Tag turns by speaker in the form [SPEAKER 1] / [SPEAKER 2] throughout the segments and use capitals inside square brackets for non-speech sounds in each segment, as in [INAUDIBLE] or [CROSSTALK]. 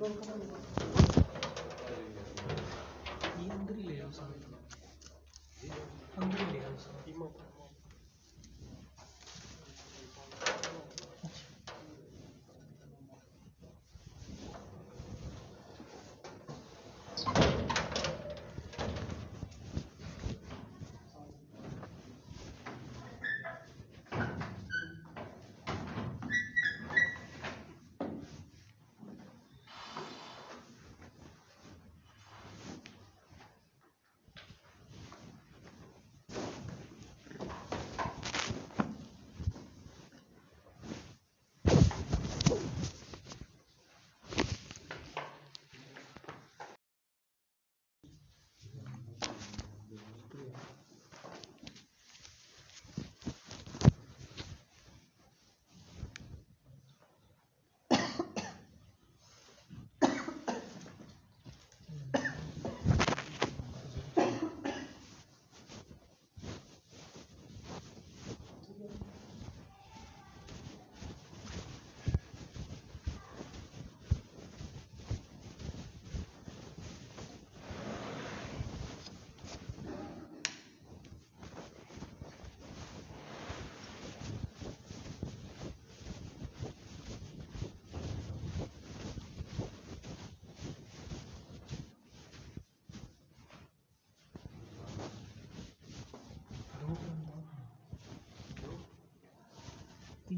[SPEAKER 1] یہ اندر ہی لے آؤ ساتھ اندر ہی لے آؤ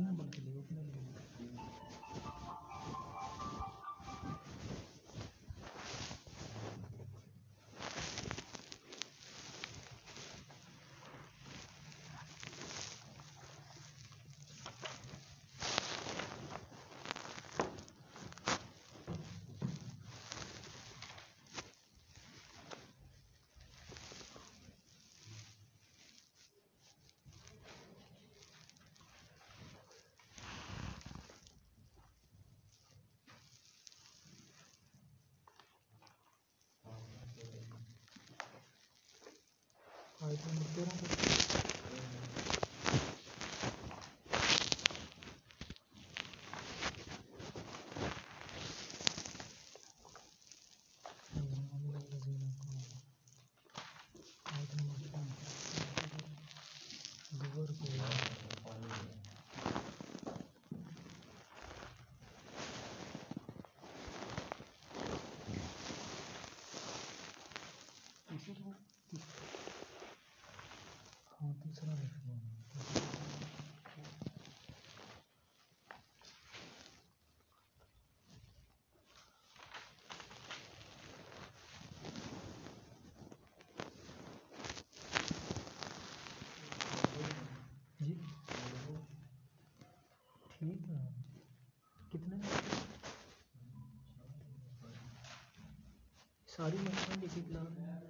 [SPEAKER 1] না বলে দিলে ওখানে cabeza entera. کتنے ساری مچھلیاں کسی کلاس میں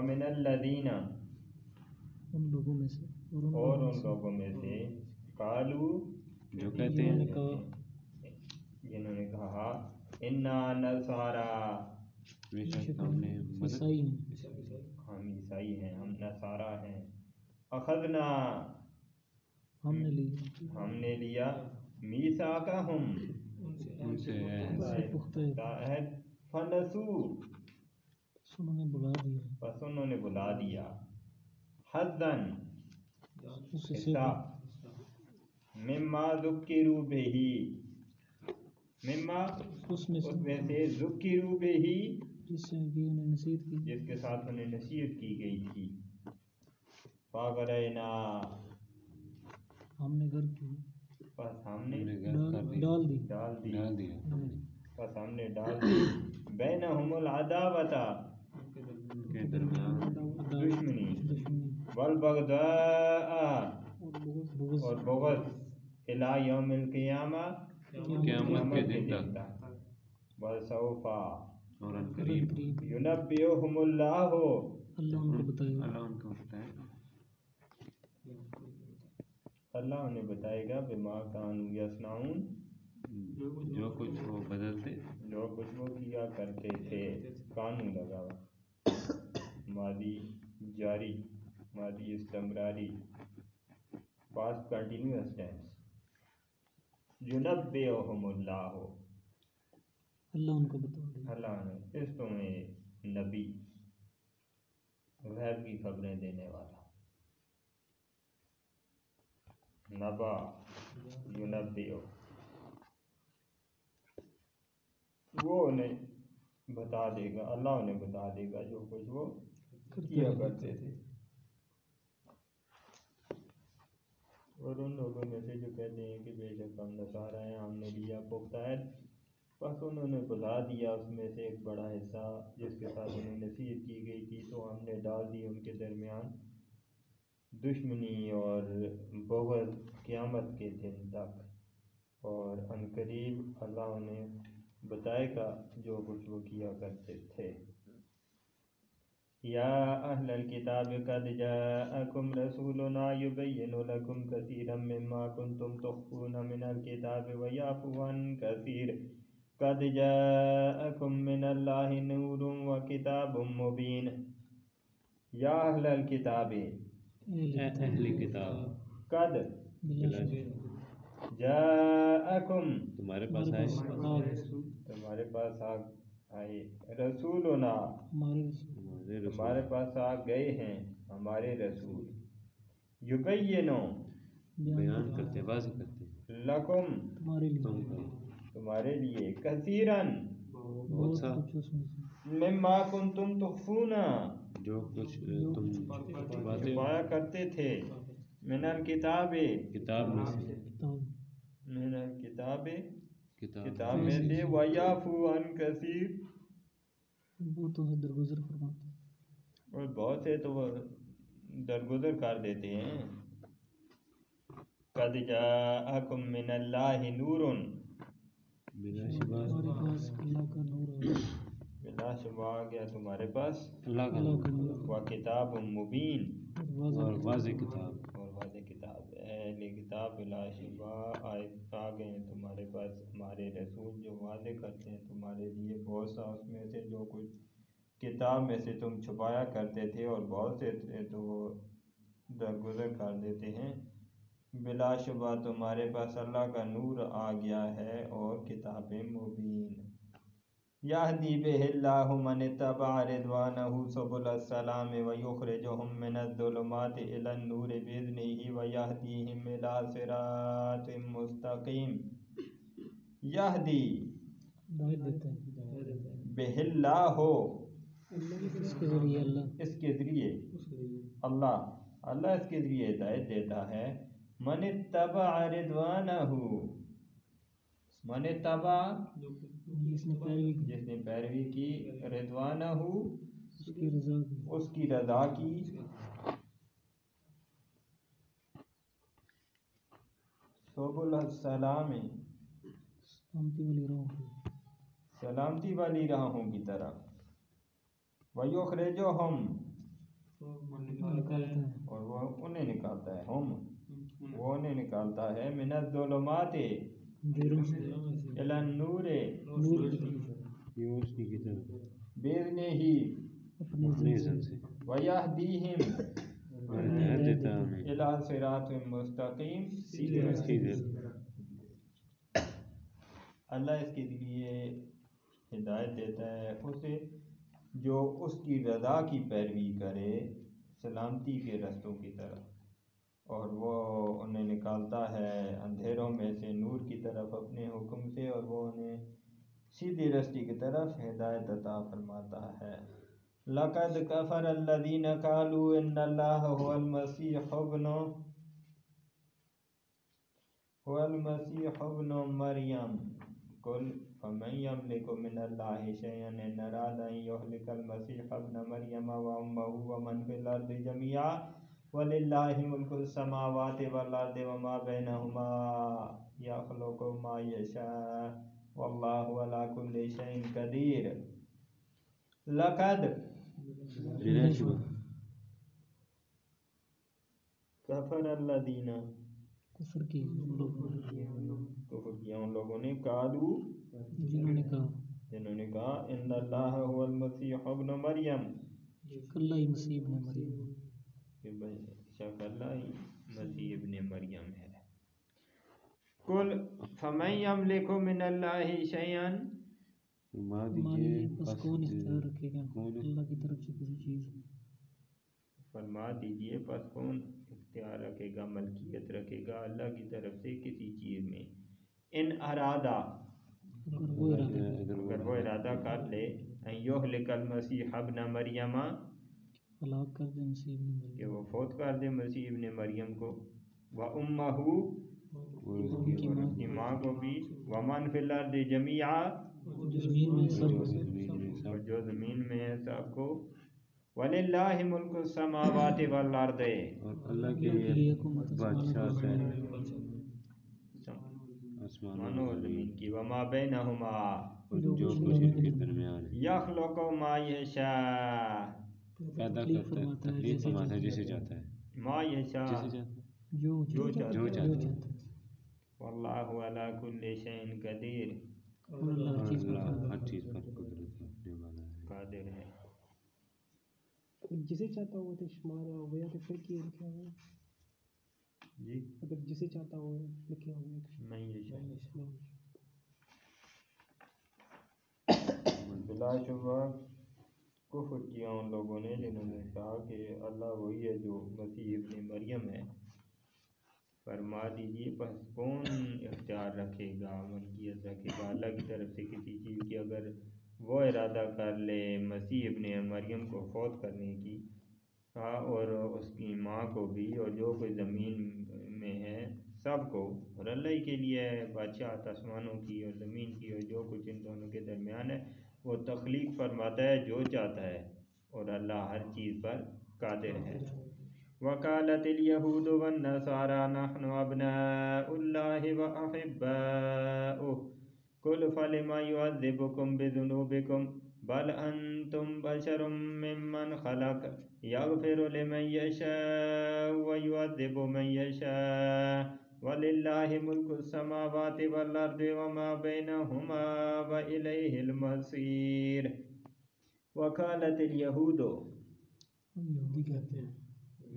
[SPEAKER 2] ومن الذين
[SPEAKER 3] ان لوگوں میں سے اور ان
[SPEAKER 2] اور
[SPEAKER 3] لوگوں
[SPEAKER 2] میں سے کالو
[SPEAKER 4] جو کہتے ہیں۔
[SPEAKER 2] جنہوں نے کہا۔ انا نصارا
[SPEAKER 4] ہم
[SPEAKER 3] عیسائی ہیں۔
[SPEAKER 2] ہم عیسائی ہیں ہم نصارا ہیں۔ اخذنا۔
[SPEAKER 3] ہم نے لی
[SPEAKER 2] ہم نے لیا۔ میسا کا ہم
[SPEAKER 4] ان سے
[SPEAKER 3] پختہ
[SPEAKER 2] فنسو۔
[SPEAKER 3] بس انہوں نے بلا دیا۔
[SPEAKER 2] بس انہوں نے بلا دیا۔ حزن
[SPEAKER 3] اس سے
[SPEAKER 2] حصہ مما ذکروا بہی۔ مما
[SPEAKER 3] اس میں سے۔
[SPEAKER 2] میں سے ذکروا بہی۔
[SPEAKER 3] جس سے کہ انہیں نصیحت کی۔
[SPEAKER 2] جس کے ساتھ انہیں نصیحت کی گئی تھی۔ فاغرینا
[SPEAKER 3] ہم نے گھر کی۔
[SPEAKER 2] بس ہم نے
[SPEAKER 3] ڈال دی۔
[SPEAKER 2] ڈال دی۔ بس ہم نے۔ ڈال دی۔ بینہم العداوتا
[SPEAKER 4] ان کے درمیان
[SPEAKER 2] دشمنی۔
[SPEAKER 3] اور بغض۔
[SPEAKER 2] یوم القیامہ۔
[SPEAKER 4] قیامت کے دن تک۔ اور ان
[SPEAKER 3] قریب۔
[SPEAKER 2] اللہ۔
[SPEAKER 3] اللہ ان کو بتائے گا
[SPEAKER 4] اللہ ان کو بتائے۔ گا
[SPEAKER 2] اللہ انہیں بتائے گا بما کانوا یصنعون۔
[SPEAKER 4] جو کچھ وہ بدلتے۔
[SPEAKER 2] جو کچھ وہ کیا کرتے تھے۔ قانون لگا۔ ہوا ماضی جاری ماضی استمراری پاسٹ کنٹینیوس ٹینس ینبئہم اللہ.
[SPEAKER 3] اللہ ان کو بتا
[SPEAKER 2] اللہ نے اس تمہیں نبی غیب کی خبریں دینے والا. نبا یونبیو وہ انہیں بتا دے گا اللہ انہیں بتا دے گا جو کچھ وہ کیا کرتے تھے۔ اور ان لوگوں میں سے جو کہتے ہیں کہ بے شک ہم نصارہ ہیں ہم نے لیا پختہ ہے بس انہوں نے بلا دیا اس میں سے ایک بڑا حصہ جس کے ساتھ انہیں نصیحت کی گئی تھی تو ہم نے ڈال دی ان کے درمیان۔ دشمنی اور بغض قیامت کے دن تک۔ اور ان قریب اللہ انہیں بتائے گا جو کچھ وہ کیا کرتے تھے۔ یا اہل الكتاب قد جاءکم رسولنا یبین لکم کثیرا مما کنتم تخفون من الكتاب ویعفو عن کثیر۔ قد جاءکم من اللہ نور وکتاب مبین۔ یا اہل الكتاب
[SPEAKER 4] اہلی کتاب
[SPEAKER 2] قد۔ جاءکم.
[SPEAKER 4] تمہارے پاس آئے
[SPEAKER 2] تمہارے پاس آ آئے رسولنا.
[SPEAKER 3] ہمارے رسول۔
[SPEAKER 4] ہمارے
[SPEAKER 2] پاس آ گئے ہیں ہمارے رسول۔ یبینو.
[SPEAKER 4] بیان کرتے واضح کرتے
[SPEAKER 2] لکم.
[SPEAKER 3] تمہارے لیے۔
[SPEAKER 2] تمہارے کثیرن.
[SPEAKER 3] بہت
[SPEAKER 4] سا۔
[SPEAKER 2] مما کنتم تخفون
[SPEAKER 4] جو کچھ تم
[SPEAKER 2] چھپایا کرتے تھے۔ من الکتاب.
[SPEAKER 4] کتاب میں سے۔
[SPEAKER 3] کتاب
[SPEAKER 2] من الکتاب
[SPEAKER 4] کتاب
[SPEAKER 2] کتاب میں سے۔ ویافو عن کثیر
[SPEAKER 3] بہتوں سے درگزر فرماتے ہیں۔
[SPEAKER 2] اور بہت سے تو وہ درگزر کر دیتے ہیں۔ قد جاءکم من اللہ نور۔
[SPEAKER 4] بلا شبہ
[SPEAKER 3] ہمارے پاس اللہ کا نور ہے۔
[SPEAKER 2] بلا شبہ آ گیا تمہارے پاس۔
[SPEAKER 4] اللہ کا نور۔
[SPEAKER 2] کتاب مبین
[SPEAKER 3] اور واضح
[SPEAKER 4] کتاب
[SPEAKER 2] اہل کتاب بلا شبہ آئے آ گئے ہیں تمہارے پاس، ہمارے رسول جو واضح کرتے ہیں تمہارے لیے۔ بہت سا اس میں سے جو کچھ کتاب میں سے تم چھپایا کرتے تھے اور بہت سے تو وہ درگزر کر دیتے ہیں۔ بلا شبہ تمہارے پاس اللہ کا نور آ گیا ہے اور کتاب مبین۔ یہدی بہ اللہ من اتبع رضوانہ سبل السلام ویخرجهم من الظلمات الى النور باذنه ویہدیہم الى صراط مستقیم۔ یہدی بہ اللہ
[SPEAKER 3] اس کے ذریعے اللہ۔
[SPEAKER 2] اس کے ذریعے۔ اللہ۔ اللہ اس کے ذریعے ہدایت دیتا ہے۔ من اتبع رضوانہ۔ من اتبع
[SPEAKER 3] جس نے پیروی کی۔
[SPEAKER 2] جس نے پیروی کی
[SPEAKER 3] ردوانہ ہو
[SPEAKER 2] اس کی رضا کی۔ صوب السلام۔
[SPEAKER 3] سلامتی والی راہوں
[SPEAKER 2] سلامتی والی راہوں کی طرف۔
[SPEAKER 3] ویخرجو ہم
[SPEAKER 2] اور وہ انہیں نکالتا ہے۔ ہم۔ وہ انہیں نکالتا ہے۔ من الظلمات۔
[SPEAKER 3] نور
[SPEAKER 2] بیرنے ہی وَيَهْدِيهِمْ صراط اللہ اس کے لیے ہدایت دیتا ہے اسے جو اس کی رضا کی پیروی کرے سلامتی کے رستوں کی طرف اور وہ انہیں نکالتا ہے اندھیروں میں سے نور کی طرف اپنے حکم سے اور وہ انہیں سیدھی رستی کی طرف ہدایت عطا فرماتا ہے۔ لقد کفر الذین قالوا ان اللہ هو المسیح ابن هو المسیح ابن مریم۔ قل، فمن يملك من الله شيئا إن أراد أن يهلك المسيح ابن مريم وأمه ومن في الأرض جميعا ولله ملك السماوات والأرض وما بينهما يخلق ما يشاء والله على كل شيء قدير لقد كفر الذين
[SPEAKER 3] کفر کی
[SPEAKER 2] کفر کیا ان لوگوں نے قالوا
[SPEAKER 3] جنہوں نے کہا۔
[SPEAKER 2] جنہوں نے کہا ان اللہ هو المسیح ابن مریم۔
[SPEAKER 3] کل ہی مسیح ابن مریم۔
[SPEAKER 2] کہ شک اللہ ہی مسیح ابن مریم ہے۔ قل فمن یملک من اللہ
[SPEAKER 3] مالی
[SPEAKER 4] دیجیے
[SPEAKER 3] بس
[SPEAKER 4] پس
[SPEAKER 3] کون اختیار رکھے گا؟ اللہ کی طرف سے کسی چیز
[SPEAKER 2] فرما دیجیے پس کون اختیار رکھے گا ملکیت رکھے گا اللہ کی طرف سے کسی چیز میں؟ ان ارادہ۔
[SPEAKER 3] اگر وہ ارادہ
[SPEAKER 2] کر لے ان یہلک المسیح ابن مریم
[SPEAKER 3] ہلاک کر دے مسیح ابن
[SPEAKER 2] کہ
[SPEAKER 3] مریم
[SPEAKER 2] وہ فوت کر دے مسیح ابن مریم کو۔ و امہ
[SPEAKER 4] اور اس کی
[SPEAKER 2] اور
[SPEAKER 3] ماں
[SPEAKER 2] اس کی ماں کو بھی۔ ومن فی الارض جمیعا اور
[SPEAKER 4] سب
[SPEAKER 2] جو زمین میں ہے سب کو۔ وَلِلَّهِ مُلْكُ السَّمَاوَاتِ وَالْأَرْضِ
[SPEAKER 4] اور اللہ کے
[SPEAKER 3] لیے
[SPEAKER 4] لیے
[SPEAKER 3] حکومت
[SPEAKER 4] بادشاہ ہے۔
[SPEAKER 2] آسمانوں اور زمین۔ کی۔ وما بینہما۔
[SPEAKER 4] جو کچھ ان کے درمیان ہے۔
[SPEAKER 2] یخلق ما یشاء۔
[SPEAKER 4] پیدا کرتا ہے
[SPEAKER 3] جیسے
[SPEAKER 4] فرماتا ہے جسے چاہتا ہے۔
[SPEAKER 2] ما یشاء
[SPEAKER 4] جسے چاہتا ہے
[SPEAKER 3] جو چاہتا ہے۔
[SPEAKER 4] جو چاہتا
[SPEAKER 2] واللہ علی کل شیء قدیر۔
[SPEAKER 3] اللہ ہر چیز پر
[SPEAKER 4] اللہ
[SPEAKER 3] قادر
[SPEAKER 4] ہر چیز پر قدرت رکھنے والا ہے۔
[SPEAKER 2] قادر ہے۔
[SPEAKER 5] جسے چاہتا ہو تو شمار ہو گیا تو پھر کیا لکھا ہوا ہے؟
[SPEAKER 2] جی؟
[SPEAKER 5] اگر جسے چاہتا ہو لکھا ہوا تو
[SPEAKER 2] بلا شبہ۔ کفر کیا ان لوگوں نے جنہوں نے کہا کہ اللہ وہی ہے جو مسیح ابن مریم ہے۔ فرما دیجیے بس کون اختیار رکھے گا؟ ملکیت رکھے گا اللہ کی طرف سے کسی چیز کی اگر وہ ارادہ کر لے مسیح ابن مریم کو فوت کرنے کی ہاں اور اس کی ماں کو بھی، اور جو کوئی زمین میں ہے سب کو، اور اللہ ہی کے لیے بادشاہ آسمانوں کی اور زمین کی اور جو کچھ ان دونوں کے درمیان ہے وہ تخلیق فرماتا ہے جو چاہتا ہے اور اللہ ہر چیز پر قادر ہے۔ وقالت اليهود والنصارى نحن أبناء الله وأحباؤه. قل فلم يعذبكم بذنوبكم؟ بل أنتم بشر ممن خلق. يغفر لمن يشاء ويعذب من يشاء. ولله ملك السماوات والأرض وما بينهما وإليه المصير. وقالت اليهود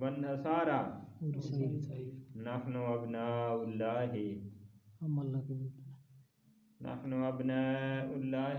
[SPEAKER 2] والنصارى نحن
[SPEAKER 3] أبناء الله
[SPEAKER 2] نحن
[SPEAKER 3] أبناء
[SPEAKER 4] الله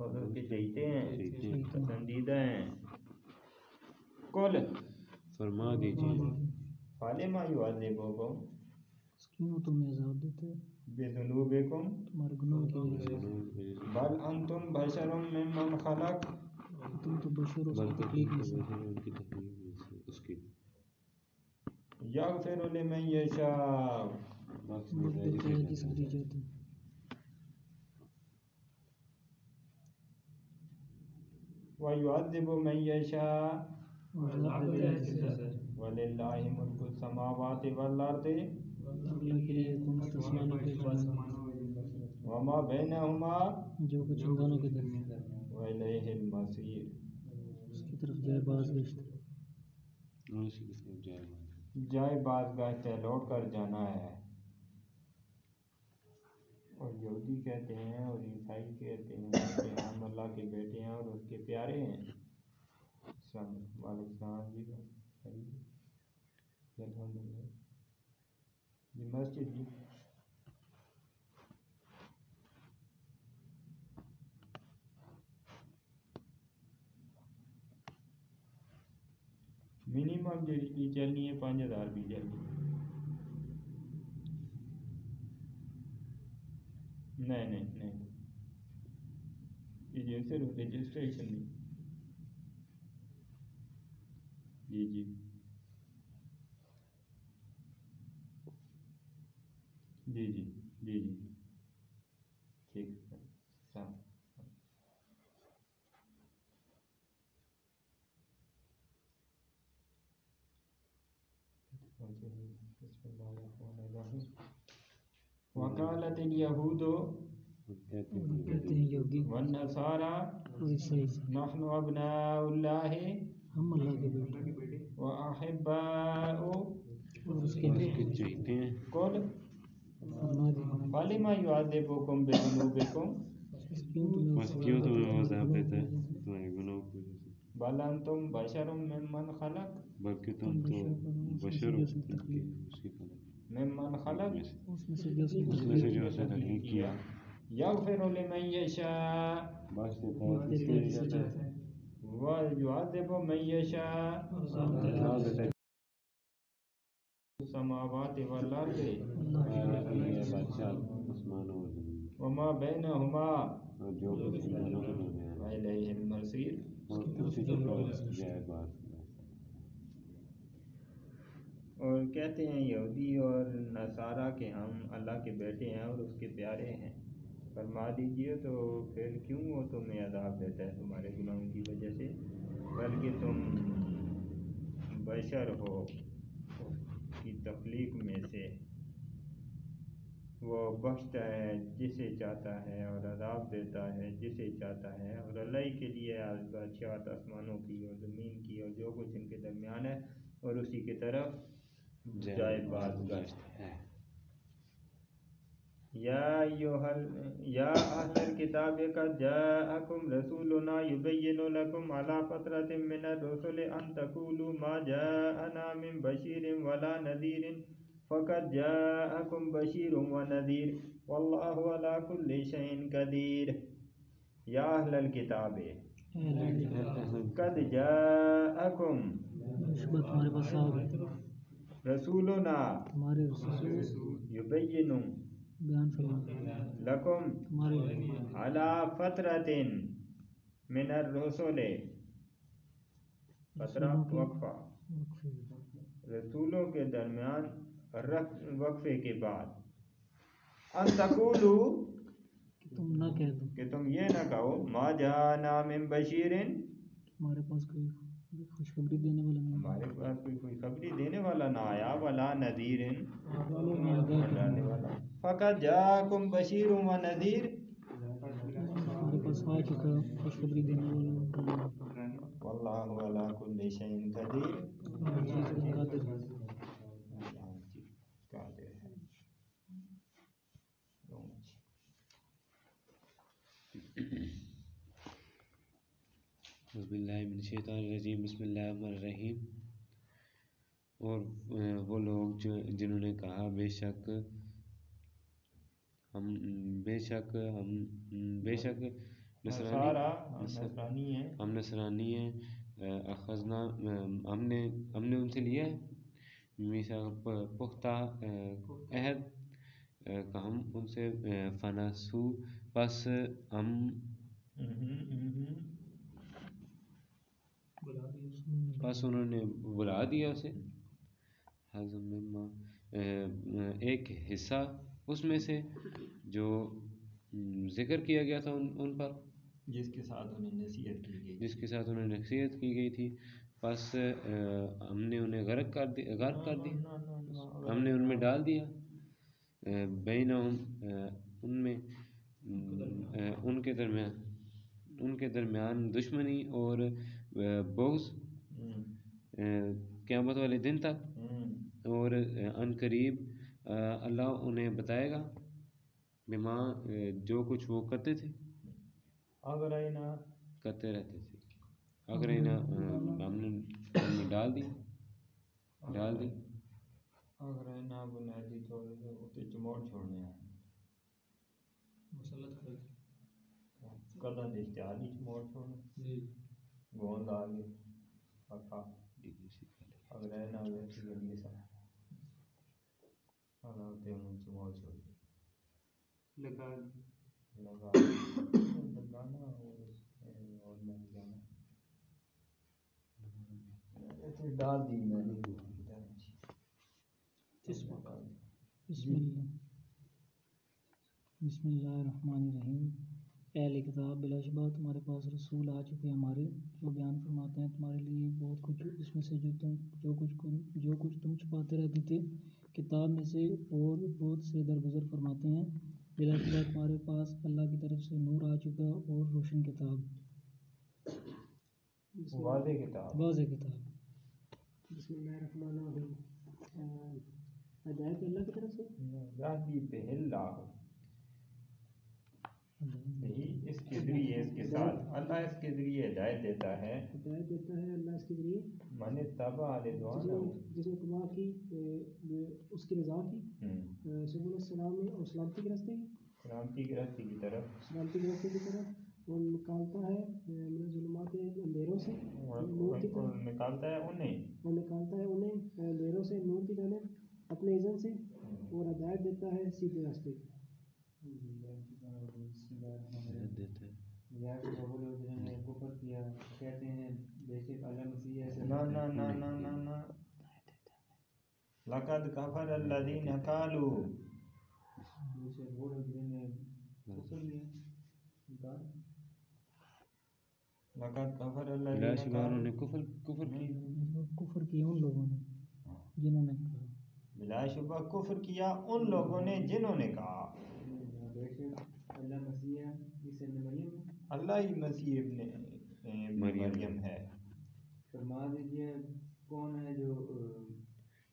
[SPEAKER 4] اور اس کے محبوب ہیں
[SPEAKER 2] اس ہیں
[SPEAKER 4] چہتے ہیں۔
[SPEAKER 2] پسندیدہ ہیں۔ کل
[SPEAKER 4] فرما دیجیے۔
[SPEAKER 2] فالما یعذبکم
[SPEAKER 3] کیوں تمہیں عذاب دیتے ہیں؟
[SPEAKER 2] بذنوبکم
[SPEAKER 3] تمہارے گناہوں کی وجہ سے۔
[SPEAKER 2] بل انتم بشر ممن خلق۔
[SPEAKER 3] تم تو بشر اس کی تکلیف میں سے
[SPEAKER 4] ان کی تکلیف میں سے اس کی
[SPEAKER 2] یغفر لمن یشاء۔
[SPEAKER 4] بخش دیتا ہے
[SPEAKER 3] ہیں جس
[SPEAKER 4] چاہتا
[SPEAKER 3] کو
[SPEAKER 4] ہے
[SPEAKER 3] چاہتے ہیں
[SPEAKER 2] وَيُعَذِّبُ مَن يَشَاءُ وَلِلَّهِ مُلْكُ السَّمَاوَاتِ وَالْأَرْضِ وَمَا بَيْنَهُمَا
[SPEAKER 5] جو کچھ ان دونوں کے درمیان
[SPEAKER 2] وَإِلَيْهِ الْمَصِيرُ
[SPEAKER 5] اس کی طرف جائے باز گشت
[SPEAKER 4] جائے
[SPEAKER 2] باز گاہتے لوٹ کر جانا ہے۔ اور یہودی کہتے ہیں اور عیسائی کہتے ہیں کہ ہم اللہ کے بیٹے ہیں اور اس کے پیارے ہیں۔ السلام علیکم۔ وعلیکم السلام جی, جی، الحمد للہ جی مسجد جی۔ منیمم جی بھی چلنی ہے، پانچ ہزار بھی چلنی ہے نہیں نہیں نہیں۔ جی صرف رجسٹریشن نہیں۔ جی جی۔ جی جی جی جی ٹھیک ہے السلام بسم الله الرحمن الرحيم وقالت اليهود والنصارى نحن أبناء الله
[SPEAKER 5] ہم اللہ کے بیٹے
[SPEAKER 2] وأحباء
[SPEAKER 5] اور اس کے
[SPEAKER 4] اس ہیں
[SPEAKER 2] قل
[SPEAKER 5] فرما
[SPEAKER 2] فلما يعذبكم بذنوبكم
[SPEAKER 4] بس کیوں تمہیں عذاب دیتا ہے تمہارے گناہوں کی وجہ سے
[SPEAKER 2] بل أنتم بشر ممن خلق
[SPEAKER 4] بلکہ تم تو بشر ہو۔ اس کی خلق
[SPEAKER 2] ممن خلق
[SPEAKER 4] میں
[SPEAKER 5] اس میں سے جو
[SPEAKER 4] اس میں اسے تخلیق کیا
[SPEAKER 2] يغفر لمن
[SPEAKER 4] لیے چاہتا ہے
[SPEAKER 2] ويعذب من
[SPEAKER 4] آسمان اور زمین
[SPEAKER 2] وما بينهما
[SPEAKER 4] اور جو کچھ کے درمیان ہے
[SPEAKER 2] وإليه المصير
[SPEAKER 4] اور اسی کی طرف جائے بات
[SPEAKER 2] اور کہتے ہیں یہودی اور نصارہ کہ ہم اللہ کے بیٹے ہیں اور اس کے پیارے ہیں۔ فرما دیجیے تو پھر کیوں وہ تمہیں عذاب دیتا ہے تمہارے گناہوں کی وجہ سے؟ بلکہ تم بشر ہو کی تخلیق میں سے۔ وہ بخشتا ہے جسے چاہتا ہے اور عذاب دیتا ہے جسے چاہتا ہے اور اللہ ہی کے لیے بادشاہت آسمانوں کی اور زمین کی اور جو کچھ ان کے درمیان ہے اور اسی کی طرف جائے باز گشت
[SPEAKER 4] ہے
[SPEAKER 2] یا ایوہل یا اہل الكتاب قد جاءکم رسولنا یبین لکم علی فترت من الرسل ان تقولوا ما جاءنا من بشیر ولا نذیر فقد جاءکم بشیر ونذیر واللہ علی کل شئین قدیر۔ یا اہل الكتاب قد جاءکم۔
[SPEAKER 5] شبہ تمہارے پاس آ گئے
[SPEAKER 2] رسولنا
[SPEAKER 5] تمہارے رسول
[SPEAKER 2] یبین
[SPEAKER 5] بیان فرما۔
[SPEAKER 2] لکم
[SPEAKER 5] تمہارے لیے۔
[SPEAKER 2] على فترة من الرسل۔ فترہ وقفہ۔ رسولوں کے درمیان رف وقفے کے بعد۔ ان تقولو
[SPEAKER 5] تم نہ کہہ دو۔
[SPEAKER 2] کہ تم یہ نہ کہو ما جانا من بشیرن۔
[SPEAKER 5] تمہارے پاس کوئی خوشخبری دینے والا
[SPEAKER 2] ہمارے پاس کوئی کوئی خبری دینے والا نہ آیا ولا والا فقط جاکم بشیر و نذیر۔
[SPEAKER 5] تمہارے پاس آ چکا خوشخبری دینے والا
[SPEAKER 2] واللہ علی کل شیء قدیر
[SPEAKER 5] ہر چیز پر قادر ہے
[SPEAKER 2] قادر ہے
[SPEAKER 4] بسم اللہ من الشیطان الرجیم بسم اللہ الرحمن الرحیم۔ اور وہ لوگ جو جنہوں نے کہا بے شک ہم بے شک ہم بے شک
[SPEAKER 2] ہیں۔
[SPEAKER 4] ہم نصرانی ہیں۔ اخذنا ہم نے ہم نے ان سے لیا ہے۔ میثاق پ- پختہ عہد کہ ہم ان سے فناسو پس ہم۔ بس انہوں نے بلا دیا اسے۔ حضم مما ایک حصہ اس میں سے جو ذکر کیا گیا تھا ان, ان پر۔
[SPEAKER 2] جس کے ساتھ انہیں نصیحت کی گئی۔
[SPEAKER 4] جس کے ساتھ انہیں نصیحت کی گئی تھی۔ بس ہم نے انہیں غرق کر دی غرق کر دی۔ ہم نے ان میں ڈال دیا۔ بین ان میں ان کے درمیان ان کے درمیان دشمنی اور بغض قیامت والے دن تک اور ان قریب اللہ انہیں بتائے گا بما جو کچھ وہ کرتے تھے۔
[SPEAKER 2] اگر
[SPEAKER 4] کرتے رہتے تھے۔ اگر انہیں ہم نے ڈال دی۔ ڈال دی۔
[SPEAKER 2] اگر نہ بنیادی طور پہ اتنے چموڑ چھوڑنے ہیں
[SPEAKER 3] مسلط کر کے
[SPEAKER 2] کداں دے اشتہار نہیں چموڑ چھوڑنے۔
[SPEAKER 3] جی۔
[SPEAKER 2] گوند آ گئے پکا اگر آئی نہ ویسی گلی سا چموڑ چھوڑ دی
[SPEAKER 6] لگا
[SPEAKER 2] لگا۔ لگانا اور اور میں جانا۔ ڈال دی میں نے۔
[SPEAKER 1] بسم اللہ۔ بسم اللہ الرحمن الرحیم۔ اہل کتاب بلا شبہ تمہارے پاس رسول آ چکے ہیں ہمارے جو بیان فرماتے ہیں تمہارے لیے بہت کچھ اس میں سے جو تم جو کچھ جو کچھ تم چھپاتے رہتے تھے کتاب میں سے اور بہت سے درگزر فرماتے ہیں۔ بلا شبہ تمہارے پاس اللہ کی طرف سے نور آ چکا اور روشن کتاب۔
[SPEAKER 2] واضح کتاب۔
[SPEAKER 1] واضح کتاب۔
[SPEAKER 5] بسم اللہ الرحمن الرحیم۔ ہدایت اللہ کی طرف سے؟
[SPEAKER 2] یہی اس کے ذریعے اس کے ساتھ۔ اللہ اس کے ذریعے ہدایت دیتا ہے۔
[SPEAKER 5] ہدایت دیتا ہے اللہ اس کے ذریعے۔
[SPEAKER 2] من
[SPEAKER 5] جس
[SPEAKER 2] رضوان
[SPEAKER 5] نے جس نے تباہ کی اس کی رضا کی السلام اور سلامتی کے راستے کی
[SPEAKER 2] سلامتی راستے کی طرف۔
[SPEAKER 5] سلامتی کے راستے کی طرف۔ وہ نکالتا ہے ظلمات اندھیروں سے۔ نور کی طرف۔
[SPEAKER 2] نکالتا ہے انہیں۔
[SPEAKER 5] اور نکالتا ہے انہیں اندھیروں سے نور کی جانب اپنے اذن سے۔ اور ہدایت دیتا ہے سیدھے راستے۔ کی
[SPEAKER 4] ہدایت دیتا ہے
[SPEAKER 6] یا کہ وہ لوگ جنہوں نے کفر کیا کہتے ہیں بے شک اللہ مسیح ہے
[SPEAKER 2] نہ نہ نہ نہ نہ نہ لقد کفر الذین قالوا۔
[SPEAKER 6] بے شک وہ لوگ جنہوں نے کفر کیا انکار
[SPEAKER 2] لقد کفر
[SPEAKER 4] شبہ انہوں نے کفر کفر کی
[SPEAKER 1] کفر کیا ان لوگوں نے جنہوں نے کہا۔
[SPEAKER 2] بلا شبہ کفر کیا ان لوگوں نے جنہوں نے کہا۔
[SPEAKER 6] بے شک اللہ مسیح عیسی مریم
[SPEAKER 2] اللہ ہی مسیح ابن
[SPEAKER 4] مریم۔
[SPEAKER 2] ہے۔
[SPEAKER 6] فرما دیجیے کون ہے جو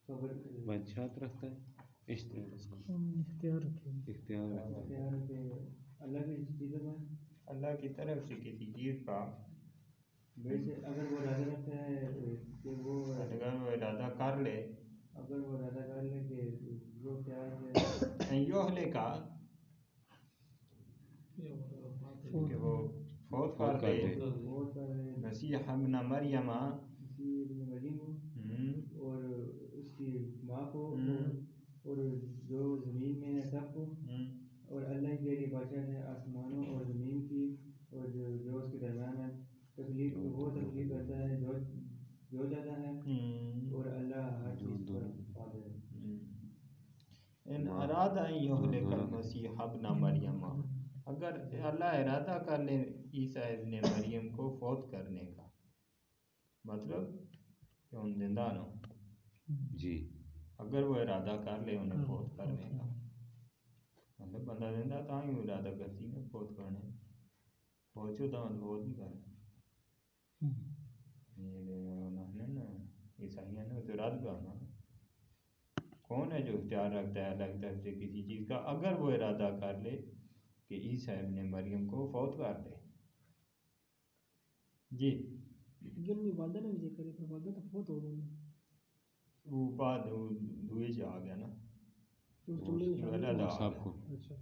[SPEAKER 6] آہ،
[SPEAKER 4] بادشاہت رکھتا ہے؟
[SPEAKER 1] اختیار۔
[SPEAKER 4] اختیار
[SPEAKER 6] اللہ کی چیزوں میں
[SPEAKER 2] اللہ کی طرف سے کسی چیز کا
[SPEAKER 6] شک اگر وہ ارادہ رکھتا ہے کہ وہ
[SPEAKER 2] اگر وہ ارادہ کر لے۔
[SPEAKER 6] اگر وہ ارادہ کر لے کہ وہ کیا ہے
[SPEAKER 2] ان یہلے کا
[SPEAKER 3] یہ وہ بات ہے
[SPEAKER 1] فوت
[SPEAKER 2] کہ وہ فوت کر
[SPEAKER 6] ہیں
[SPEAKER 2] مسیح ابن مریم۔
[SPEAKER 6] کو اور اس کی ماں کو۔ اور جو زمین میں ہے سب کو۔ اور اللہ کے لیے بادشاہ ہے آسمانوں اور زمین کی اور جو جو اس کے درمیان ہے تکلیف وہ تکلیف کرتا ہے جو جو چاہتا ہے۔ اور اللہ ہر چیز پر قادر ہے۔
[SPEAKER 2] ان ارادہ ان یہلک المسیح ابن مریم۔ اگر اللہ ارادہ کر لے عیسیٰ ابن مریم کو فوت کرنے کا مطلب کہ ان زندہ نہ
[SPEAKER 4] جی۔
[SPEAKER 2] اگر وہ ارادہ کر لے انہیں فوت کرنے کا۔ مطلب بندہ زندہ تا ہی ارادہ کرتی نا فوت کرنے۔ پہنچو تو مطلب فوت نہیں یہ انہوں نے نا عیسائیوں نے تو رد کرنا کون ہے جو اختیار رکھتا ہے کی طرف سے کسی چیز کا؟ اگر وہ ارادہ کر لے کہ عیسیٰ ابن مریم کو فوت کر دے۔ جی۔
[SPEAKER 5] کی والدہ نے بھی ذکر پر والدہ تو فوت ہو گئی
[SPEAKER 2] وہ بعد وہ دوئے سے آ گیا نا۔
[SPEAKER 4] صاحب کو۔
[SPEAKER 5] اچھا۔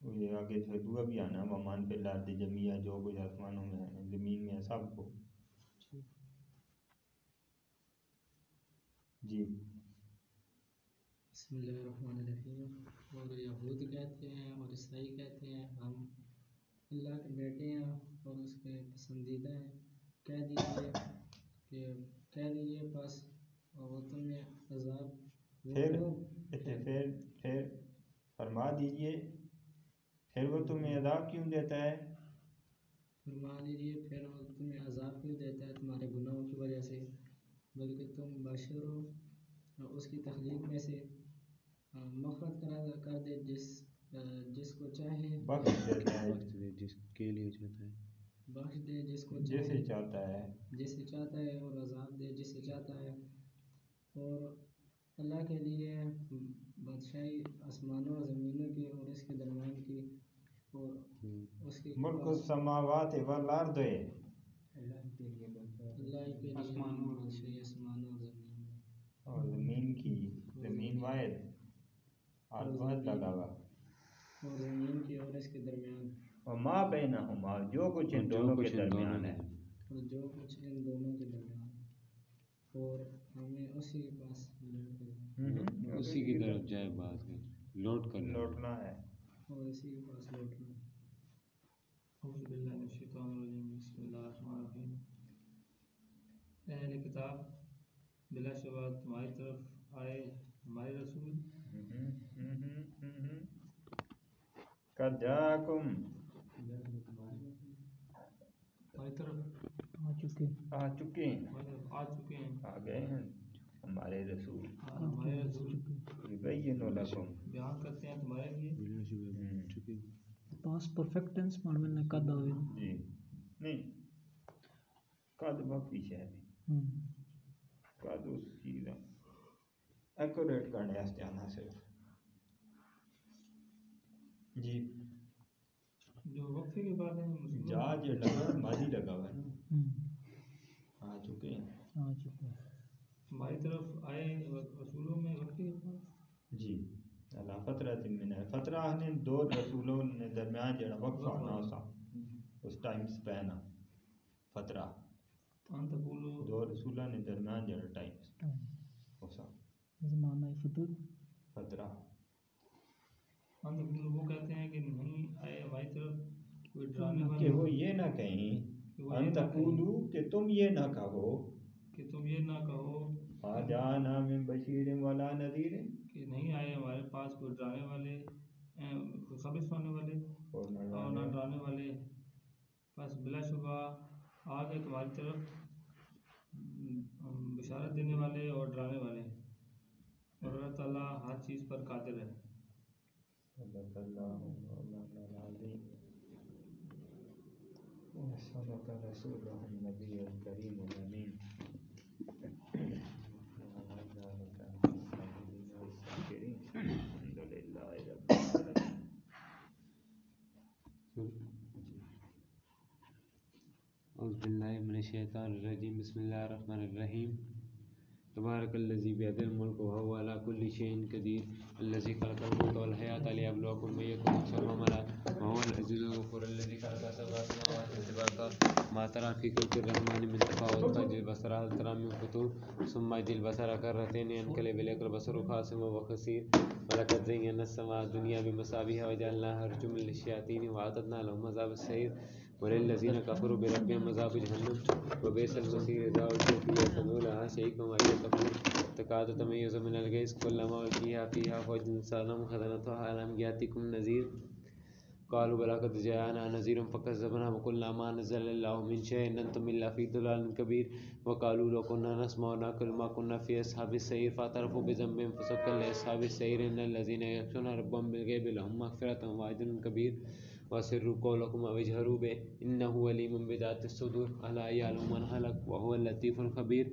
[SPEAKER 2] یہ آگے سے دعا بھی آنا ومان پہ جو کچھ آسمانوں میں ہے زمین میں ہے سب کو۔ جی۔
[SPEAKER 3] بسم اللہ الرحمن الرحیم۔ اور یہود کہتے ہیں اور عیسائی کہتے ہیں ہم اللہ کے بیٹے ہیں اور اس کے پسندیدہ ہیں۔ کہہ دیجیے کہ کہہ دیجیے بس اور تمہیں عذاب وہ
[SPEAKER 2] پھر پھر پھر فرما دیجیے پھر وہ تمہیں عذاب کیوں دیتا ہے؟
[SPEAKER 3] فرما دیجیے پھر وہ تمہیں عذاب کیوں دیتا ہے تمہارے گناہوں کی وجہ سے؟ بلکہ تم بشر ہو اور اس کی تخلیق میں سے۔ مغفرت کرا کر دے جس جس کو چاہے۔
[SPEAKER 2] بخش دیتا ہے۔
[SPEAKER 4] بخش دے جس کے لیے چاہتا ہے۔
[SPEAKER 3] بخش دے جس کو
[SPEAKER 2] جیسے
[SPEAKER 3] چاہے۔
[SPEAKER 2] چاہتا ہے۔
[SPEAKER 3] جسے چاہتا ہے اور عذاب دے جسے چاہتا ہے۔ اور اللہ کے لیے بادشاہی آسمانوں اور زمینوں کی اور اس کے درمیان کی اور اس کے
[SPEAKER 2] ملک السماوات والارض۔ ہے
[SPEAKER 6] اللہ کے لیے بنتا ہے
[SPEAKER 3] اللہ کے لیے۔
[SPEAKER 1] آسمانوں اور
[SPEAKER 3] بادشاہی آسمانوں اور زمینوں۔ میں
[SPEAKER 2] اور زمین کی زمین واحد۔ اور واحد لگا ہوا
[SPEAKER 3] اور زمین کی اور اس کے درمیان۔
[SPEAKER 2] اور ماں بینہما جو کچھ ان دونوں کے درمیان ہے۔
[SPEAKER 3] اور جو کچھ ان دونوں کے درمیان۔ اور ہمیں اسی کے پاس
[SPEAKER 4] اسی کی طرف جائے بات کر لوٹ کر۔
[SPEAKER 2] لوٹنا ہے۔
[SPEAKER 3] اور اسی کے پاس لوٹنا ہے۔
[SPEAKER 1] اعوذ باللہ من الشیطان الرجیم۔ بسم اللہ الرحمن الرحیم۔ اہل کتاب بلا شبہ تمہاری طرف آئے ہمارے رسول۔
[SPEAKER 2] قد جاکم
[SPEAKER 5] آ چکے
[SPEAKER 2] آ چکے ہیں
[SPEAKER 1] آ چکے ہیں
[SPEAKER 2] آ گئے ہیں ہمارے رسول
[SPEAKER 1] ہمارے رسول
[SPEAKER 2] یبین لکم
[SPEAKER 1] بیان کرتے ہیں تمہارے لیے۔ پاس پرفیکٹ ٹینس میں نے قد آوے۔
[SPEAKER 2] جی نہیں قد بہت پیچھے ہے۔ قد اس چیز ایکوریٹ کرنے واسطے آنا صرف۔ جی۔
[SPEAKER 1] جو وقفے کے بعد ہے
[SPEAKER 2] جا جو لگا ماضی لگا ہوا ہے۔ نا آ چکے ہیں۔
[SPEAKER 1] آ چکے ہیں۔ ہماری طرف آئے رسولوں میں وقفے کے بعد۔
[SPEAKER 2] جی۔ اللہ فترہ من ہے۔ فترہ نے دو رسولوں نے درمیان جڑا وقفہ ہونا اسا اس ٹائم سپین۔ فترہ۔
[SPEAKER 1] ان تقولو
[SPEAKER 2] دو رسولوں نے درمیان جڑا ٹائم۔ اسا
[SPEAKER 1] زمانہ فتر
[SPEAKER 2] فترہ۔
[SPEAKER 1] ان تقولو وہ کہتے ہیں کہ نہیں آئے ہماری طرف کوئی ڈرانے
[SPEAKER 2] کہ وہ یہ نہ کہیں ان تقولو کہ تم یہ نہ کہو۔
[SPEAKER 1] کہ تم یہ نہ کہو۔
[SPEAKER 2] آ جانا من بشیر ولا نذیر۔
[SPEAKER 1] کہ نہیں آئے ہمارے پاس کوئی ڈرانے والے اے، خوشخبری سنانے والے
[SPEAKER 2] اور نہ ڈرانے
[SPEAKER 1] والے۔ بس بلا شبہ آ گئے تمہاری طرف بشارت دینے والے اور ڈرانے والے۔ اور اللہ تعالیٰ ہر چیز پر قادر ہے۔
[SPEAKER 2] صدق اللہ مولانا العظیم وصدق رسوله النبي الكريم الأمين وعلى
[SPEAKER 4] أعوذ بالله من الشيطان الرجيم. بسم الله الرحمن الرحيم. تبارك الذي بيده الملك وهو على كل شيء قدير الذي خلق الموت والحياة ليبلوكم أيكم أحسن عملا وهو العزيز الغفور الذي خلق سبع سماوات طباقا ما ترى في خلق الرحمن من تفاوت فاجر البصر هل ترى من فطور ثم يجي البصر كرتين ينقلب إليك البصر خاسئا وهو خسير ولقد زينا السماء الدنيا بمصابيح وجعلناها رجوما للشياطين وأعتدنا لهم عذاب السعير وللذين كفروا بربهم عذاب جهنم وبئس المصير. إذا ألقوا فيها سمعوا لها شيئا وهي تفور تكاد تميز من الغيظ. كلما ألقيها فيها فوج سالم خزنتها ألم يأتكم نذير. قالوا بلى قد جاءنا نذير فكذبنا وقلنا ما نزل الله من شيء إن أنتم إلا في ضلال كبير. وقالوا لو كنا نسمع ونعقل ما كنا في أصحاب السعير فاعترفوا بذنبهم فسحقا لأصحاب السعير. إن الذين يخشون ربهم بالغيب لهم مغفرة وأجر كبير. وأسروا قولكم أو اجهروا به إنه عليم بذات الصدور ألا يعلم من خلق وهو اللطيف الخبير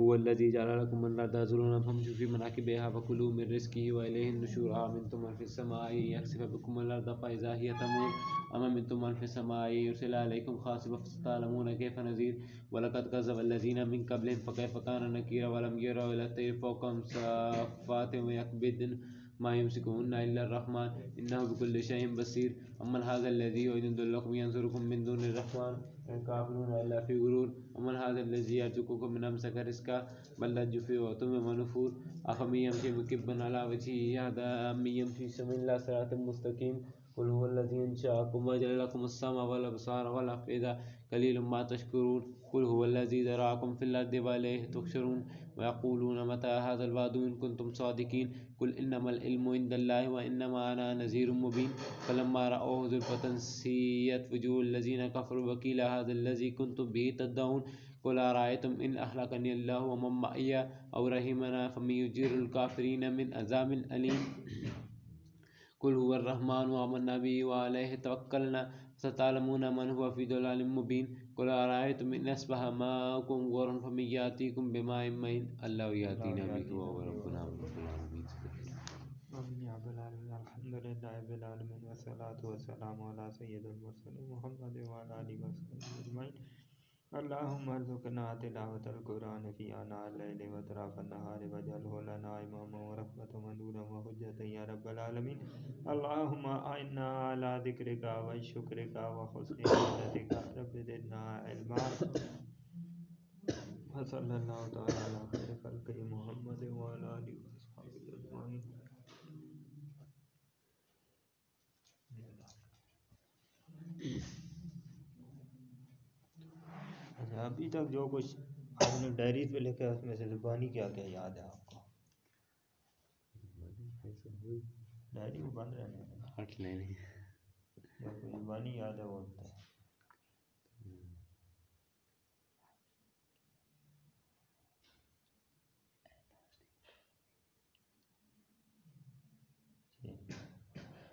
[SPEAKER 4] هو الذي جعل لكم من الأرض ذلولا فامشوا في مناكبها فكلوا من رزقه وإليه النشور۔ أمنتم من في السماء أن يخسف بكم الأرض فإذا هي تمور۔ أم أمنتم من في السماء أن يرسل عليكم خاصبا فستعلمون كيف نذير ولقد كذب الذين من قبلهم فكيف كان نكير ولم يروا إلى الطير فوقهم صافات ويكبدن ما يمسكهن إلا الرحمن. إنه بكل شيء بصير. أمن هذا الذي يدلكم ينصركم من دون الرحمن إن كافرون إلا في غرور. ومن هذا الذي يرزقكم من أمسك رزقا، بل لجوا في عتم ونفور. أفمن يمشي مكبا على وجهه هذا أم يمشي سويا إلى صراط مستقيم؟ قل هو الذي انشأكم وجعل لكم السمع والابصار والافئدة قليل ما تشكرون. قل هو الذي ذراكم في الارض واليه تحشرون. ويقولون متى هذا الوعد إن كنتم صادقين. قل إنما العلم عند الله وإنما أنا نذير مبين. فلما رأوه زلفة سيئت وجوه الذين كفروا وقيل هذا الذي كنتم به تدعون. قل أرأيتم إن أهلكني الله ومن معي أو رحمنا فمن يجير الكافرين من عذاب أليم. قل هو الرحمن وآمنا به وعليه توكلنا. ستعلمون من هو في ضلال مبين. قل أرأيتم إن أصبح ماءكم غورا فمن يأتيكم بماء معين الله يأتينا به وهو ربنا
[SPEAKER 2] الحمد لله رب العالمين والصلاة والسلام على سيد المرسلين محمد وعلى آله وصحبه أجمعين اللهم ارزقنا تلاوة القرآن في آناء الليل وأطراف النهار واجعله لنا إماما ورحمة ونورا وحجة يا رب العالمين اللهم أعنا على ذكرك وشكرك وحسن عبادتك رب زدنا علما۔ وصلى الله تعالى على خير خلقه محمد وعلى آله وصحبه أجمعين اچھا ابھی تک جو کچھ آپ نے ڈائریز پہ لکھا ہے اس میں سے زبانی کیا کیا یاد ہے آپ کو؟ ڈائری میں بند رہنے جو کوئی زبانی یاد ہے وہ بتائیں جی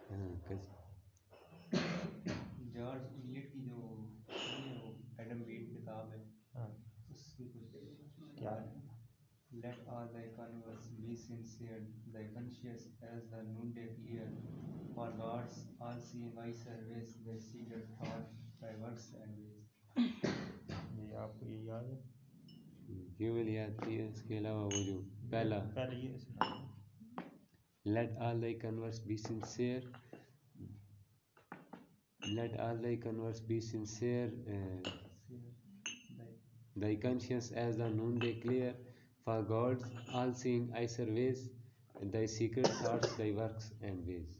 [SPEAKER 4] ہاں کس
[SPEAKER 6] جارج ایلیٹ کی جو ہے وہ ایڈم بیٹ کتاب ہے
[SPEAKER 2] ہاں
[SPEAKER 6] اس کی کچھ
[SPEAKER 2] کیا ہے
[SPEAKER 6] Let all thy converse be sincere, thy conscience as the noonday clear. For God's all-seeing eye surveys thy secret thought, thy works and ways.
[SPEAKER 2] جی آپ کو یہ یاد ہے
[SPEAKER 4] یہ والی یاد تھی اس کے علاوہ وہ جو پہلا
[SPEAKER 2] پہلے یہ سنا
[SPEAKER 4] let all thy converse be sincere let all thy converse be sincere uh,
[SPEAKER 6] thy
[SPEAKER 4] conscience as the noonday clear For God's all seeing I surveys thy secret thoughts, thy works and ways.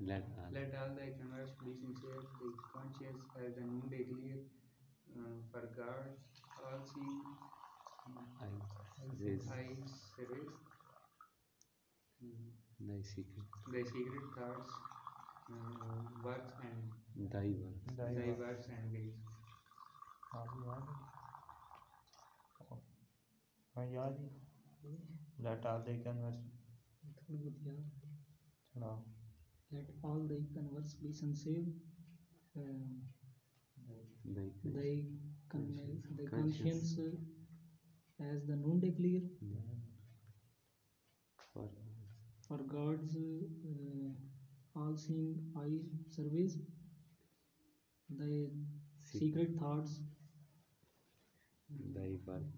[SPEAKER 6] let
[SPEAKER 4] all.
[SPEAKER 6] let all thy converse be sincere, thy conscience as the noonday clear, uh, for God all
[SPEAKER 4] seeing I,
[SPEAKER 6] this. Service. Mm.
[SPEAKER 4] Thy secret.
[SPEAKER 6] Thy secret thoughts, uh, works and
[SPEAKER 4] for
[SPEAKER 1] God's all seeing eye surveys thy secret thoughts,
[SPEAKER 4] thy work.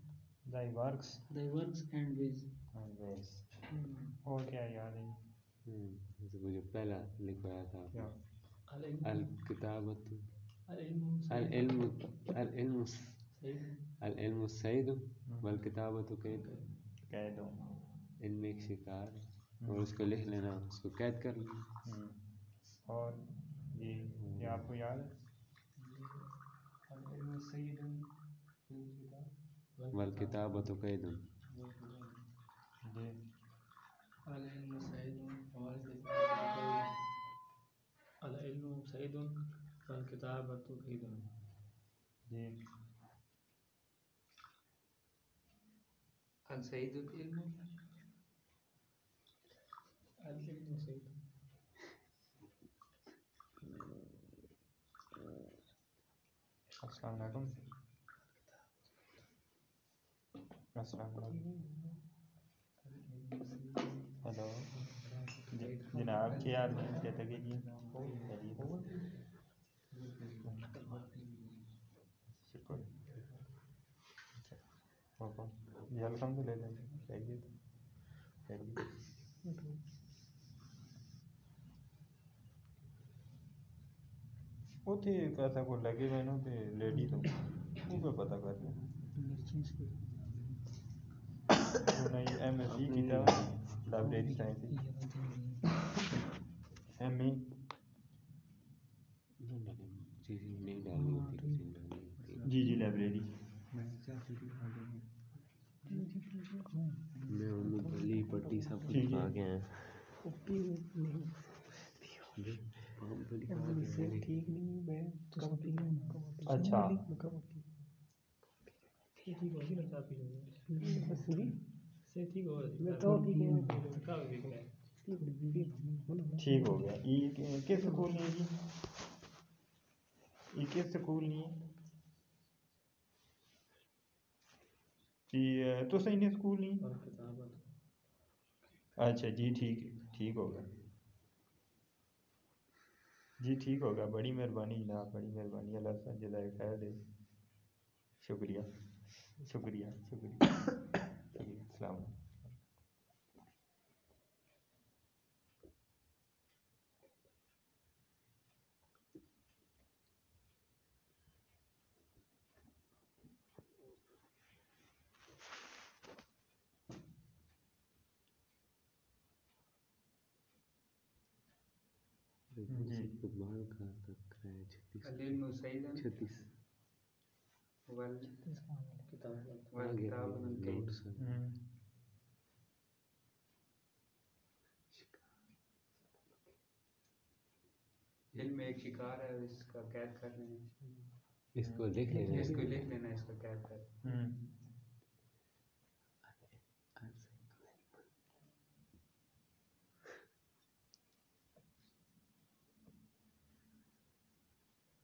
[SPEAKER 2] Thy works
[SPEAKER 1] thy works and ways.
[SPEAKER 2] Ways
[SPEAKER 1] Hmm.
[SPEAKER 2] اور کیا یاد ہے
[SPEAKER 4] جیسے جو پہلا لکھوایا تھا
[SPEAKER 1] العلم
[SPEAKER 4] الکتابت
[SPEAKER 1] العلم
[SPEAKER 4] العلم العلم
[SPEAKER 1] سعید
[SPEAKER 4] العلم السعید والکتابت قید علم ایک شکار اور اس کو لکھ لینا اس کو قید کر لینا۔
[SPEAKER 2] اور یہ آپ کو یاد ہے
[SPEAKER 6] العلم سيد في
[SPEAKER 4] قید.
[SPEAKER 6] العلم سيد
[SPEAKER 1] العلم سعید والکتابۃ قید
[SPEAKER 2] جی
[SPEAKER 6] السيد العلم
[SPEAKER 1] العلم. سعید
[SPEAKER 2] السلام علیکم السلام علیکم ہلو جناب کیا حال ہے کہتے کہ جی شکر حکم جی الحمد للہ خیریت خیریت ਉੱਥੇ ਇੱਕ ਐਸਾ ਕੋਈ ਲੱਗੇ ਮੈਨੂੰ ਤੇ ਲੇਡੀ ਤੋਂ ਉਹ ਕੋਈ ਪਤਾ ਕਰ ਲਿਆ
[SPEAKER 1] مرچیں سے
[SPEAKER 2] ہونا یہ ایم ایس سی کی تھا لائبریری سائنس ایم ای
[SPEAKER 4] جی جی نہیں ڈالنی ہوتی کسی نے ڈالنی ہوتی
[SPEAKER 2] جی جی لائبریری
[SPEAKER 4] میں انہوں گلی پٹی سب کچھ
[SPEAKER 2] ٹھیک ہے۔
[SPEAKER 4] کھا گیا جی
[SPEAKER 5] ٹھیک نہیں میں
[SPEAKER 2] اچھا۔ ٹھیک ہو گیا۔ یہ کس سکول نہیں ہے؟ جی یہ کس سکول نہیں ہے؟ تو صحیح نہیں سکول نہیں اچھا جی ٹھیک ٹھیک ہوگا جی ٹھیک ہوگا، بڑی مہربانی جناب، بڑی مہربانی، اللہ تعالیٰ جزائے خیر دے۔ شکریہ شکریہ شکریہ۔ [COUGHS] شکریہ السلام علیکم۔
[SPEAKER 4] فٹبال کا تک ہے چھتیس چھتیس۔
[SPEAKER 6] علم ایک شکار ہے اس کا قید کر رہے ہیں
[SPEAKER 4] اس کو لکھ لینا۔
[SPEAKER 6] اس کو لکھ لینا اس کا قید کر
[SPEAKER 2] ہوں جی آگے
[SPEAKER 4] کچھ
[SPEAKER 3] موتی موتی سمجھ کے
[SPEAKER 6] موتی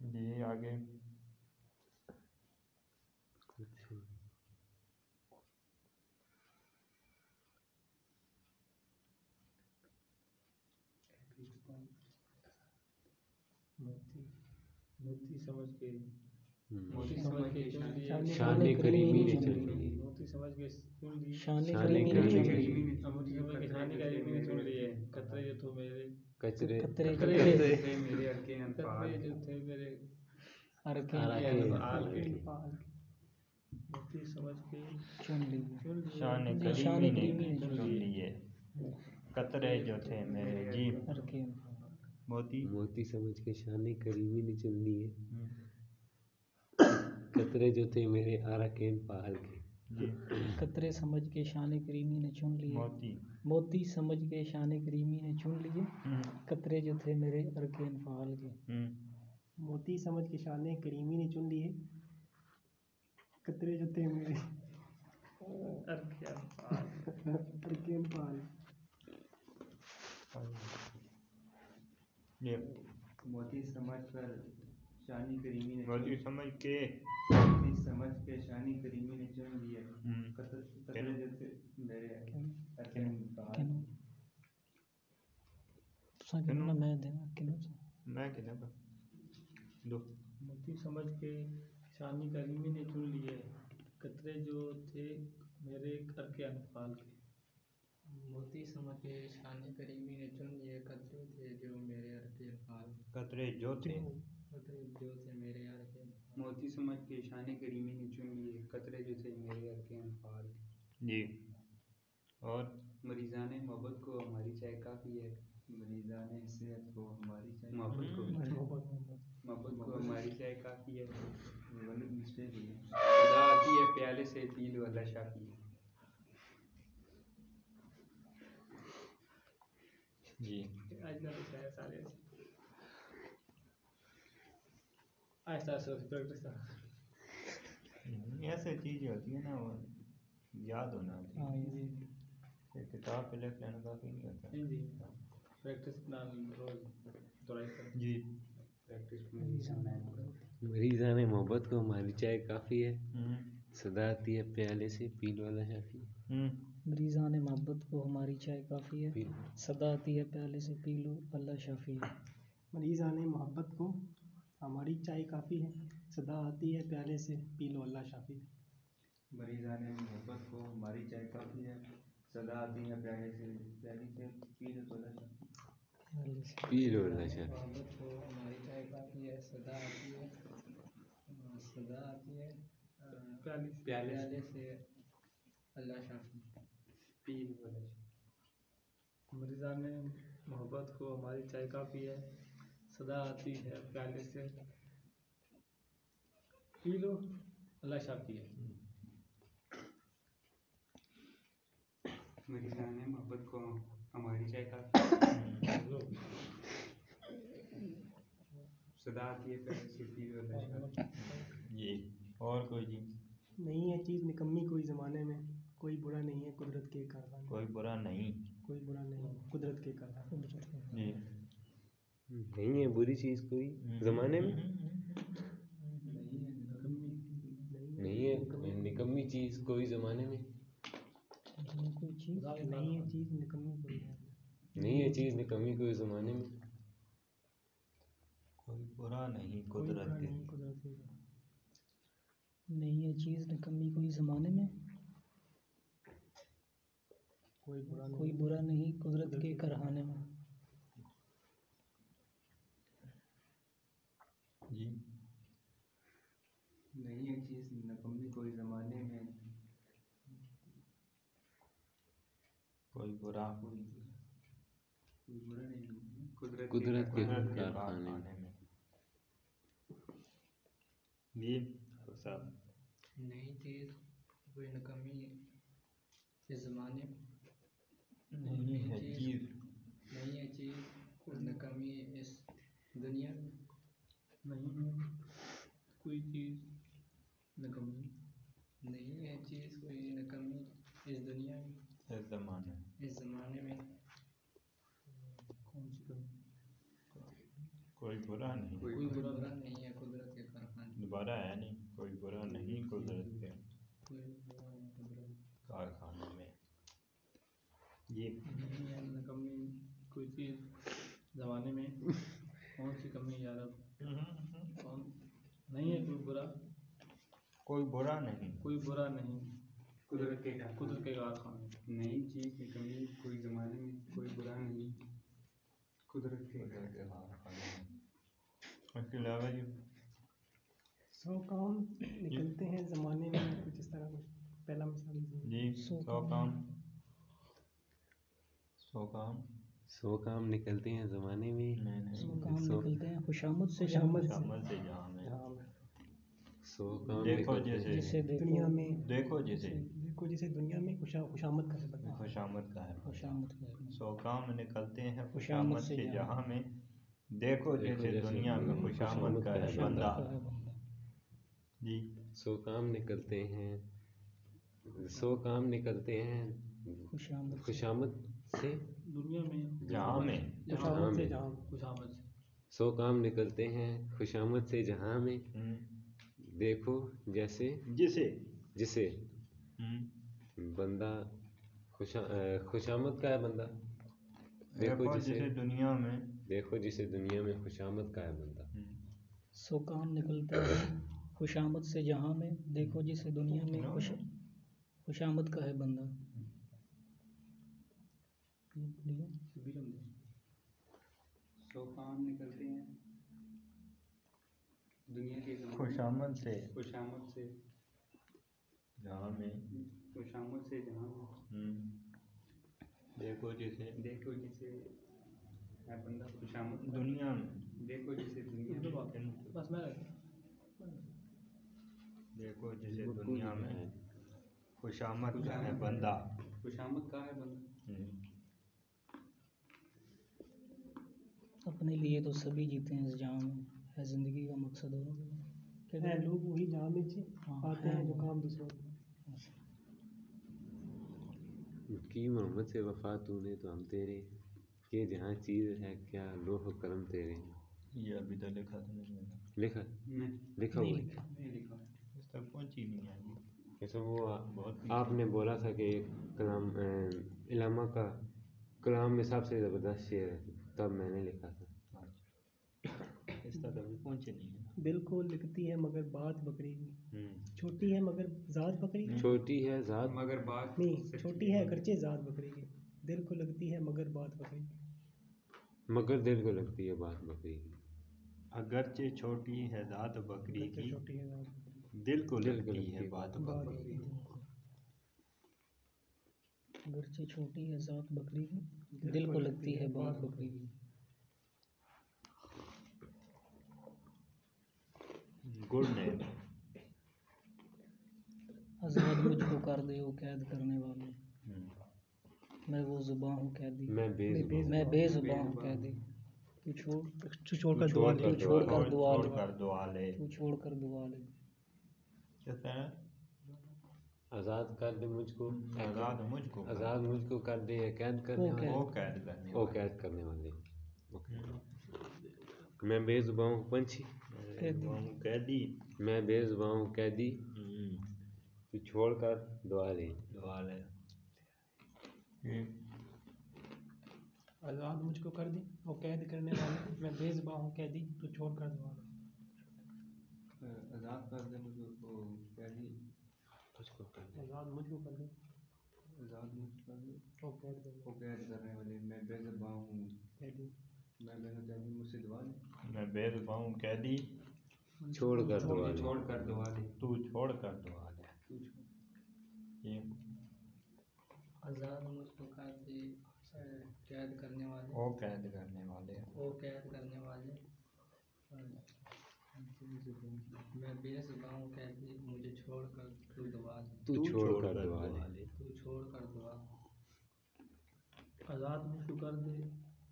[SPEAKER 6] سمجھ کے شان
[SPEAKER 4] شان کریمی نے
[SPEAKER 3] قطرے جو
[SPEAKER 1] تھے
[SPEAKER 6] میرے۔
[SPEAKER 1] جی، شان
[SPEAKER 2] کریمی
[SPEAKER 1] کریمی
[SPEAKER 2] نے
[SPEAKER 1] نے
[SPEAKER 2] چن لیے قطرے جو تھے میرے
[SPEAKER 1] ارکین
[SPEAKER 2] موتی۔
[SPEAKER 4] موتی سمجھ کے شان کریمی نے چن لیے قطرے جو تھے میرے آراکین پہل کے۔
[SPEAKER 1] قطرے سمجھ کے شان کریمی نے چن لیے۔
[SPEAKER 2] موتی۔
[SPEAKER 1] موتی سمجھ کے شان کریمی نے چن لیے۔ قطرے جو تھے میرے ارکین فعال کے۔
[SPEAKER 5] موتی سمجھ کے شان کریمی نے چن لیے۔ قطرے جو تھے میرے پال
[SPEAKER 2] یہ۔
[SPEAKER 6] موتی سمجھ کر شانی کریمی نے
[SPEAKER 2] موتی سمجھ کے۔
[SPEAKER 6] موتی سمجھ کے شانی کریمی نے چن
[SPEAKER 2] ہوں،
[SPEAKER 6] قطر- قطرے جیسے میرے انفعال
[SPEAKER 1] کنو تساں کنو نا میں دینا کنو سا
[SPEAKER 2] میں کہنا با دو۔
[SPEAKER 3] موتی سمجھ کے شانی کریمی نے چن لیے قطرے جو تھے میرے کر کے انفال کے۔
[SPEAKER 7] موتی سمجھ کے شان کریمی نے چن لیے قطرے تھے جو میرے عرق انفال
[SPEAKER 2] قطرے جو تھے۔
[SPEAKER 7] قطرے جو تھے میرے عرق انفال
[SPEAKER 6] موتی سمجھ کے شان کریمی نے چن لیے قطرے جو تھے میرے ارکین انفعال
[SPEAKER 2] جی۔ اور
[SPEAKER 6] مریضان محبت کو ہماری چائے کافی ہے۔ مریضان صحت کو ہماری چائے محبت کو۔ محبت کو ہماری چائے کافی ہے۔ خدا آتی ہے پیالے سے پیل والا شافی ہے۔
[SPEAKER 2] جی۔
[SPEAKER 3] آج نہ دکھایا سارے آہستہ آہستہ پریکٹس
[SPEAKER 2] ایسے چیزیں ہوتی ہیں نا وہ یاد ہونا
[SPEAKER 1] ہاں
[SPEAKER 2] کتاب پہ لکھ لینا کافی نہیں ہوتا۔
[SPEAKER 3] جی جی۔ پریکٹس روز کر
[SPEAKER 2] جی۔
[SPEAKER 6] پریکٹس مریضان محبت
[SPEAKER 4] کو ہماری چائے کافی ہے۔ صدا آتی ہے پیالے سے پیل والا شافی۔
[SPEAKER 1] مریضان محبت کو ہماری چائے کافی ہے۔ صدا آتی ہے پیالے سے پی لو اللہ شافی۔ ہے
[SPEAKER 5] مریض آنے محبت کو ہماری چائے کافی ہے۔ صدا آتی ہے پیارے سے۔ پی لو اللہ شافی۔
[SPEAKER 6] مریضان محبت کو ہماری چائے کافی ہے۔ صدا آتی ہے پیارے سے۔ پیارے سے اللہ شافی۔
[SPEAKER 4] اللہ شافی۔
[SPEAKER 7] محبت کو ہماری چائے کافی ہے۔ صدا آتی ہے۔ ہاں، صدا آتی ہے۔ سے۔ اللہ شافی۔
[SPEAKER 5] پی
[SPEAKER 3] لو اللہ شافی۔ مریضان محبت کو ہماری
[SPEAKER 5] چائے کافی
[SPEAKER 3] ہے۔ صدا آتی ہے
[SPEAKER 4] پیالے سے۔
[SPEAKER 5] پی لو
[SPEAKER 4] اللہ شاپ
[SPEAKER 5] کی ہے میری جان
[SPEAKER 6] ہے محبت کو ہماری چائے کا صدا
[SPEAKER 5] آتی ہے پیالے
[SPEAKER 6] سے پی لو اللہ جی اور کوئی جی؟
[SPEAKER 1] نہیں ہے چیز نکمی کوئی
[SPEAKER 6] زمانے میں کوئی برا نہیں ہے قدرت کے
[SPEAKER 5] کارخانے۔ کوئی برا
[SPEAKER 6] نہیں۔ کوئی برا
[SPEAKER 1] نہیں قدرت کے
[SPEAKER 5] کارخانے۔ جی۔ نہیں
[SPEAKER 1] ہے
[SPEAKER 6] بری
[SPEAKER 1] چیز
[SPEAKER 6] کوئی زمانے میں؟ نہیں ہے نکمی
[SPEAKER 5] چیز کوئی زمانے میں؟ نہیں ہے چیز نکمی
[SPEAKER 6] کوئی زمانے میں؟ کوئی
[SPEAKER 5] برا نہیں قدرت
[SPEAKER 1] نہیں ہے چیز نکمی کوئی زمانے میں؟ کوئی برا نہیں۔ قدرت کے کرہانے میں۔ چیز کوئی زمانے
[SPEAKER 5] میں کوئی برا
[SPEAKER 1] کوئی نہیں قدرت
[SPEAKER 3] میں۔ نئی چیز
[SPEAKER 1] کوئی زمانے نہیں
[SPEAKER 3] چیز کوئی ناکمی اس دنیا نہیں کوئی چیز۔ نہ نہیں ہے
[SPEAKER 5] چیز کوئی نہ اس دنیا میں اس
[SPEAKER 2] زمانے اس زمانے میں۔ کون سی کمی؟ کوئی برا نہیں۔ کوئی برا برا
[SPEAKER 5] نہیں
[SPEAKER 8] ہے
[SPEAKER 5] قدرت کے کارخانے۔ دوبارہ
[SPEAKER 4] ہے نہیں کوئی برا نہیں قدرت
[SPEAKER 5] کے کوئی
[SPEAKER 8] برا نہیں
[SPEAKER 4] قدرت۔
[SPEAKER 8] کارخانے میں۔ یہ نہیں
[SPEAKER 2] ہے
[SPEAKER 8] نہ
[SPEAKER 5] کوئی چیز زمانے میں۔
[SPEAKER 2] کون
[SPEAKER 4] سی کمی
[SPEAKER 5] یار
[SPEAKER 4] کون؟ نہیں
[SPEAKER 5] ہے
[SPEAKER 8] کوئی برا۔
[SPEAKER 2] کوئی برا
[SPEAKER 5] نہیں۔ کوئی
[SPEAKER 2] برا نہیں۔ قدرت کے قدرت کے کارخانے نئی جی،
[SPEAKER 5] چیز کی کمی؟
[SPEAKER 8] کوئی زمانے میں
[SPEAKER 5] کوئی برا نہیں۔ قدرت
[SPEAKER 8] کے
[SPEAKER 5] اس
[SPEAKER 8] کے
[SPEAKER 5] علاوہ
[SPEAKER 8] جی
[SPEAKER 5] سو کام نکلتے
[SPEAKER 4] ہیں
[SPEAKER 5] زمانے
[SPEAKER 4] میں؟
[SPEAKER 5] کچھ اس طرح پہلا مثال
[SPEAKER 4] جی
[SPEAKER 5] سو
[SPEAKER 8] کام سو کام
[SPEAKER 5] سو
[SPEAKER 4] کام نکلتے ہیں زمانے میں۔ سو کام نکلتے
[SPEAKER 8] ہیں خوشامد
[SPEAKER 4] سے۔ شامد
[SPEAKER 1] سے۔ جہاں
[SPEAKER 5] جی، میں
[SPEAKER 2] جی، ہاں۔
[SPEAKER 4] سو
[SPEAKER 2] کام
[SPEAKER 1] دیکھو دنیا
[SPEAKER 4] میں دیکھو جیسے دیکھو دنیا میں کا سبق
[SPEAKER 5] کا
[SPEAKER 4] ہے۔ سو
[SPEAKER 5] کام
[SPEAKER 4] نکلتے
[SPEAKER 5] ہیں
[SPEAKER 4] خوشامد سے جہاں میں۔ دیکھو جیسے دنیا میں
[SPEAKER 5] کا
[SPEAKER 4] ہے
[SPEAKER 5] بندہ۔ جی۔ سو
[SPEAKER 4] کام نکلتے ہیں۔ سو کام نکلتے ہیں۔ خوشامد
[SPEAKER 5] سے۔
[SPEAKER 8] دنیا میں۔ جہاں میں۔ خوشامد سے جہاں۔ سے۔ سو کام نکلتے ہیں۔
[SPEAKER 5] خوشامد
[SPEAKER 8] سے
[SPEAKER 5] جہاں
[SPEAKER 8] میں۔ دیکھو جیسے جسے۔ جسے۔ بندہ
[SPEAKER 1] خوش آمد
[SPEAKER 3] کا ہے بندہ۔ دیکھو جسے۔ دنیا میں۔ دیکھو
[SPEAKER 5] جسے دنیا
[SPEAKER 3] میں خوش
[SPEAKER 5] آمد کا
[SPEAKER 3] ہے بندہ۔ سو
[SPEAKER 5] کام نکلتا ہے
[SPEAKER 3] خوش آمد سے جہاں میں۔ دیکھو
[SPEAKER 5] جسے دنیا
[SPEAKER 3] میں خوش خوش
[SPEAKER 1] آمد
[SPEAKER 3] کا
[SPEAKER 1] ہے بندہ۔ سو
[SPEAKER 5] کام نکلتا
[SPEAKER 4] دنیا
[SPEAKER 5] کے
[SPEAKER 4] خوش
[SPEAKER 5] آمد
[SPEAKER 4] سے۔
[SPEAKER 5] خوش آمد سے۔ جہاں
[SPEAKER 3] میں۔ خوش آمد سے
[SPEAKER 5] جہاں۔
[SPEAKER 8] دیکھو جسے۔ دیکھو جسے۔ بندہ خوش آمد۔ دنیا میں۔ دیکھو جسے دنیا بس میں دیکھو
[SPEAKER 2] جسے دنیا میں۔ خوش آمد کا
[SPEAKER 8] ہے
[SPEAKER 2] بندہ۔ خوش
[SPEAKER 8] آمد
[SPEAKER 2] کا
[SPEAKER 8] ہے
[SPEAKER 2] بندہ۔ اپنے لیے
[SPEAKER 4] تو سبھی جیتے ہیں اس جہاں میں۔ ہے زندگی کا مقصد ہو کہتے ہیں لوگ وہی
[SPEAKER 5] جہاں میں ہاں، آتے ہیں جو کام
[SPEAKER 4] دوسروں
[SPEAKER 3] کی
[SPEAKER 4] محمد
[SPEAKER 8] سے
[SPEAKER 4] وفا تو
[SPEAKER 8] نے
[SPEAKER 3] تو ہم
[SPEAKER 5] تیرے یہ جہاں چیز ہے کیا
[SPEAKER 4] لوہ و
[SPEAKER 5] قلم
[SPEAKER 4] تیرے یہ ابھی تو لکھا لکھا۔ لکھا؟ ہوا اس تک پہنچی نہیں ہے جیسے وہ آپ نے بولا تھا
[SPEAKER 5] کہ کلام علامہ کا کلام حساب
[SPEAKER 2] سے زبردست شعر ہے تب میں نے لکھا
[SPEAKER 4] تھا۔
[SPEAKER 2] آہستہ تک پہنچنی ہے۔ بالکل لکھتی
[SPEAKER 4] ہے مگر بات
[SPEAKER 3] بکری۔ کی
[SPEAKER 2] چھوٹی
[SPEAKER 3] ہے
[SPEAKER 2] مگر ذات بکری۔ کی چھوٹی ہے ذات۔ مگر بات نہیں چھوٹی ہے اگرچہ ذات
[SPEAKER 4] بکری کی دل کو لگتی ہے مگر بات
[SPEAKER 5] بکری۔ کی مگر دل کو
[SPEAKER 2] لگتی
[SPEAKER 5] ہے
[SPEAKER 2] بات بکری۔ کی اگرچہ
[SPEAKER 5] چھوٹی ہے
[SPEAKER 4] ذات بکری
[SPEAKER 5] کی
[SPEAKER 4] چھوٹی
[SPEAKER 5] ہے
[SPEAKER 4] دل
[SPEAKER 5] کو
[SPEAKER 2] لگتی
[SPEAKER 5] ہے بات
[SPEAKER 2] بکری۔ کی
[SPEAKER 1] اگرچہ چھوٹی ہے ذات بکری کی دل کو لگتی ہے بات بکری کی۔
[SPEAKER 2] Good name.
[SPEAKER 1] آزاد مجھ کو کر دے وہ قید کرنے والے۔ میں وہ زباں ہوں قیدی۔
[SPEAKER 4] میں بے زبان
[SPEAKER 1] میں بے زباں ہوں قیدی۔ تو چھوڑ
[SPEAKER 5] تو چھوڑ کر دعا
[SPEAKER 1] تو
[SPEAKER 5] دے
[SPEAKER 1] چھوڑ کر دعا لے۔
[SPEAKER 2] کر دعا لے۔
[SPEAKER 1] تو چھوڑ کر دعا لے۔
[SPEAKER 2] کہتے ہیں
[SPEAKER 4] آزاد کر دے مجھ کو۔
[SPEAKER 2] آزاد مجھ کو۔
[SPEAKER 4] آزاد مجھ کو کر دے قید کرنے
[SPEAKER 1] وہ
[SPEAKER 4] والے۔
[SPEAKER 2] وہ قید کرنے والے۔
[SPEAKER 4] قید کرنے والے۔ میں بے زباں ہوں۔ پنچھی۔
[SPEAKER 2] وہ قیدی.
[SPEAKER 4] میں بے زباں ہوں. قیدی تو چھوڑ کر دعا لے
[SPEAKER 2] دعا لے
[SPEAKER 5] آزاد مجھ کو کر دی وہ قید کرنے والے. میں بے زباں ہوں قیدی تو چھوڑ کر دعا لے
[SPEAKER 6] آزاد کر دے مجھے کو قیدی.
[SPEAKER 4] تجھ کو کر دے
[SPEAKER 5] آزاد مجھ کو کر دے.
[SPEAKER 6] آزاد مجھ کر دے.
[SPEAKER 5] وہ قید
[SPEAKER 6] وہ قید کرنے والے. میں بے زباں ہوں.
[SPEAKER 5] قیدی.
[SPEAKER 6] میں بے قیدی مجھ سے دعا لے
[SPEAKER 2] میں بے زباں ہوں قیدی.
[SPEAKER 4] چھوڑ کر دعا لے
[SPEAKER 6] چھوڑ کر دعا لے
[SPEAKER 2] تو چھوڑ کر دعا لے یہ
[SPEAKER 7] آزاد مجھ کو قید کرنے والے۔
[SPEAKER 2] وہ قید کرنے والے۔
[SPEAKER 7] وہ قید کرنے والے۔ میں بے زباں ہوں قیدی مجھے چھوڑ کر تو دعا
[SPEAKER 4] تو چھوڑ کر دعا لے
[SPEAKER 7] تو چھوڑ کر دعا
[SPEAKER 5] آزاد مجھ کو کر دے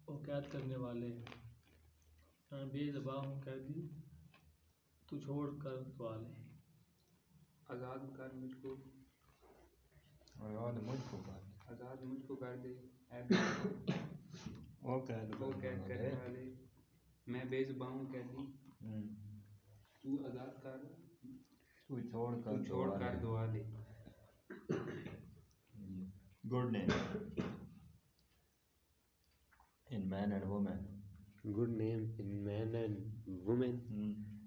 [SPEAKER 5] وہ قید کرنے والے۔ میں بے زباں ہوں قیدی تو چھوڑ کر دعا لے
[SPEAKER 6] آزاد کر مجھ کو۔
[SPEAKER 2] آزاد مجھ کو کر
[SPEAKER 6] آزاد مجھ کو کر دے۔
[SPEAKER 2] وہ قید
[SPEAKER 6] وہ
[SPEAKER 2] کرنے
[SPEAKER 6] قید کرنے
[SPEAKER 2] والے۔
[SPEAKER 6] میں بے زباں ہوں قیدی۔ تو آزاد کر۔
[SPEAKER 2] تو چھوڑ
[SPEAKER 6] تو
[SPEAKER 2] کر
[SPEAKER 6] چھوڑ کر دعا لے
[SPEAKER 2] good name. In man and woman.
[SPEAKER 4] Good name in man and woman.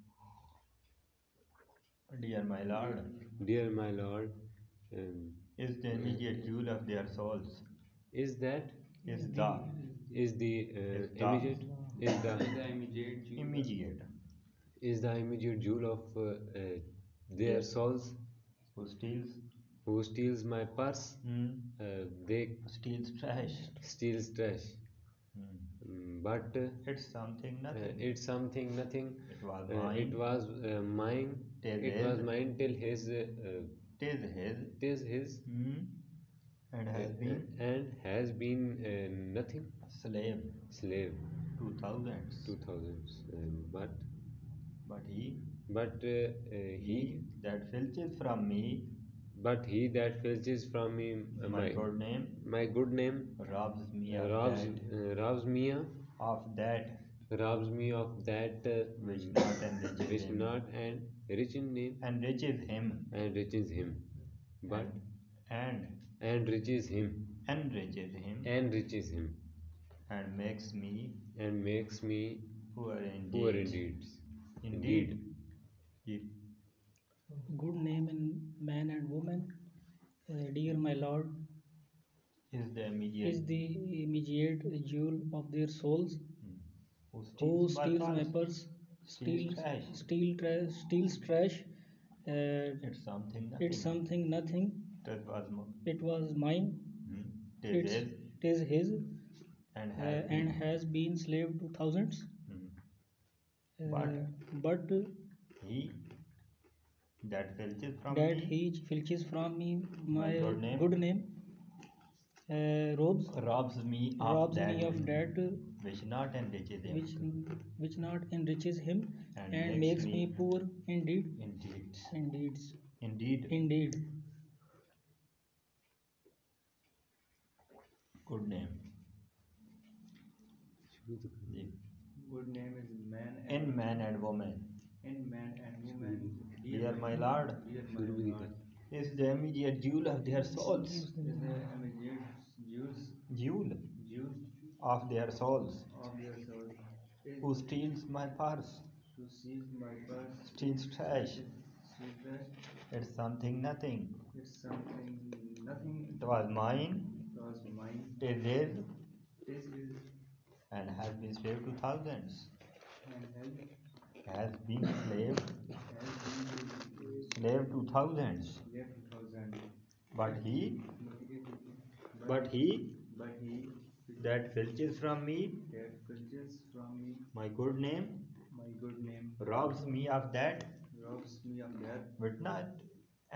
[SPEAKER 2] Dear my Lord,
[SPEAKER 4] Dear my Lord, um,
[SPEAKER 2] is the uh, immediate jewel of their souls,
[SPEAKER 4] is that?
[SPEAKER 2] Is the
[SPEAKER 4] is the uh,
[SPEAKER 2] Is the-
[SPEAKER 4] immediate? Is the
[SPEAKER 6] the immediate jewel?
[SPEAKER 2] immediate.
[SPEAKER 4] Is the immediate jewel of uh, uh, their souls?
[SPEAKER 2] Who steals?
[SPEAKER 4] Who steals my purse?
[SPEAKER 2] Hmm,
[SPEAKER 4] uh, they
[SPEAKER 2] steals trash.
[SPEAKER 4] steals trash but uh,
[SPEAKER 2] it's something
[SPEAKER 4] uh,
[SPEAKER 2] nothing
[SPEAKER 4] it's something nothing.
[SPEAKER 2] It was
[SPEAKER 4] uh,
[SPEAKER 2] mine.
[SPEAKER 4] it was uh, mine.
[SPEAKER 2] Till
[SPEAKER 4] it was
[SPEAKER 2] his.
[SPEAKER 4] mine till his uh, uh,
[SPEAKER 2] tis his.
[SPEAKER 4] Tis his.
[SPEAKER 2] Hmm, and has
[SPEAKER 4] uh,
[SPEAKER 2] been.
[SPEAKER 4] and has been uh, nothing.
[SPEAKER 2] Slave.
[SPEAKER 4] Slave.
[SPEAKER 2] To thousands.
[SPEAKER 4] Two thousands um, but
[SPEAKER 2] but he.
[SPEAKER 4] But uh, uh,
[SPEAKER 2] he.
[SPEAKER 4] He
[SPEAKER 2] that filches from me.
[SPEAKER 4] But he that filches from me uh,
[SPEAKER 2] my
[SPEAKER 4] my
[SPEAKER 2] good name.
[SPEAKER 4] my good name
[SPEAKER 2] robs me
[SPEAKER 4] uh, robs uh, robs me
[SPEAKER 2] of that
[SPEAKER 4] robs me of that uh,
[SPEAKER 2] which not enriches
[SPEAKER 4] which
[SPEAKER 2] him.
[SPEAKER 4] not and rich in name
[SPEAKER 2] enriches him.
[SPEAKER 4] and riches him. But
[SPEAKER 2] and
[SPEAKER 4] and riches him.
[SPEAKER 2] Enriches him.
[SPEAKER 4] And riches him.
[SPEAKER 2] And makes me
[SPEAKER 4] and makes me
[SPEAKER 2] poor indeed.
[SPEAKER 4] poor indeed.
[SPEAKER 2] Indeed. Ye-
[SPEAKER 1] good name in man and woman. Uh, dear my lord
[SPEAKER 2] Is the immediate
[SPEAKER 1] is the immediate jewel of their souls
[SPEAKER 2] who
[SPEAKER 1] who
[SPEAKER 2] steals,
[SPEAKER 1] my
[SPEAKER 2] purse steals
[SPEAKER 1] steals
[SPEAKER 2] trash.
[SPEAKER 1] steal trash steals trash uh,
[SPEAKER 2] It's something nothing.
[SPEAKER 1] it's something nothing
[SPEAKER 2] That was
[SPEAKER 1] it was mine
[SPEAKER 2] hmm.
[SPEAKER 1] It's
[SPEAKER 2] his
[SPEAKER 1] it is his
[SPEAKER 2] and
[SPEAKER 1] uh,
[SPEAKER 2] has
[SPEAKER 1] and
[SPEAKER 2] been.
[SPEAKER 1] has been slave to thousands
[SPEAKER 2] Hmm.
[SPEAKER 1] uh,
[SPEAKER 2] But-
[SPEAKER 1] but
[SPEAKER 2] He that filches from
[SPEAKER 1] that
[SPEAKER 2] me
[SPEAKER 1] he filches from me my,
[SPEAKER 2] good name.
[SPEAKER 1] good name uh, robes
[SPEAKER 2] robs me of
[SPEAKER 1] robs
[SPEAKER 2] that
[SPEAKER 1] me of that
[SPEAKER 2] which not enriches him.
[SPEAKER 1] which which not enriches him
[SPEAKER 2] And
[SPEAKER 1] and,
[SPEAKER 2] makes
[SPEAKER 1] makes,
[SPEAKER 2] me
[SPEAKER 1] me poor indeed
[SPEAKER 2] Indeed.
[SPEAKER 1] indeed
[SPEAKER 2] Indeed.
[SPEAKER 1] indeed
[SPEAKER 2] Good name.
[SPEAKER 6] good name is man and
[SPEAKER 2] In man and woman.
[SPEAKER 6] in man and woman
[SPEAKER 2] Dear my lord.
[SPEAKER 6] dear my lord
[SPEAKER 2] Is the immediate jewel of their souls.
[SPEAKER 6] is the immediate Jews
[SPEAKER 2] Jewel
[SPEAKER 6] Jews
[SPEAKER 2] of their souls.
[SPEAKER 6] of their soul is
[SPEAKER 2] Who steals my purse.
[SPEAKER 6] to seize my purse
[SPEAKER 2] Steals trash. It's something nothing.
[SPEAKER 6] it's something nothing
[SPEAKER 2] It was mine.
[SPEAKER 6] it was mine
[SPEAKER 2] It is
[SPEAKER 6] this is
[SPEAKER 2] and has been slave to thousands.
[SPEAKER 6] and
[SPEAKER 2] Has been slave,
[SPEAKER 6] has been
[SPEAKER 2] slave to thousands.
[SPEAKER 6] left thousand
[SPEAKER 2] But he
[SPEAKER 6] but
[SPEAKER 2] he
[SPEAKER 9] but he
[SPEAKER 2] that filches from me.
[SPEAKER 9] That filches from me.
[SPEAKER 2] My good name
[SPEAKER 9] my good name.
[SPEAKER 2] robs me of that
[SPEAKER 9] robs me of that.
[SPEAKER 2] but not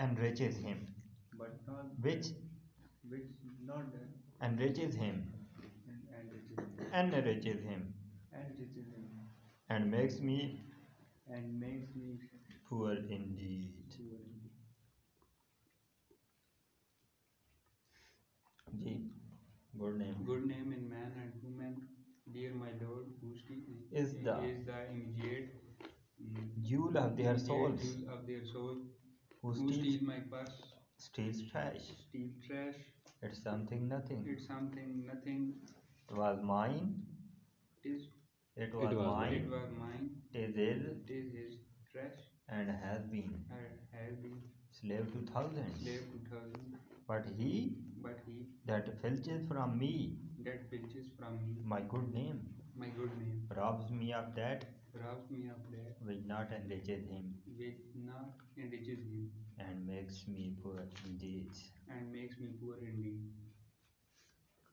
[SPEAKER 2] enriches him.
[SPEAKER 9] But not
[SPEAKER 2] which?
[SPEAKER 9] Which? Not
[SPEAKER 2] enriches him.
[SPEAKER 9] And, and riches him.
[SPEAKER 2] Enriches him.
[SPEAKER 9] And riches him.
[SPEAKER 2] And makes me
[SPEAKER 9] and makes me
[SPEAKER 2] poor indeed
[SPEAKER 9] poor
[SPEAKER 2] good name.
[SPEAKER 6] Good name in man and woman, dear my Lord, who ste-
[SPEAKER 2] Is the-
[SPEAKER 6] is the immediate mm,
[SPEAKER 2] jewel of their
[SPEAKER 6] immediate
[SPEAKER 2] souls.
[SPEAKER 6] jewel of their soul,
[SPEAKER 2] who
[SPEAKER 6] who
[SPEAKER 2] steals
[SPEAKER 6] steal my purse,
[SPEAKER 2] steals trash.
[SPEAKER 6] Steal trash,
[SPEAKER 2] it's something nothing.
[SPEAKER 6] It's something nothing,
[SPEAKER 2] it was mine.
[SPEAKER 6] It is.
[SPEAKER 2] It was
[SPEAKER 1] was
[SPEAKER 2] mine.
[SPEAKER 6] It was mine,
[SPEAKER 2] it is his.
[SPEAKER 6] It is his trash,
[SPEAKER 2] and has been.
[SPEAKER 6] And has been.
[SPEAKER 2] Slave to thousands.
[SPEAKER 6] Slave to thousand,
[SPEAKER 2] but he
[SPEAKER 6] but he
[SPEAKER 2] that filches from me,
[SPEAKER 6] that filches from me,
[SPEAKER 2] my good name,
[SPEAKER 6] my good name,
[SPEAKER 2] robs me of that,
[SPEAKER 6] robs me of that,
[SPEAKER 2] which not enriches him,
[SPEAKER 6] which not enriches him,
[SPEAKER 2] and makes me poor indeed,
[SPEAKER 6] and makes me poor indeed.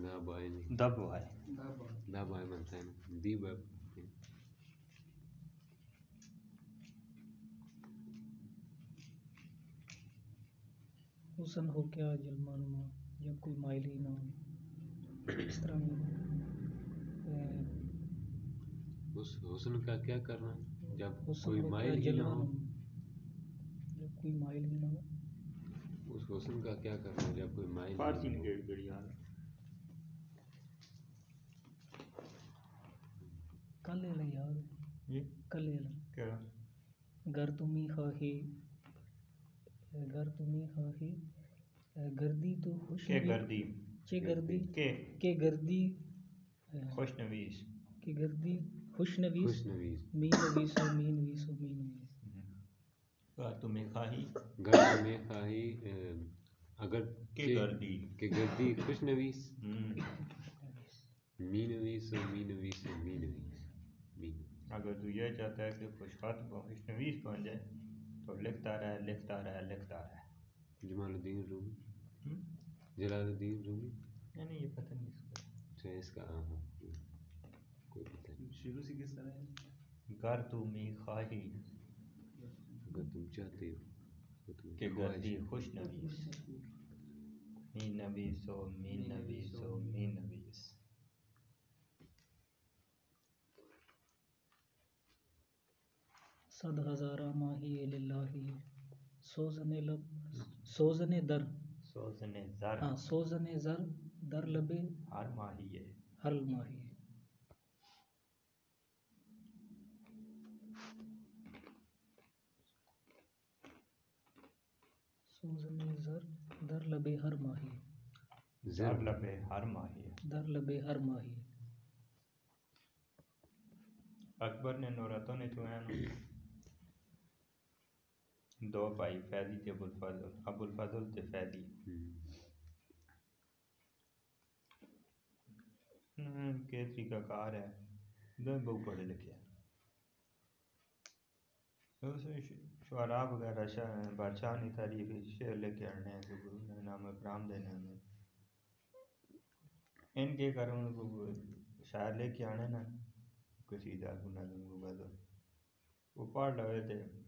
[SPEAKER 1] دب
[SPEAKER 4] آئے دب آئے دب آئے بنتا
[SPEAKER 2] ہے دی bye
[SPEAKER 1] حسن ہو کیا جلوہ نما
[SPEAKER 2] یا
[SPEAKER 1] کوئی
[SPEAKER 2] مائلی
[SPEAKER 1] ہو۔ اس طرح اس
[SPEAKER 2] حسن
[SPEAKER 1] کا کیا کرنا؟ جب کوئی مائل ہی نہ ہو۔
[SPEAKER 2] جب کوئی مائل ہی نہ ہو۔ اس حسن کا کیا کرنا؟ جب کوئی مائل فارسی لے یار۔ لے
[SPEAKER 1] کیا؟ تم
[SPEAKER 2] ہی
[SPEAKER 1] خواہی گر
[SPEAKER 2] تمہیں خواہی گردی تو خوش
[SPEAKER 1] کے گردی؟ چے گردی کے؟ کے گردی
[SPEAKER 9] خوش نویس کے گردی خوش
[SPEAKER 2] نویس مین نویس
[SPEAKER 1] و مین نویس و مین نویس
[SPEAKER 2] گر
[SPEAKER 1] تمہیں
[SPEAKER 2] خواہی
[SPEAKER 1] گر
[SPEAKER 2] تمہیں خواہی اگر کے گردی۔ کے گردی خوش
[SPEAKER 4] نویس مین نویس و مین نویس و مین
[SPEAKER 2] نویس اگر
[SPEAKER 4] تو یہ چاہتا ہے کہ
[SPEAKER 2] خوش خط خوش
[SPEAKER 4] نویس بن جائے۔ اور لکھتا رہا لکھتا رہا
[SPEAKER 2] لکھتا رہا جمال الدین رومی۔
[SPEAKER 4] جلال الدین رومی؟ یعنی
[SPEAKER 2] یہ پتہ نہیں اس کا۔ اچھا اس کا ہاں ہاں, ہاں، کوئی پتہ نہیں۔ شروع
[SPEAKER 1] سے
[SPEAKER 2] کس طرح ہے؟ گر می خواہی۔ اگر تم چاہتے ہو کہ گردی خوش نبی می نویسو می نویسو می نویسو۔ صد ہزارہ ماہی اللہ سوزن لب سوزن در۔ سوزن زر۔ ہاں سوزن زر در لب ہر ماہی ہر ماہی سوزن زر در ہر ماہی زر ہر ماہی در ہر ماہی اکبر نے نورتوں نے چوہان دو بھائی فیضی ابوالفضل ابوالفضل تھے فیضی۔ کے طریقہ
[SPEAKER 4] کار
[SPEAKER 2] ہے؟ دونوں بہت پڑھے لکھے شعراء وغیرہ شاہ بادشاہ نے تعریف شعر لے کے آنے ہیں نام اکرام دینے
[SPEAKER 4] ہمیں
[SPEAKER 2] ان کے کرم کو
[SPEAKER 4] شاعر
[SPEAKER 2] لے کے آنے نا کسی دار کو نظم کو غزل وہ پڑھ لگے تھے۔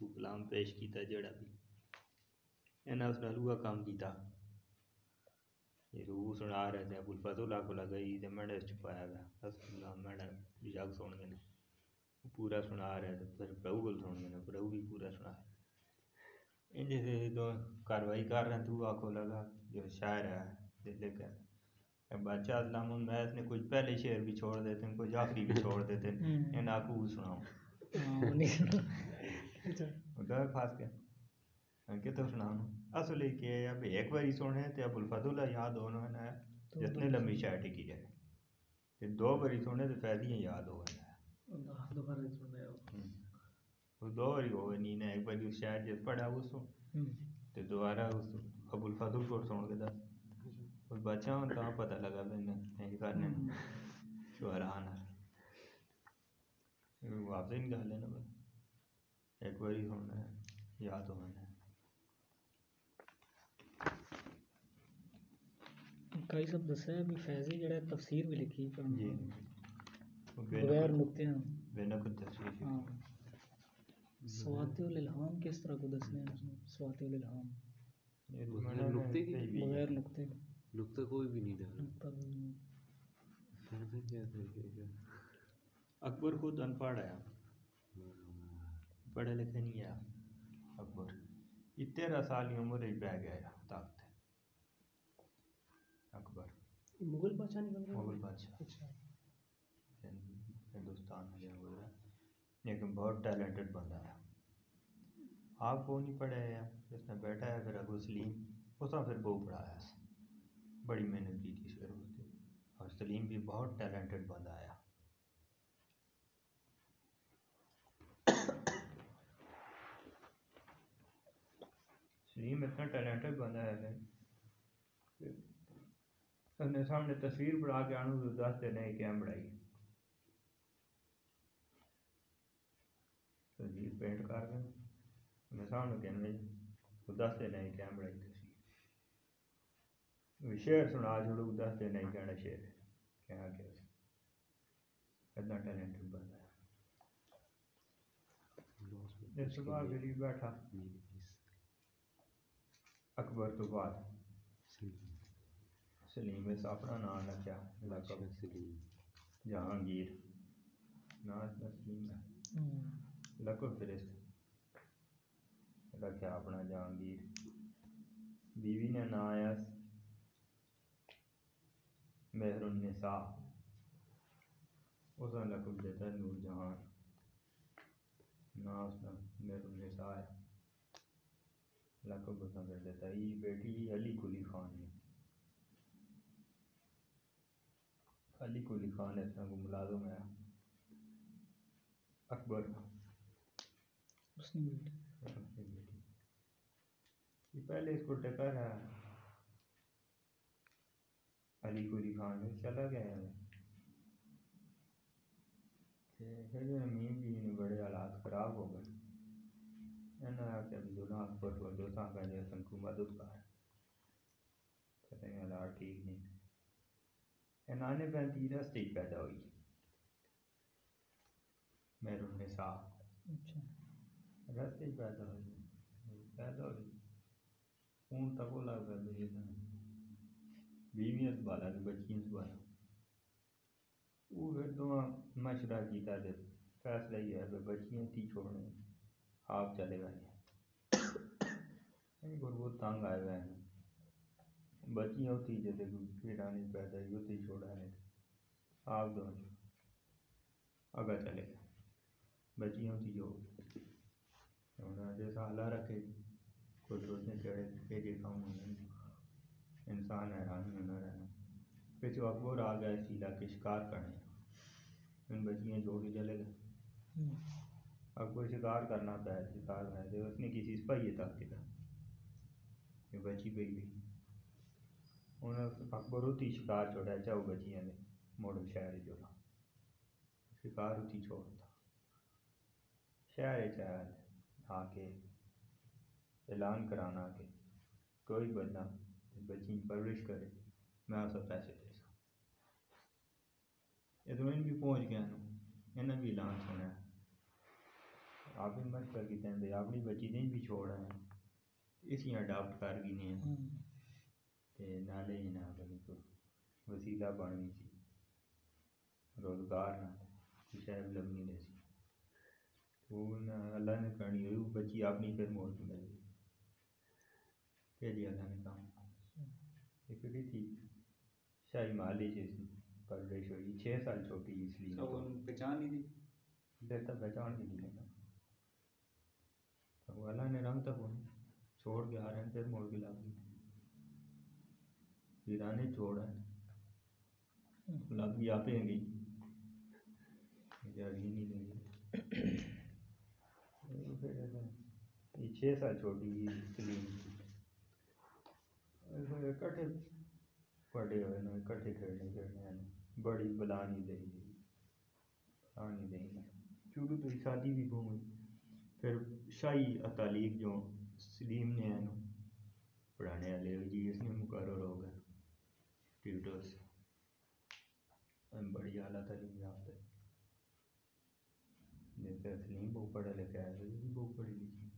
[SPEAKER 2] وہ کلام پیش کیتا جڑا بھی۔ انہیں اس نال وہ کام کیتا۔ یہ روح سنا رہے تھے ابو الفضل کو لگئی تے نے چھپایا گیا بس اللہ نے جگ سن گئے پورا سنا رہے تھے پھر پرو کو سن گئے پرو بھی پورا سنا ان جیسے تو کاروائی کر رہے تو آنکھوں لگا جو شاعر ہے دل کر بادشاہ اسلام میں اس نے کچھ پہلے شعر بھی چھوڑ دیتے ہیں کچھ آخری بھی چھوڑ دیتے ہیں۔ ان آنکھوں سناؤ میں کہ تو سنا۔ اصل یہ کہ اب ایک باری سنے تے ابو الفضل یاد ہونا ہے جتنے لمبی شاعر ٹکی جائے۔ تے دو باری سنے تے فیضیاں یاد ہو گئے وہ دو باری ہو گئے نہیں ایک باری شاعر جس پڑھا اس تے دوبارہ اس ابو الفضل کو سن کے دس۔ اس بچہ ہوں تو پتہ لگا میں نے کرنے۔ شعران واپس ہی نکال لینا بس۔ ایک باری سننا ہے یاد ہونا ہے۔
[SPEAKER 1] کئی سب دسیا ہے بھی فیضی جڑا تفسیر بھی لکھی
[SPEAKER 2] جی
[SPEAKER 1] بغیر نقطے ہیں۔
[SPEAKER 2] بے نقد تصویر
[SPEAKER 1] ہاں۔ سوات الالہام کس طرح کو دسنے ہیں سوات الالہام
[SPEAKER 4] نقطے کی
[SPEAKER 1] بغیر نقطے
[SPEAKER 4] نقطہ کوئی بھی نہیں کہ
[SPEAKER 2] اکبر خود ان پڑھ ہے۔ پڑھے لکھے نہیں ہے اکبر یہ تیرہ سال کی عمر ہی پہ گیا طاقت اکبر
[SPEAKER 5] مغل بادشاہ نکل
[SPEAKER 2] مغل بادشاہ
[SPEAKER 5] اچھا
[SPEAKER 2] ہندوستان میں گزرا لیکن بہت ٹیلنٹڈ بندہ ہے آپ کو نہیں پڑھا ہے جس نے بیٹھا ہے پھر ابو سلیم اس نے پھر بہو پڑھایا بڑی محنت کی تھی اور سلیم بھی بہت ٹیلنٹڈ بندہ ہے سلیم اتنا ٹیلنٹڈ بندہ ہے کہ اس نے سامنے تصویر پڑھا کے آنو تو دس دن نہیں کیا بڑھائی۔ تصویر پینٹ کر کے میں سامنے کہنے تو دس دن نہیں کیا بڑھائی تصویر شعر سنا چھوڑو دس دن نہیں کہنا شعر کہنا کہ اتنا ٹیلنٹڈ بندہ ہے۔ صبح گلی بیٹھا۔ اکبر تو بعد۔ سلیم۔ اس اپنا نام رکھا لقب جہانگیر۔ نام سلیم ہے۔ لقب فرست رکھا اپنا جہانگیر۔ بیوی نے نام آیا مہر النساء۔ اس نے لقب دیتا ہے نور جہان۔ نام اس کا مہر النساء ہے۔ کر دیتا ہے یہ بیٹی علی کلی خان ہے۔ علی کلی خان اس میں کو ملازم ہے؟ اکبر۔
[SPEAKER 1] اس نے بیٹا
[SPEAKER 2] یہ پہلے اس کو ٹکر ہے۔ علی کلی خان میں چلا گیا ہے۔ پھر امین جی نے بڑے حالات خراب ہو گئے۔ انہوں نے کہ عبداللہ جو مدد کہتے ہیں ٹھیک نہیں پینتی رستے پیدا ہوئی مہر النساء
[SPEAKER 1] اچھا
[SPEAKER 2] رستے پیدا ہوئی پیدا ہوئی لگ پیدا ہوئی بیویاں بچیاں وہ پھر تو مشورہ کیتا تے فیصلہ یہ ہے بچیاں تھی چھوڑنے آپ چلے گئے یعنی تنگ آئے ہوئے ہیں بچیاں ہوتی جیسے کیڑا نہیں پیدا ہوئی ہوتی چھوڑا نہیں آپ دو اگر چلے گئے بچیاں ہوتی جو جیسا اللہ رکھے کوئی سوچنے چڑھے کہ یہ کام ہونے انسان حیران ہونا رہنا پھر اکبر آ گیا اس علاقے شکار کرنے ان بچیاں جو بھی چلے گئے اکبر شکار کرنا پایا شکار ہے۔ اس نے کسی سپاہی تک کیا کہ بچی پہ گئی انہیں اکبر ہوتی شکار چھوڑا چاہو بچیاں نے موڑ شہر جو شکار ہوتی چھوڑتا شہر چاہے آ کے، اعلان کرانا کہ کوئی بندہ بچی پرورش کرے۔ میں اسے پیسے دے سکتا ادھر بھی پہنچ گیا نا انہیں بھی اعلان سنا آپ بھی مشورہ کیتے ہیں اپنی بچی نہیں بھی چھوڑ رہے ہیں اسی اڈاپٹ کر گئی نے۔ تے نالے ہی نہ بنی کو وسیلہ بن گئی سی۔ روزگار نہ کچھ ہے لبنی نہیں سی۔ وہ نہ اللہ نے کرنی ہوئی وہ بچی اپنی پھر موڑ کے مل گئی۔ کہ جی اللہ نے کام ایک بھی تھی۔ شاہی مالی جس پرورش ہوئی۔ چھ سال چھوٹی اس لیے۔
[SPEAKER 10] پہچان نہیں دی؟
[SPEAKER 2] دیتا پہچان بھی نہیں لینا تو نے رنگ تک وہ چھوڑ کے آ رہے ہیں پھر موڑ کے لا گئی ویرانے چھوڑ رہے ہیں لگ گئی آپ گئی جاگی نہیں دیں گے پھر یہ چھ سال چھوٹی جی سلیم ایسا کٹھے پڑے ہوئے نا کٹھے کھیلنے کھیلنے ہیں بڑی بلا نہیں دیں گی بلا نہیں دیں گے شروع تو شادی بھی بہت ہوئی پھر شاہی تعلیق جو سلیم نے ہیں نا پڑھانے والے جی اس نے مقرر ہو گئے ٹیوٹرس بڑی اعلیٰ تعلیم یافتہ جیسے سلیم بہت پڑھا لکھا ہے یہ بہت پڑھی لکھی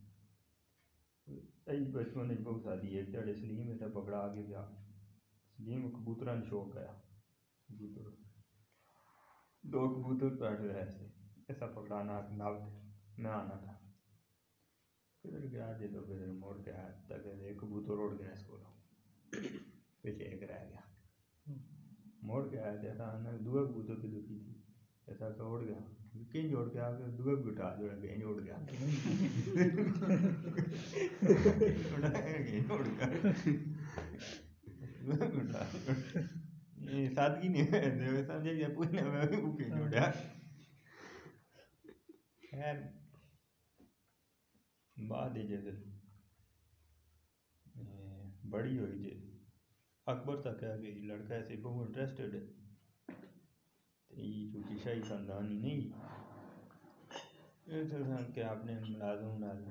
[SPEAKER 2] ای بچپن میں بہت سادی ہے تیڑے سلیم ہے پکڑا کے گیا سلیم کبوترا نے شوق آیا کبوتر۔ دو کبوتر بیٹھ گئے ایسے ایسا پکڑانا ناب میں آنا تھا۔ پھر گیا جی تو پھر موڑ کے آیا تک ایک کبوتر اڑ گیا اس کو پیچھے ایک رہ گیا موڑ کے آیا جیسا دو کبوتر کی دکھی تھی ایسا کہ اڑ گیا کہیں جوڑ کے آ کے دو بٹا جو ہے کہیں جوڑ گیا اڑ گیا سادگی نہیں ہے سمجھے پوچھنے میں کہیں جوڑا خیر بعد بڑی ہوئی جی اکبر تک ہے کہ لڑکا ایسے بہت انٹرسٹڈ ہے۔ چونکہ شاہی خاندان ہی نہیں کہ آپ نے ملازم نال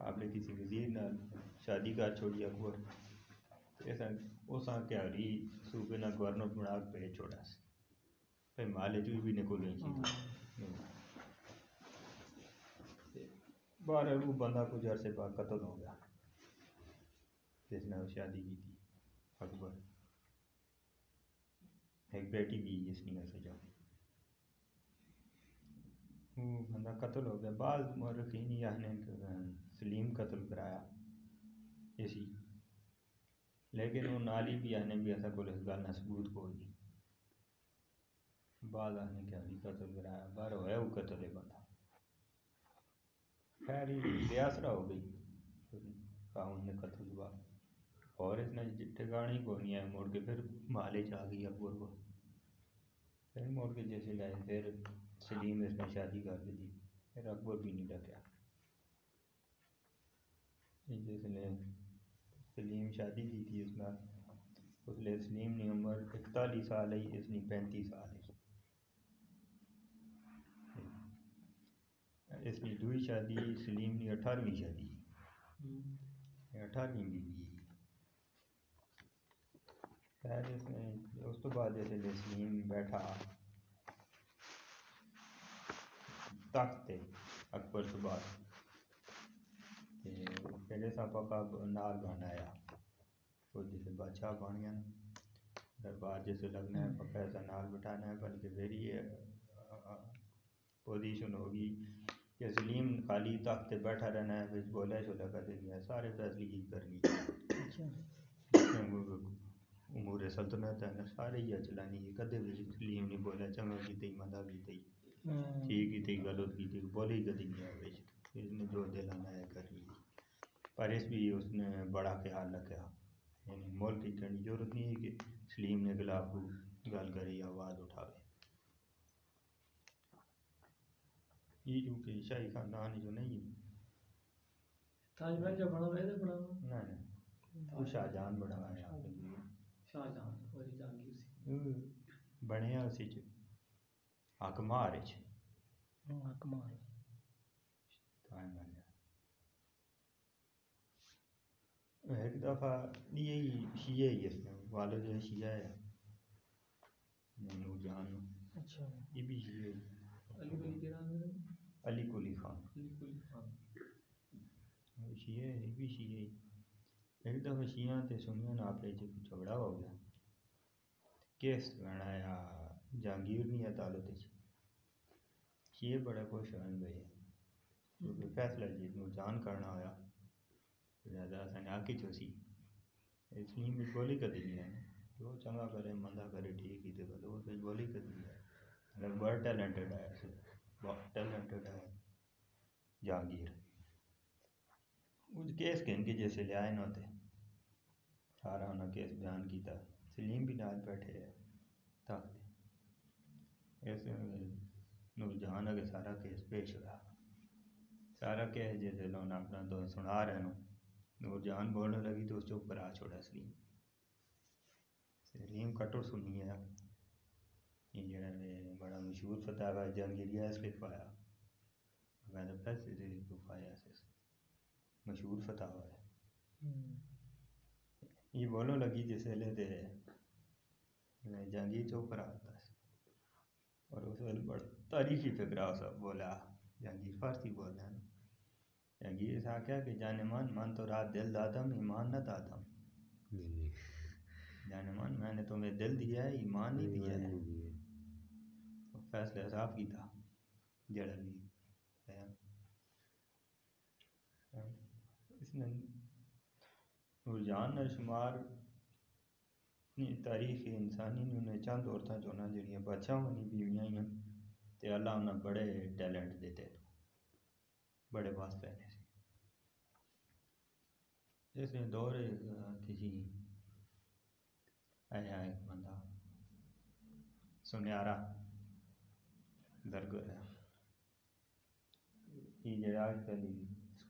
[SPEAKER 2] آپ نے کسی وزیر نال شادی کر چھوڑی اکبر۔ اس کیا رہی صوبے نہ گورنر بنا کے بھیج چھوڑا سی۔ پھر مالے چوئی بھی نکل نہیں چیز باہر وہ بندہ کچھ عرصے بعد قتل ہو گیا۔ جس نے شادی کی تھی، اکبر۔ ایک بیٹی بھی جس نے سجا وہ بندہ قتل ہو گیا۔ بعض مورخین یہ نے سلیم قتل کرایا۔ اسی لیکن وہ نالی بھی آنے بھی ایسا کوئی اس گل نہ ثبوت کو دی بعض آنے کیا بھی قتل کرایا۔ باہر ہوا وہ قتل ہے بندہ۔ خیر بیاسرا ہو گئی۔ کاؤن نے قتل ہوا اور اس نے ٹھکانے کو نہیں ہے موڑ کے پھر مالے چاہ گئی اکبر کو۔ پھر موڑ کے جیسے لائے پھر سلیم اس نے شادی کر دی پھر اکبر بھی نہیں رکھا جس نے سلیم شادی کی تھی اس میں اس لیے سلیم نے عمر اکتالیس سال ہے اس نے پینتیس سال ہے اس کی دوئی شادی، سلیم نے اٹھارویں شادی۔ اٹھارویں بیوی خیر اس نے اس تو بعد جیسے سلیم بیٹھا، تخت اکبر تو بعد۔ پہلے سا پکا نال بنایا وہ جیسے بادشاہ بن گیا نا دربار جیسے لگنا ہے، پکا ایسا نال بٹھانا ہے، بلکہ پھر یہ پوزیشن ہوگی۔ کہ سلیم خالی تخت بیٹھا رہنا ہے پھر بولا چھولا کر دیں سارے فیصلے کی کرنی امور سلطنت ہے سارے ہی چلانی ہے کدے بھی سلیم نہیں بولا چنگا کی تی مندہ کی تی ٹھیک کی تی غلط کی تی بولی کدی نہیں ہے اس نے جو دل آنا ہے کرنی پر اس بھی اس نے بڑا خیال رکھا۔ یعنی ملک کی کرنی ضرورت نہیں ہے کہ سلیم نے خلاف گل کری آواز اٹھاوے۔
[SPEAKER 1] تاج محل ہے
[SPEAKER 2] نہ وہ شاہ جہان ہے آپ نے
[SPEAKER 1] شاہ اور جہانگیر سی
[SPEAKER 2] بنے اسی چ حکمار چ
[SPEAKER 1] حکمار
[SPEAKER 2] تاج محل ایک دفعہ یہی شیعہ ہی اس میں والد جو شیعہ ہے نور جہان
[SPEAKER 1] اچھا
[SPEAKER 2] یہ بھی شیعہ
[SPEAKER 3] علی گلی کے نام ہے
[SPEAKER 2] علی قلی خان۔ وہ شیعہ ہے یہ بھی شیعہ ہی ایک دفعہ شیعہ تے سنیاں نا آپ چ جھگڑا ہو گیا۔ کیس کرنا یا جہانگیر نہیں چ شیعہ بڑے خوش ہوئے بھائی کیونکہ فیصلہ نو جان کرنا ہویا۔ لہذا سن آکی چوسی۔ اس لیے میں بولی کر دی ہے۔ جو چنگا کرے مندہ کرے ٹھیک ہی تے بس وہ بولی کر دی ہے۔ بڑا ٹیلنٹڈ ہے۔ اسے بہت ہے جہانگیر اس کیس کہن کے جیسے لے آئے نہ ہوتے سارا انہوں کیس بیان کیتا سلیم بھی نال بیٹھے ہے تاکتے ایسے نور جہان اگر سارا کیس پیش ہوا سارا کیس جیسے لوگ اپنا تو سنا رہے ہیں نور جہان بولنے لگی تو اس چپ کرا چھوڑا سلیم سلیم کٹر سنی ہے یہ جڑا نے بڑا مشہور فتح ہے جہانگیریہ اس میں نے پیسے دے لکھوایا سے مشہور فتح ہے۔ یہ بولو لگی جس ویلے تے جہانگیر چوپ کرا آتا ہے اور اس ویلے بڑا تاریخی فکرہ سب بولا جہانگیر فارسی بول رہے ہیں جہانگیر سے کیا کہ جان من من تو رات دل دادم ایمان نہ دادم۔ جان من میں نے تمہیں دل دیا ہے ایمان نہیں دیا ہے۔ فیصلہ صاف کی جڑا بھی ہے۔ اس نے رجحان شمار تاریخ انسانی نے انہیں چند عورتیں چونا جڑیاں بادشاہ ہونی، بیویاں ہیں تے اللہ انہیں بڑے ٹیلنٹ دیتے بڑے واسطے نے اس نے دور کسی آیا ایک بندہ ہے۔ یہ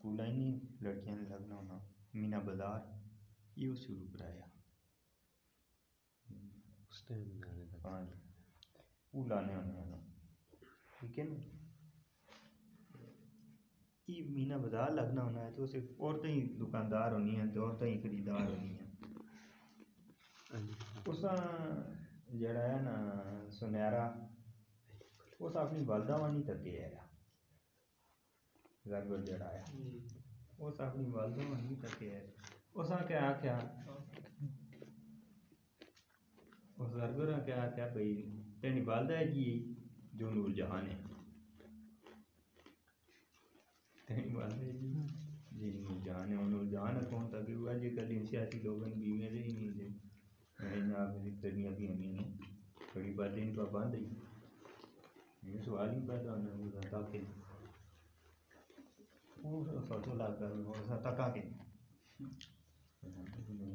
[SPEAKER 2] نہیں لڑکیاں لگنا ہونا۔ مینا بازار یہ اس شروع کرایا۔
[SPEAKER 4] اس ٹائم
[SPEAKER 2] ہاں وہ لانے ہونے ہونا ٹھیک ہے نا۔ یہ مینا بازار لگنا ہونا ہے تو اسے عورتیں ہی دکاندار ہونی ہیں تو عورتیں ہی خریدار ہونی ہیں اس اپنی والدہ وانی تکے ہے زرگر جڑا ہے اس اپنی والدہ وانی تکے ہے اس نے کیا آکھیا اس زرگر نے کیا آکھیا بھئی تینی والدہ ہے جی جو نور جہان ہے تینی والدہ ہے جی جی نور جہان ہے اور نور جہان ہے کون تک ہوا جی کل ان سیاسی لوگوں نے ہی نہیں دے میں نے آپ کی کرنیاں بھی ہمیں نے بڑی بات ان کا بند ہی یہ سوال ہی پیدا ہونا وہ زیادہ کہ تکا کے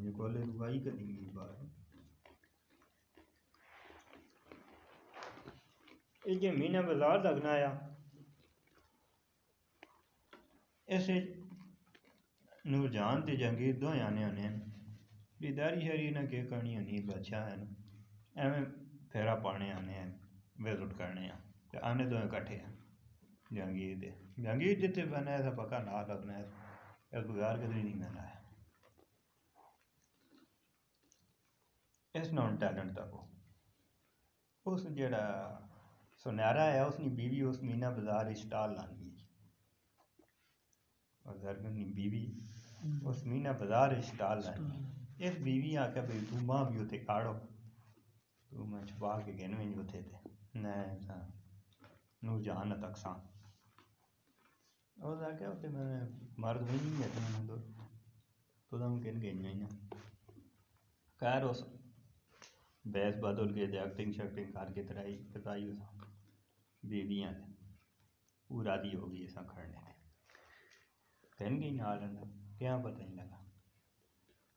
[SPEAKER 2] کر دیں یہ جو مینا بازار لگنا آیا ایسے نور جہان تے جہانگیر دو آنے ہونے ہیں بیداری شہری نہ کہ کرنی ہونی بادشاہ ہے نا ایویں پھیرا پانے آنے ہیں وزٹ کرنے ہیں آنے دو اکٹھے ہیں۔ جہانگیر دے۔ جہانگیر جتے بنا ایسا پکا نہ لگنا ہے اس بغیر کدی نہیں ملنا ہے اس نون ٹیلنٹ تک اس جڑا سنیارا ہے، اس نے بیوی، اس مینا بازار اسٹال لانی اور زرگن نے بیوی۔ اس مینا بازار اسٹال لانی اس بیوی آکھا بھئی تو ماں بھی ہوتے کھاڑو تو میں چھپا کے گھنویں جی جو تھے۔ تھے نور جہان تک سا اور آکھا ہوتے میں مرد بھی نہیں ہے تو میں تو دم کن گئی نہیں خیر اس بیس بدل کے دے ایکٹنگ شیکٹنگ کر کے ترائی تکائی اس بیویاں نے وہ راضی ہو گئی پتہ نہیں لگا۔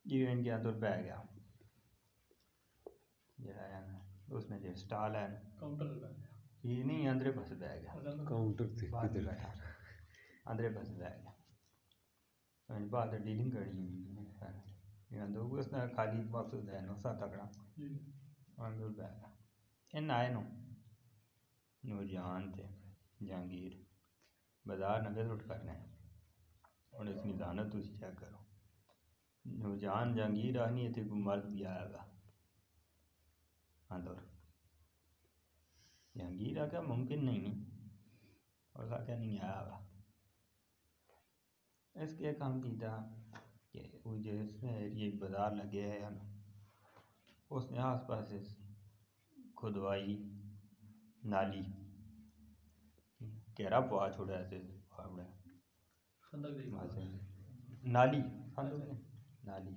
[SPEAKER 2] جی ان کے اندر بہ گیا۔ باہر بیٹھا۔ اندرے پاس بہ گیا۔ سمجھ بعد ڈیلنگ کرنی یہ اندر اس نے خالی مقصد ہے نا سا تکڑا اندر بہ گیا۔ ان آئے نو۔ نور جہان تھے جہانگیر۔ بازار نہ وزٹ کرنا ہے اور اس کی دانت تھی چیک کرو۔ نور جہان جہانگیر آنی ہے کوئی مرد بھی آیا گا۔ اندر جہانگیر آخیا ممکن نہیں نہیں اس اس کے کام کیتا کہ وہ جس ایریے بازار لگے ہے نا اس نے آس پاس کھدوائی نالی گہرا پوا چھوڑا پھاوڑا نالی نالی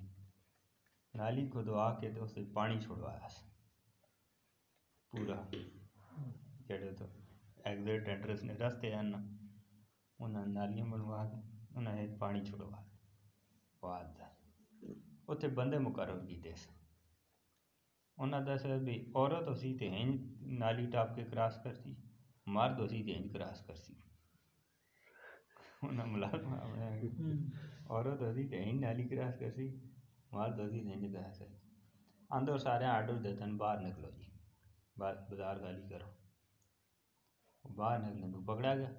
[SPEAKER 2] نالی کھدوا کے تو اسے پانی چھوڑوایا پورا تو ایگزٹ انٹرس نے رستے ہیں نا انہاں نالیاں بنوا کے انہاں نے پانی چھوڑوا واد دا اتنے بندے مقرر کیتے دسیا بھی عورت اسی تے ہنج نالی ٹاپ کے کراس کرتی مرد اسی تے ہنج کراس کرتی ملازم اپنے عورت اسی تے ہنج نالی کراس کرتی مرد اسی تے ہنج کراس کرتی اندر سارے آرڈر دیتے ہیں باہر نکلو نکلنے تو پکڑا گیا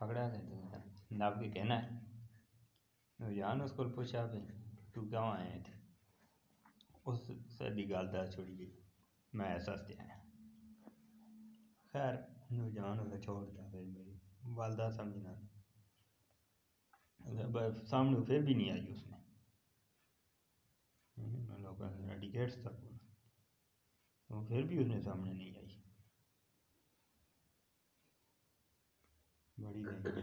[SPEAKER 2] پکڑا گیا تو نب کے کہنا ہے نوجوان اس کو پوچھا بھی تو کیوں آئے تھے اس سیدھی گل دس چھوڑی گئی میں ایسا سے آیا خیر نوجوان اسے چھوڑ دیا پھر میری والدہ سمجھنا سامنے پھر بھی نہیں آئی اس نے لوگوں نے ڈیکیٹس تک وہ پھر بھی اس نے سامنے نہیں آئی بڑی گئی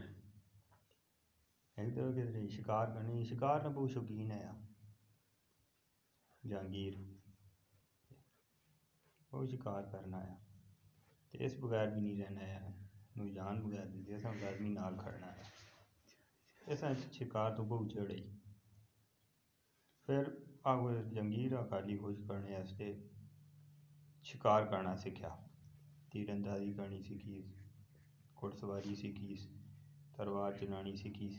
[SPEAKER 2] ایک دفعہ کہ شکار کرنی شکار نہ بہت شوقین ہے جہانگیر وہ شکار کرنا ہے تو اس بغیر بھی نہیں رہنا ہے نوجان بغیر بھی اس آدمی نال کھڑنا ہے اس شکار تو بہت چڑھے پھر آگے جنگیر اکالی خوش کرنے واسطے شکار کرنا سیکھا تیر اندازی کرنی سیکھی گھڑ سواری سیکھی تلوار چلانی سیکھی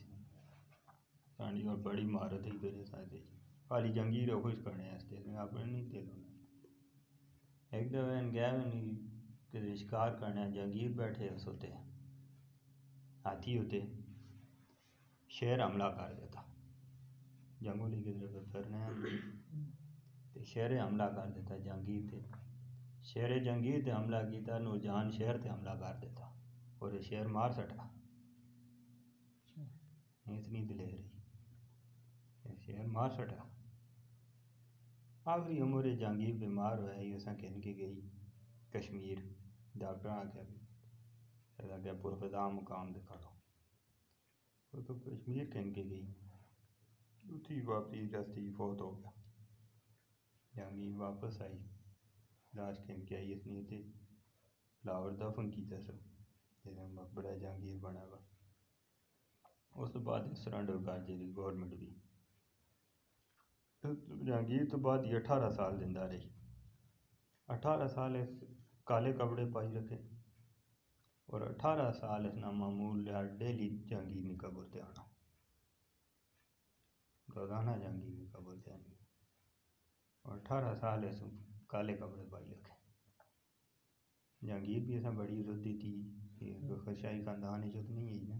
[SPEAKER 2] اور بڑی مہارت ہی میرے ساتھ خالی جنگیر خوش کرنے واسطے میں اپنے نہیں دل ہونا ایک دفعہ ان گیا نہیں کہ شکار کرنا جنگیر بیٹھے سوتے ہاتھی ہوتے شیر حملہ کر دیتا جنگلی کی طرف پھرنے تے شیر حملہ کر دیتا جہانگیر تے شیر جہانگیر تے حملہ کیتا نورجہان شیر تے حملہ کر دیتا اور یہ شیر مار سٹا۔ اتنی دلیری شیر مار سٹا۔ آخری عمر جہانگیر بیمار ہوا ہی اساں کہن کے گئی کشمیر۔ ڈاکٹر آ کے آگے پرفضا مقام دکھا دو وہ تو کشمیر کہن کے گئی۔ اتھی واپسی رستی فوت ہو گیا۔ جہانگیر واپس آئی۔ لاش کہن کے آئی اس نے تے لاہور دفن کیتا سب جیسے مقبرہ جہانگیر بنا ہوا اس بعد سرنڈر کر جی گورنمنٹ بھی جہانگیر تو بعد یہ اٹھارہ سال زندہ رہی اٹھارہ سال اس کالے کپڑے پائی رکھے اور اٹھارہ سال اس نا معمول ڈیلی جہانگیر نے قبر تے آنا روزانہ جہانگیر نے قبر تے آنی اور اٹھارہ سال اس کالے کپڑے پائی رکھے جہانگیر بھی ایسا بڑی عزت دی خدشاہی خاندان عزت نہیں ہے نا۔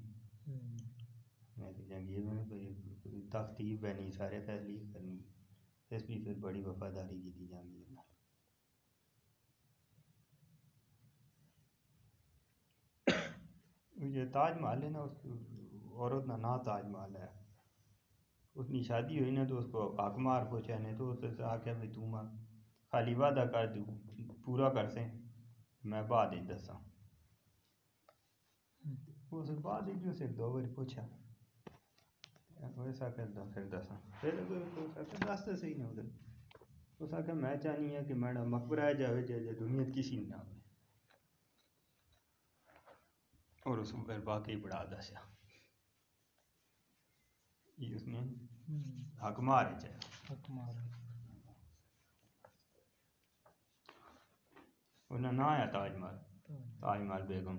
[SPEAKER 2] میں تو جہانگیر میں تختی بینی سارے فیصلے کرنی۔ اس بھی پھر بڑی وفاداری کی تھی جہانگیر نے یہ تاج محل ہے نا اس عورت نا نا تاج محل ہے۔ اس کی شادی ہوئی نا تو اس کو حق مار پوچھا نے تو اس سے آخیا بھی تو ماں خالی وعدہ کر دوں پورا کر سیں۔ میں بعد ہی دساں۔ اس بعد ہی اسے دو بار پوچھا ایسا کرتا پھر دساں پھر دس تو صحیح نہ ادھر اس آخر میں چاہنی ہے کہ میڈا مقبرہ جاوے جائے دنیا کسی نہ ہوئے اور اس پھر باقی بڑھا دسیا یہ اس نے حق مار چاہے انہیں نہ آیا تاج محل تاج محل بیگم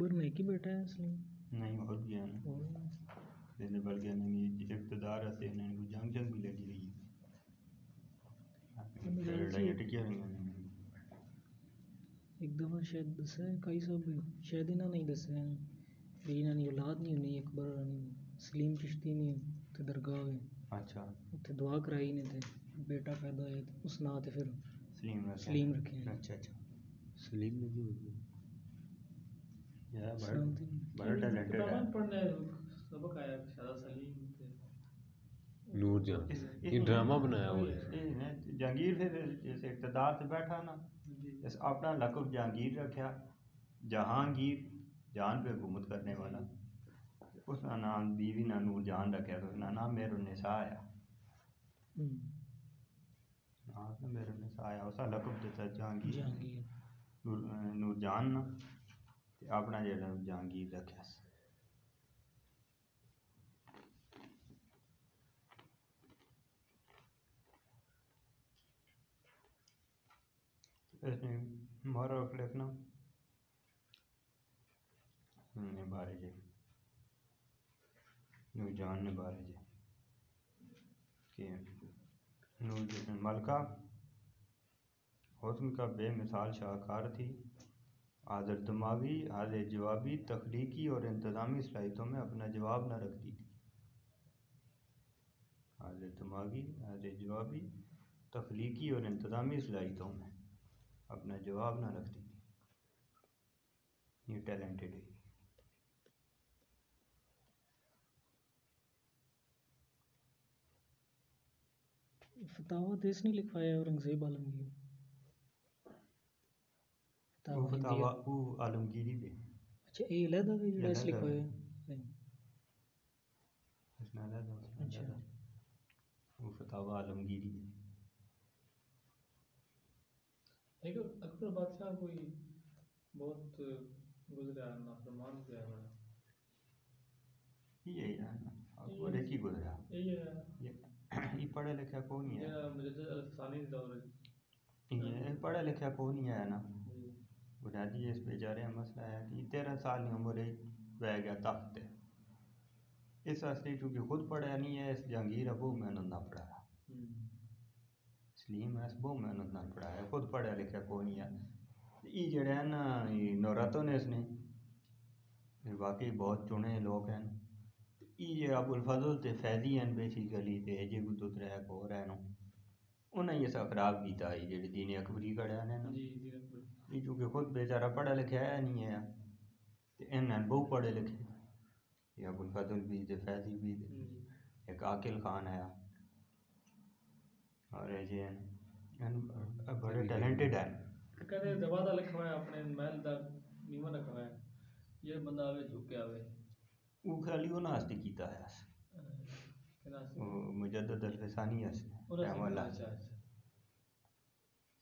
[SPEAKER 1] اکبر نے ایک ہی بیٹا ہے سلیم
[SPEAKER 2] نہیں اور بھی ہے نا لیکن بلکہ انہیں اقتدار ہے انہیں کو جنگ جنگ بھی لگی رہی۔ ہے لڑائی ٹکیا رہی ہیں
[SPEAKER 1] ایک دفعہ شاید دسا ہے کئی صاحب شاید انہوں نہیں دسیا ہے بھی انہوں نے اولاد نہیں ہونی اکبر ہونی سلیم چشتی نہیں تے درگاہ ہے۔
[SPEAKER 2] اچھا۔
[SPEAKER 1] اتنے دعا کرائی نے تے بیٹا پیدا تے اس نا تے پھر
[SPEAKER 2] سلیم
[SPEAKER 1] سلیم رکھے ہیں۔
[SPEAKER 2] اچھا اچھا۔
[SPEAKER 4] سلیم نے جو
[SPEAKER 2] یار بڑا
[SPEAKER 1] سلامتی
[SPEAKER 2] بڑا ٹیلنٹڈ ہے
[SPEAKER 3] کتاباں پڑھنے سبق آیا کہ شاہ سلیم تے
[SPEAKER 4] نور جہاں یہ ڈرامہ بنایا ہوا ہے.
[SPEAKER 2] جہانگیر پھر جیسے اقتدار سے بیٹھا نا اس اپنا لقب جہانگیر رکھا جہانگیر جان پہ حکومت کرنے والا۔ اس کا نام بیوی نے نور جان رکھا تو اس کا نام میرو نساء آیا۔
[SPEAKER 1] ہوں
[SPEAKER 2] نام میرو نساء آیا اس کا لقب دیتا جہانگیر۔ نور نور جان نا۔ اپنا معرف لکھنا نے بارے جے نور جان نے بارے جے کہ نور جان ملکہ حسن کا بے مثال شاہکار تھی حاضر دماغی حاضر جوابی، تخلیقی اور انتظامی صلاحیتوں میں اپنا جواب نہ رکھتی تھی حاضر دماغی حاضر جوابی، تخلیقی اور انتظامی صلاحیتوں میں اپنا جواب نہ رکھتی تھی یہ ٹیلنٹڈ ہے۔
[SPEAKER 1] فتاوا دیس نہیں لکھوایا اورنگزیب عالمگیر۔ فتاوا
[SPEAKER 2] عالمگیری
[SPEAKER 1] اچھا علیحدہ بھی اس
[SPEAKER 2] ہے۔
[SPEAKER 1] ہے
[SPEAKER 2] اس علیحدہ
[SPEAKER 1] اچھا
[SPEAKER 2] فتاوا عالمگیری
[SPEAKER 3] اکبر بادشاہ کوئی بہت گزرا نافرمان گیا بڑا
[SPEAKER 2] یہ ہے گزرا
[SPEAKER 3] ہے
[SPEAKER 2] یہ لکھا کون ہے
[SPEAKER 3] یہ
[SPEAKER 2] پڑھا لکھا کون نہیں ہے نا
[SPEAKER 3] جی
[SPEAKER 2] بنیادی اس بیچارے کا مسئلہ ہے کہ تیرہ سال کی عمر ہے بہ گیا تخت تے اس واسطے کیونکہ خود پڑھا نہیں ہے، اس جہانگیر ابو محنت نہ پڑھایا سلیم ہے اس بہت محنت نہ پڑھایا خود پڑھا لکھا کون نہیں ہے۔ یہ جڑے ہیں نا، یہ نورتوں نے اس نے یہ واقعی بہت چنے لوگ ہیں۔ یہ ابو الفضل تے فیضی ہیں بیسیکلی تے جے کو دوسرا ہے کو رہنو انہیں یہ سب خراب کیتا ہے جڑے دین اکبری کڑیا نے نا۔
[SPEAKER 3] جی جی۔
[SPEAKER 2] یہ کیونکہ خود بیچارہ پڑھا لکھا ہے نہیں ہے تے انہاں بہو پڑھے لکھے یہ ابو الفضل بھی تے فیضی بھی
[SPEAKER 3] جی
[SPEAKER 2] ایک عاقل خان ہے اور یہ ان بڑے ٹیلنٹڈ ہیں
[SPEAKER 3] کہتے ہیں دروازہ لکھوایا اپنے محل دا نیواں رکھوایا یہ بندہ آوے جھک کے آوے
[SPEAKER 2] وہ خالی انہاں واسطے کیتا ہے مجدد الفسانی ہے رحمہ
[SPEAKER 3] سے
[SPEAKER 2] اللہ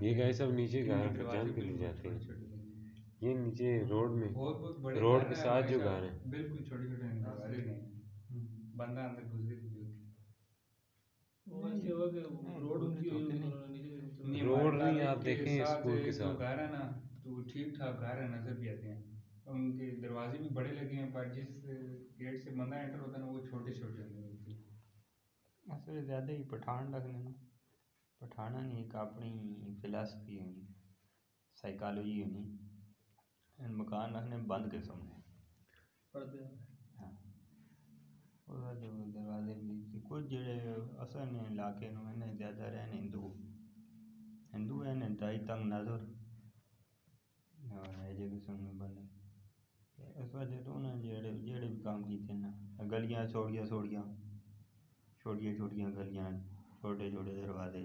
[SPEAKER 2] یہ
[SPEAKER 4] گائے سب نیچے جان کے لیے
[SPEAKER 10] بالکل
[SPEAKER 4] جاتے ہیں۔ یہ نیچے روڈ میں
[SPEAKER 10] بہت بہت بڑے
[SPEAKER 4] روڈ کے ساتھ جو گھر ہیں۔
[SPEAKER 10] بالکل چھوٹے چھوٹے بندہ اندر گزرے
[SPEAKER 3] روڈ
[SPEAKER 10] نہیں،
[SPEAKER 4] آپ دیکھیں اسکول کے ساتھ۔
[SPEAKER 10] گھر ہے نا تو وہ ٹھیک ٹھاک گھر ہے نظر بھی آتے ہیں۔ ان کے دروازے بھی بڑے لگے ہیں پر جس گیٹ سے بندہ انٹر ہوتا ہے نا وہ چھوٹے چھوٹے ہوتے ہیں۔
[SPEAKER 2] اصل زیادہ ہی پٹھان رکھنے نا نہیں ایک اپنی فلاسفی ہونی سائیکالوجی ہونی ان مکان رکھنے بند قسم نے
[SPEAKER 3] پڑھتے ہیں
[SPEAKER 2] ہاں۔ وہ جو دروازے بھی کچھ جڑے اصل نے علاقے نو انہیں زیادہ رہن ہندو۔ ہندو ہیں انتہائی تنگ نظر۔ اور ہے جے قسم نے بندے اس وجہ تو انہیں جڑے جڑے بھی کام کیتے نا گلیاں چھوڑیاں چھوڑیاں چھوٹیاں چھوٹیاں گلیاں چھوٹے چھوٹے دروازے۔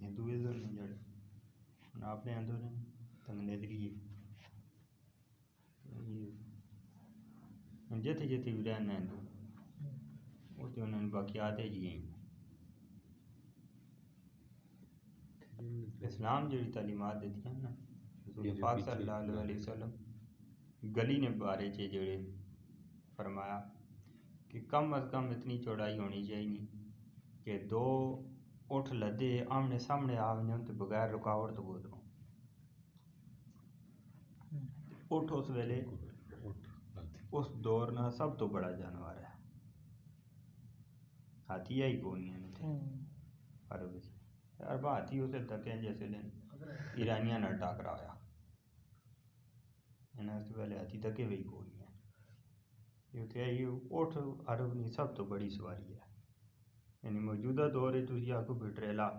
[SPEAKER 2] nah, nah, nah, nah, nah, આપણે વાંધો નહીં તમે بھی જતી જતી وہ تو انہوں نے باقی آتے جی ہیں اسلام جو تعلیمات دیتی ہیں نا رسول پاک صلی اللہ علیہ وسلم گلی نے بارے چے جڑے فرمایا کہ کم از کم اتنی چوڑائی ہونی چاہیے کہ دو اٹھ لدے، آمنے سامنے آ ونجن تے بغیر رکاوٹ تو گزرو اٹھ اس ویلے، اس دور نہ سب تو بڑا جانور ہے۔ ہاتھی ہی کوئی نہیں عرب وچ عرب ہاتھی اسے تکیں جیسے لیں ایرانیاں نہ ٹاکرا ہویا۔ انہاں اس ویلے ہاتھی تکے وہی کوئی نہیں ہے۔ یہ تے یہ اٹھ عرب نہیں سب تو بڑی سواری ہے۔ یعنی موجودہ دور ہے تسی آکو بٹریلا۔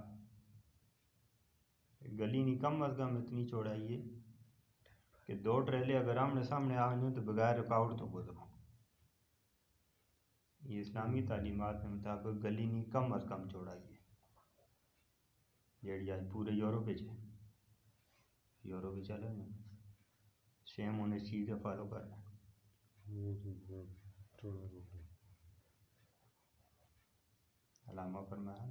[SPEAKER 2] گلی نہیں، کم از کم اتنی چوڑائی ہے کہ دو ٹریلے اگر آمنے سامنے آ جائیں تو بغیر رکاوٹ تو گزرو یہ اسلامی تعلیمات کے مطابق گلی نہیں، کم از کم چوڑائی ہے۔ جیڑی آج پورے یورپ ہے۔ یورپ چلے سیم انہیں چیز کا فالو کر رہے ہیں۔ علامہ فرمایا،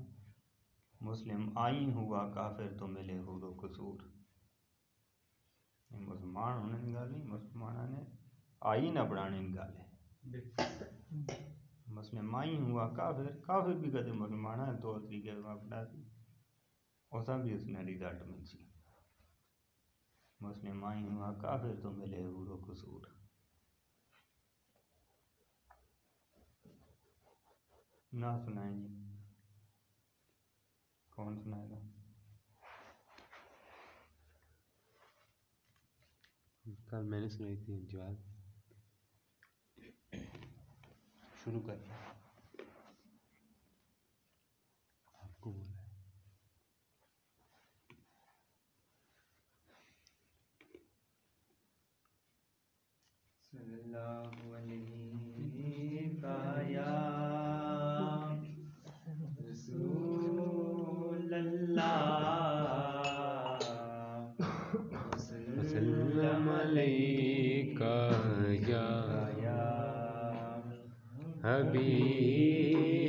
[SPEAKER 2] مسلم آئی ہوا کافر تو ملے حور و قصور۔ مسلمان ہونے کی گل نہیں مسلمان نے آئی نہ بنانے کی گل ہے۔ مسلم آئی ہوا کافر کافر بھی کدے مسلمان ہے دو طریقے میں اپنا سی اسا بھی اس نے رزلٹ مل سی مسلم آئی ہوا کافر تو ملے حور و قصور۔ نہ سنائیں جی۔ کون سنائے گا
[SPEAKER 4] کل میں نے سنائی تھی جواب
[SPEAKER 2] شروع کر
[SPEAKER 4] آپ کو بولا ہے
[SPEAKER 6] صلی اللہ
[SPEAKER 2] be.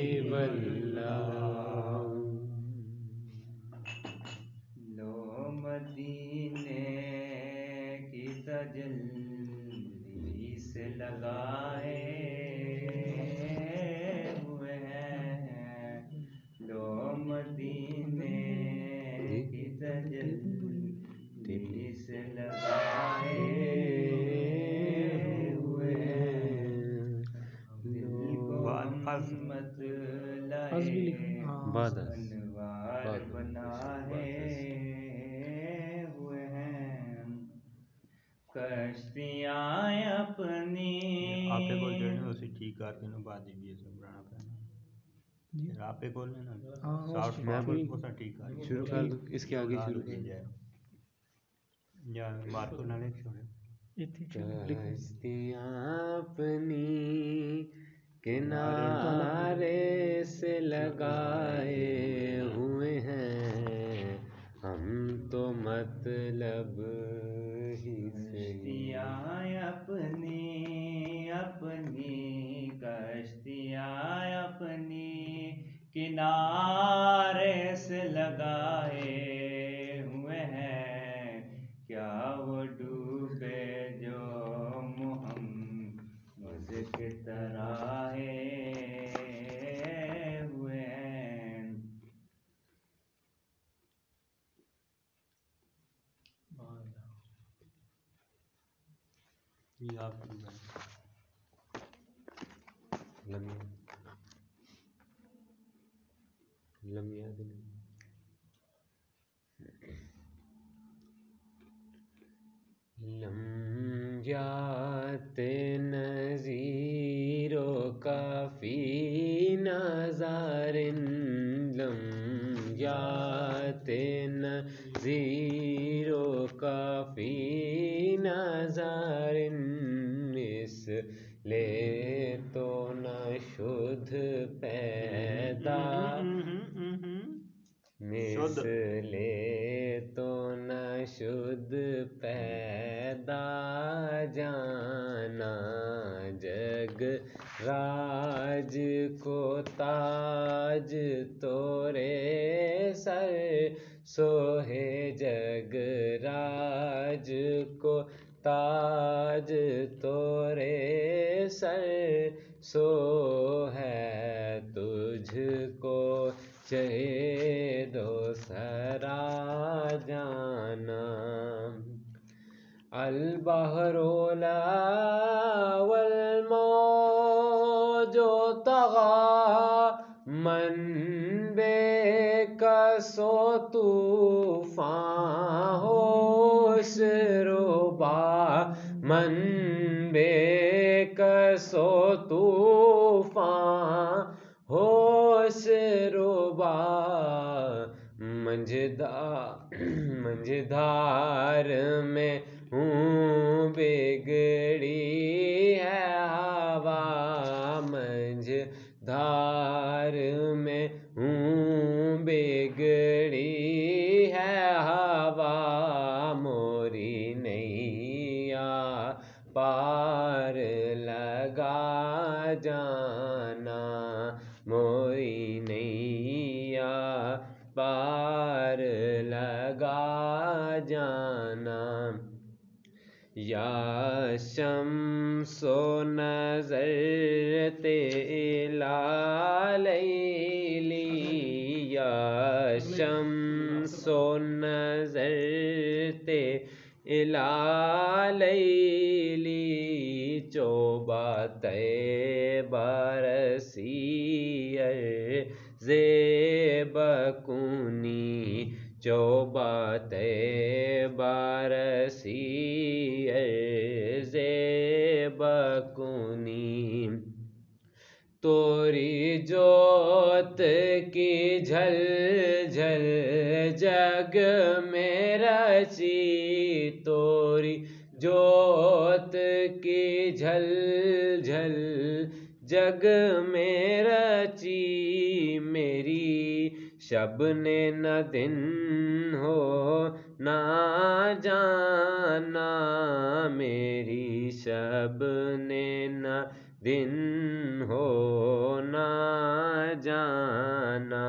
[SPEAKER 2] کے
[SPEAKER 4] آگے شروع کر
[SPEAKER 2] جائے یا مارکو نہ لکھ چھوڑے۔
[SPEAKER 1] اتھی چلو لکھو
[SPEAKER 4] کشتیاں اپنی کنارے سے لگائے ہوئے ہیں۔ ہم تو مطلب ہی سے۔
[SPEAKER 6] کشتیاں اپنی اپنی کشتیاں اپنی۔ کنارے
[SPEAKER 4] نظیر و کافی نظار اس لے تو نہ شدھ پیدا مثلے تو نہ شدھ پیدا جانا جگ جگ راج کو تاج تورے سر سوہے جگ راج کو تاج تورے سر، سو ہے تجھ کو چہے دو سرا جانا۔ البحر لا والموج طغى من کسو طوفان ہوش ربا، من بے کسو طوفان ہوش ربا۔ منجھدار میں ہوں بگڑی ہے ہوا۔ منجھ لگا جانا۔ یا شمس و نظر تیلا لیلی یا شمس و نظر تیلا لیلی چوبا تے برسی زیب کنی چوبا تے برسی زیب کنی توری جوت کی جھل جھل جگ میں رچی، توری جوت کی جھل جھل جگ میں رچی میری شب نے نہ دن ہو، نہ جانا میری شب نے نہ دن ہو، نہ جانا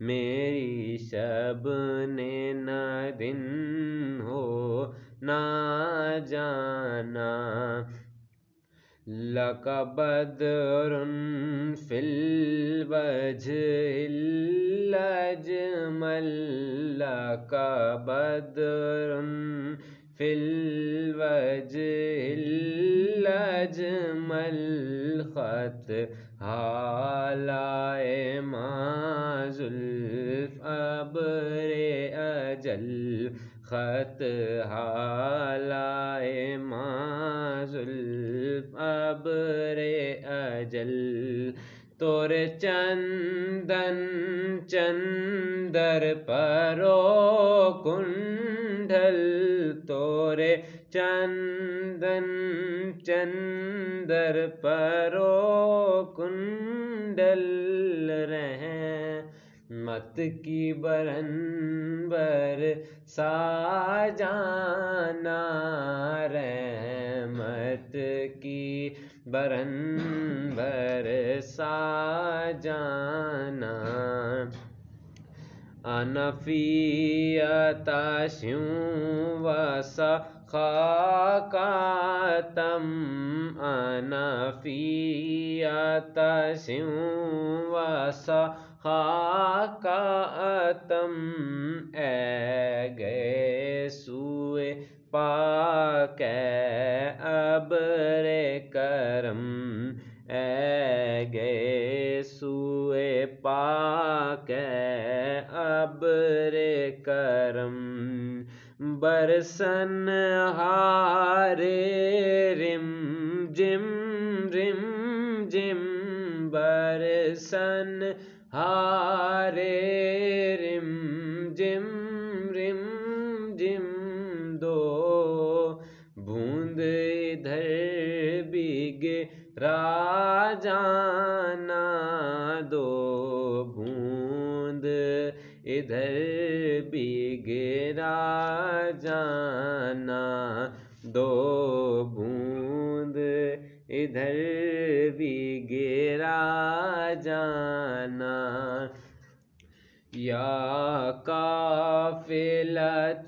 [SPEAKER 4] میری شب نے نہ دن ہو، نہ جانا لک بدر فی الوجه الأجمل لك بدر في الوجه الأجمل. خط حالائے ما زلف ابر أجل خط حالائے ما ابر اجل تور چندن چندر پرو کنڈل تورے چندن چندر پرو کنڈل رہیں مت کی برن بر سا جانا رحمت کی برن بر سا جانا انفیتا شیوں وسا خاکاتم انفیتا شیوں وسا خاکاتم، اے گئے سوئے پاک ابر کرم، اے گئے سوئے پاک ابر کرم، برسن ہارے رم جم رم جم، برسن ہارے رم جم رم جم دو بوند ادھر بگ راجانا دو بوند ادھر بگ راجانا دو بوند ادھر بھی گرا جانا۔ یا کافل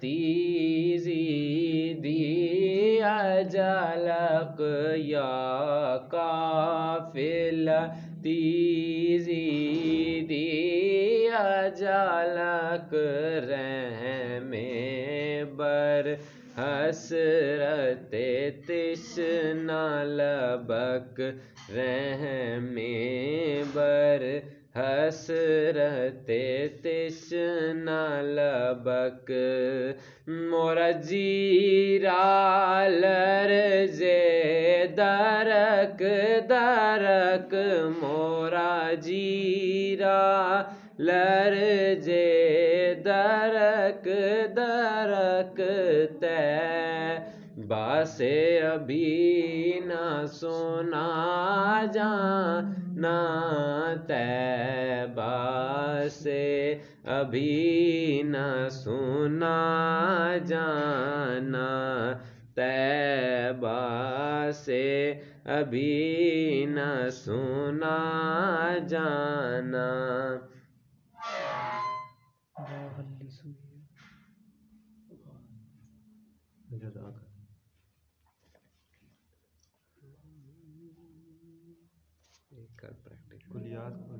[SPEAKER 4] تیزی دی اجلق یا کافل تیزی دی اجلق رحم بر۔ حسرت تشنا لبک رحم بر حسرت تشنا لبک مورا جیرا لرزے درک درک مورا جیرا لرزے درک درک باسے ابھی نہ سونا جانا تے۔ باسے ابھی نہ سونا جانا تیبہ سے ابھی نہ سونا جانا۔
[SPEAKER 6] God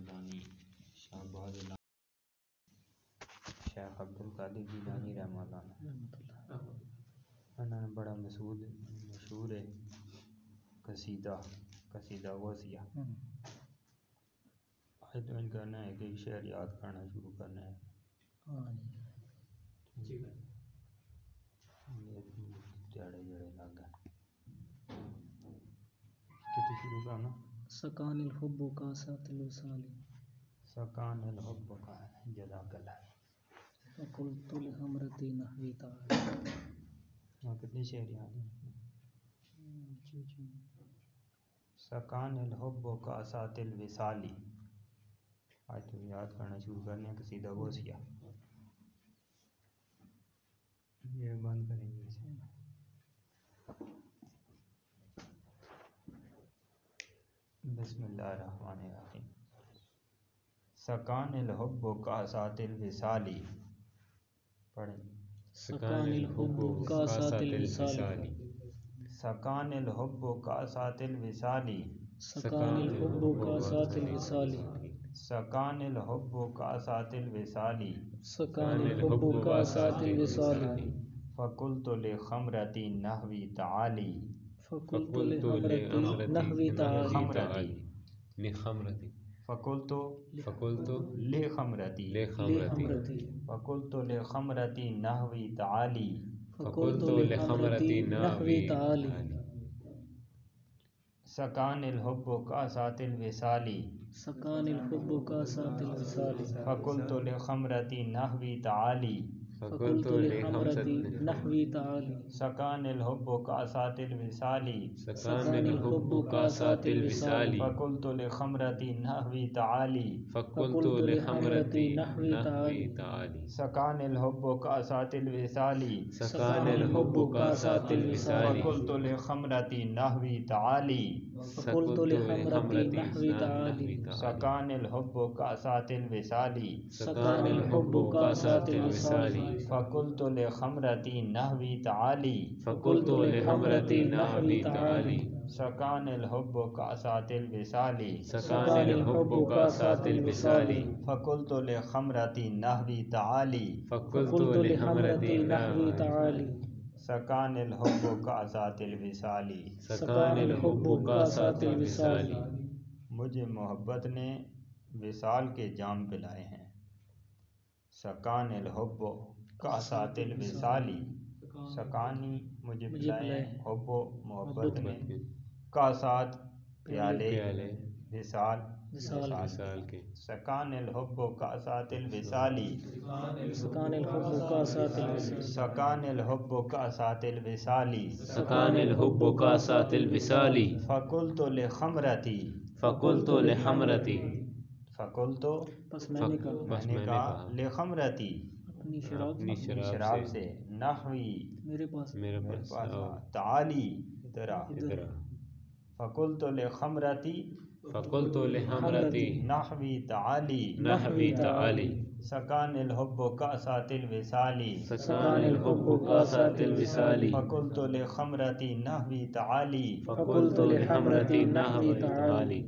[SPEAKER 2] جیلانی شاہ بہادر شیخ عبد القادر جیلانی رحمہ اللہ انہوں نے بڑا مسعود مشہور ہے، قصیدہ قصیدہ غوثیہ آج تو کرنا ہے کہ شعر یاد کرنا شروع کرنا ہے۔
[SPEAKER 1] ہاں
[SPEAKER 2] جڑے جڑے لگ گئے۔ کتنے شروع کرنا۔
[SPEAKER 1] سکان الحب کا سات الوصال
[SPEAKER 2] سکان الحب کا جزاک اللہ۔
[SPEAKER 1] فقلت لحمرتی نحوی تعالی۔
[SPEAKER 2] ہاں کتنی شعر یاد ہیں
[SPEAKER 1] جی جی۔
[SPEAKER 2] سکان الحب کا سات الوصالی آج تو یاد کرنا شروع کرنے قصیدہ غوثیہ یہ بند کریں گے اسے بسم اللہ الرحمن الرحیم۔ سکان الحب کا سات الوصالی پڑھیں۔
[SPEAKER 1] سکان الحب کا سات الوصال۔
[SPEAKER 2] سکان الحب کا سات الوصالی
[SPEAKER 1] سکان الحب کا سات الوصال۔
[SPEAKER 2] سکان الحب کا سات الوصالی
[SPEAKER 1] سکان الحب کا سات الوصال۔
[SPEAKER 2] فقلت لخمرتی نحوی تعالی۔
[SPEAKER 1] فقلت نحوی تعالی
[SPEAKER 2] خمرتی
[SPEAKER 4] لخمرتی
[SPEAKER 2] فقلت
[SPEAKER 4] فقلت
[SPEAKER 2] لخمرتی
[SPEAKER 4] لخمرتی
[SPEAKER 2] فقلت لخمرتی نحوی تعالی۔
[SPEAKER 1] فقلت لحمرتی نحوی تعالی۔
[SPEAKER 2] سکان الحب کا سات الوصالی۔
[SPEAKER 1] سکان الحب کا سات الوصال
[SPEAKER 2] فقلت لخمرتی نحوی تعالی۔
[SPEAKER 1] فقلت لحمرتی نحوی تعالی
[SPEAKER 2] سکان الحب کا سات الوصالی.
[SPEAKER 4] سکان الحب کا سات الوصال
[SPEAKER 2] فقلت لخمرتی نحوی تعالی
[SPEAKER 4] فقلت لخمرتی نحوی تعالی
[SPEAKER 2] سکان الحب کا سات الوصالی.
[SPEAKER 4] سکان الحب کا سات الوصال
[SPEAKER 2] فقلت لخمرتی نحوی تعالی
[SPEAKER 1] فقلت لحمرتی نحوی تعالی
[SPEAKER 2] سکان الحب کا سات الوصالی۔
[SPEAKER 1] سکان الحب کا سات الوصال
[SPEAKER 2] فقلت لخمرتی نحوی تعالی۔
[SPEAKER 4] فقلت لحمرتی نحوی تعالی۔
[SPEAKER 2] سکان الحب کا سات الوصالی۔
[SPEAKER 4] سکان الحب کا سات الوصال
[SPEAKER 2] فقلت لخمرتی نحوی تعالی۔
[SPEAKER 4] فقلت لحمرتی نحوی
[SPEAKER 1] تعالی۔
[SPEAKER 2] سکان الحب کا سات الوصالی۔
[SPEAKER 1] سکان الحب کا سات الوصال
[SPEAKER 2] مجھے محبت نے وصال کے جام پلائے ہیں۔ سکان الحب کا سات الوصالی۔ سکانی مجھے پلائے حب و محبت نے کا ساتھ پیالے
[SPEAKER 4] پیالے۔
[SPEAKER 2] وصال
[SPEAKER 4] مثال کے
[SPEAKER 2] سکان الحب کا سات الوصالی۔
[SPEAKER 1] سکان الحب کا سات
[SPEAKER 2] سکان الحب کا سات الوصالی۔
[SPEAKER 4] سکان الحب کا سات الوصال
[SPEAKER 2] فقلت لخمرتی۔
[SPEAKER 4] فقلت لحمرتی
[SPEAKER 2] فقلت
[SPEAKER 1] بس میں نے کہا۔
[SPEAKER 2] میں
[SPEAKER 4] بس
[SPEAKER 2] نے
[SPEAKER 4] میں نے
[SPEAKER 2] کہا لخمرتی۔
[SPEAKER 1] اپنی شراب
[SPEAKER 4] اپنی
[SPEAKER 2] شراب
[SPEAKER 4] شراب سے۔
[SPEAKER 2] نحوی۔
[SPEAKER 1] میرے پاس۔
[SPEAKER 4] میرے پاس
[SPEAKER 2] تعالی۔ ادھر آ۔
[SPEAKER 4] ادھر۔ آ
[SPEAKER 2] فقلت
[SPEAKER 4] لحمرتي
[SPEAKER 2] نحوي تعالي.
[SPEAKER 4] نحوي تعالي.
[SPEAKER 2] سكان الحب كأسة الوصال.
[SPEAKER 4] سكان الحب كأسة الوصال.
[SPEAKER 2] فقلت لخمرتي نحوي تعالي.
[SPEAKER 4] فقلت لحمرتي نحوي
[SPEAKER 2] تعالي.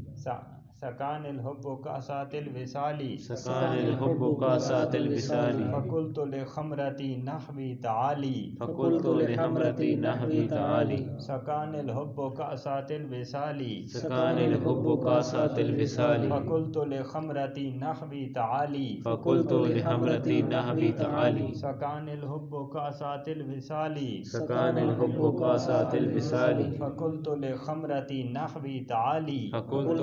[SPEAKER 2] سکان الحب کا سات الوصالی
[SPEAKER 4] سکان الحب کا سات الوصال
[SPEAKER 2] فقلت لخمرتی نحوی تعالی.
[SPEAKER 4] فقلت لحمرتی نحوی تعالی.
[SPEAKER 2] سکان الحب کا سات الوصالی
[SPEAKER 4] سکان الحب کا سات الوصال
[SPEAKER 2] فقلت لخمرتی نحوی تعالی.
[SPEAKER 4] فقلت لحمرتی نحوی تعالی.
[SPEAKER 2] سکان الحب کا سات الوصالی
[SPEAKER 4] سکان الحب کا سات الوصال
[SPEAKER 2] فقلت لخمرتی نحوی تعالی.
[SPEAKER 4] فقلت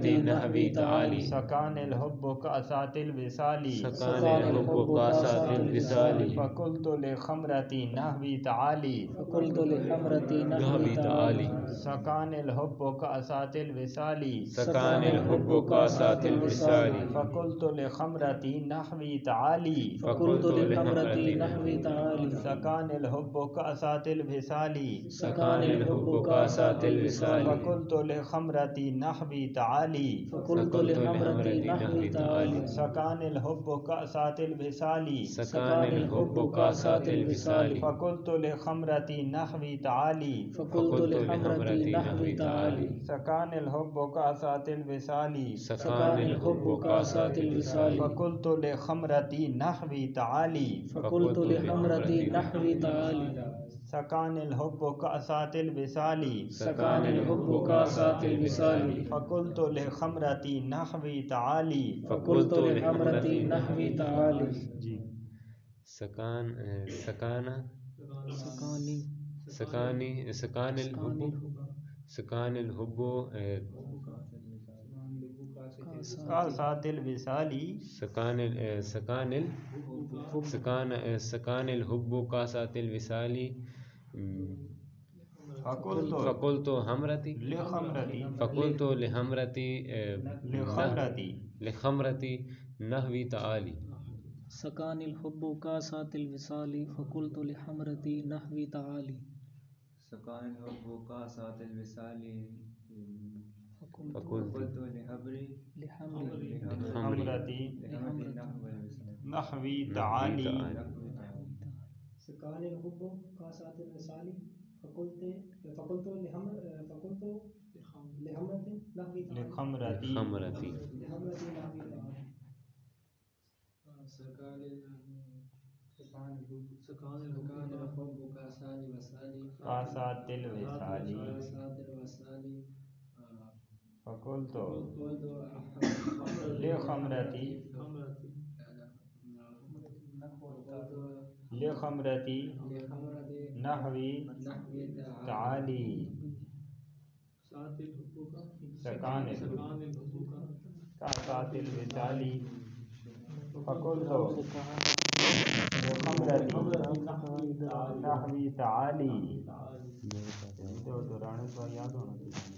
[SPEAKER 4] دين أبي تعالي.
[SPEAKER 2] سكان الحب كأساة الوصال.
[SPEAKER 4] سكان الحب كأساة الوصال.
[SPEAKER 2] فقلت لخمرتي نهبي تعالي.
[SPEAKER 1] فقلت لخمرتي
[SPEAKER 4] نهبي تعالي.
[SPEAKER 2] سكان الحب كأساة الوصال.
[SPEAKER 4] سكان الحب كأساة الوصال.
[SPEAKER 2] فقلت لخمرتي نحوي تعالي.
[SPEAKER 1] فقلت لخمرتي نحوي تعالي.
[SPEAKER 2] سكان الحب كأساة الوصال.
[SPEAKER 4] سكان الحب كأساة الوصال.
[SPEAKER 2] فقلت لخمرتي نحوي تعالي. تعالي
[SPEAKER 1] فقلت لحمرتي نحوي تعالي
[SPEAKER 2] سكان الحب كأسات الوصال
[SPEAKER 4] سكان الحب كاسات الوصال
[SPEAKER 2] فقلت لخمرتي نحوي تعالي
[SPEAKER 1] فقلت لحمرتي نحوي تعالي
[SPEAKER 2] سكان الحب كأسات الوصال
[SPEAKER 1] سكان الحب كاسات الوصال
[SPEAKER 2] فقلت لخمرتي نحوي تعالي
[SPEAKER 1] فقلت لحمرتي نحوي تعالي
[SPEAKER 2] سكان الحب كأسات الوصال
[SPEAKER 1] سكان الحب كاسات الوصال
[SPEAKER 2] فقلت لخمرتي نحوي تعالي
[SPEAKER 1] فقلت لحمرتي نحوي تعالي
[SPEAKER 2] جی.
[SPEAKER 4] سكان سكان
[SPEAKER 1] سكاني
[SPEAKER 4] سكاني سكان الحب سكان الحب
[SPEAKER 2] كأسات الوصال
[SPEAKER 4] سكان ال- سكان ال سكان سكان الحب كاسات الوصال
[SPEAKER 2] فقلت
[SPEAKER 4] فقلت حمرتي
[SPEAKER 2] لخمرتي
[SPEAKER 4] فقلت لحمرتي
[SPEAKER 2] لخمرتي
[SPEAKER 4] لخمرتي نحوي تعالي
[SPEAKER 1] سكان الحب كاسات الوصال فقلت لحمرتي نحوي تعالي
[SPEAKER 6] سكان الحب كاسات الوصال
[SPEAKER 1] فقلت
[SPEAKER 4] فقلت
[SPEAKER 6] قلت لحبري
[SPEAKER 1] لحمرتي
[SPEAKER 2] خمرتي
[SPEAKER 6] لحمري نحو الوصال
[SPEAKER 2] نحوي تعالي
[SPEAKER 6] نحو تعالي
[SPEAKER 5] سكان الحب كاسات الوصال فقلت فقلت فقلت لحمرة نحوي تعالى
[SPEAKER 2] لخمرتي
[SPEAKER 4] خمرتي
[SPEAKER 5] لحمرة نحوي تعالى
[SPEAKER 3] سكان سكان الحب الحب كاسات الوصال
[SPEAKER 2] كاسات الوصال
[SPEAKER 3] كاسات الوصال
[SPEAKER 2] فقلت.
[SPEAKER 3] قلت
[SPEAKER 2] لخمرتي لخمرتي نحوي تعالي سكان كاسات الوصال فقلت لخمرتي نحوي تعالي تو دوران یاد ہونا چاہیے۔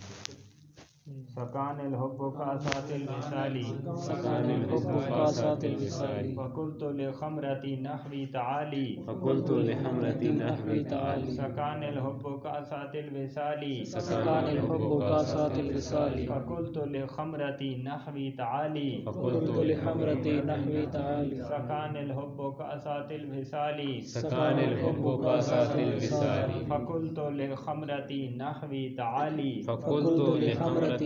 [SPEAKER 2] سکان الحب كاسات الوصال.
[SPEAKER 1] سكان الحب كاسات الوصال.
[SPEAKER 2] فقلت لخمرتي نحوي تعالي.
[SPEAKER 4] فقلت لحمرتي نحوي تعالي.
[SPEAKER 2] سكان الحب كاسات الوصال.
[SPEAKER 1] سكان الحب كاسات الوصال.
[SPEAKER 2] فقلت لخمرتي نحوي تعالي.
[SPEAKER 1] فقلت لحمرتي نحوي تعالي.
[SPEAKER 2] سكان الحب كاسات الوصال.
[SPEAKER 4] سكان الحب كاسات الوصال.
[SPEAKER 2] فقلت لخمرتي نحوي تعالي.
[SPEAKER 4] فقلت لحمرتي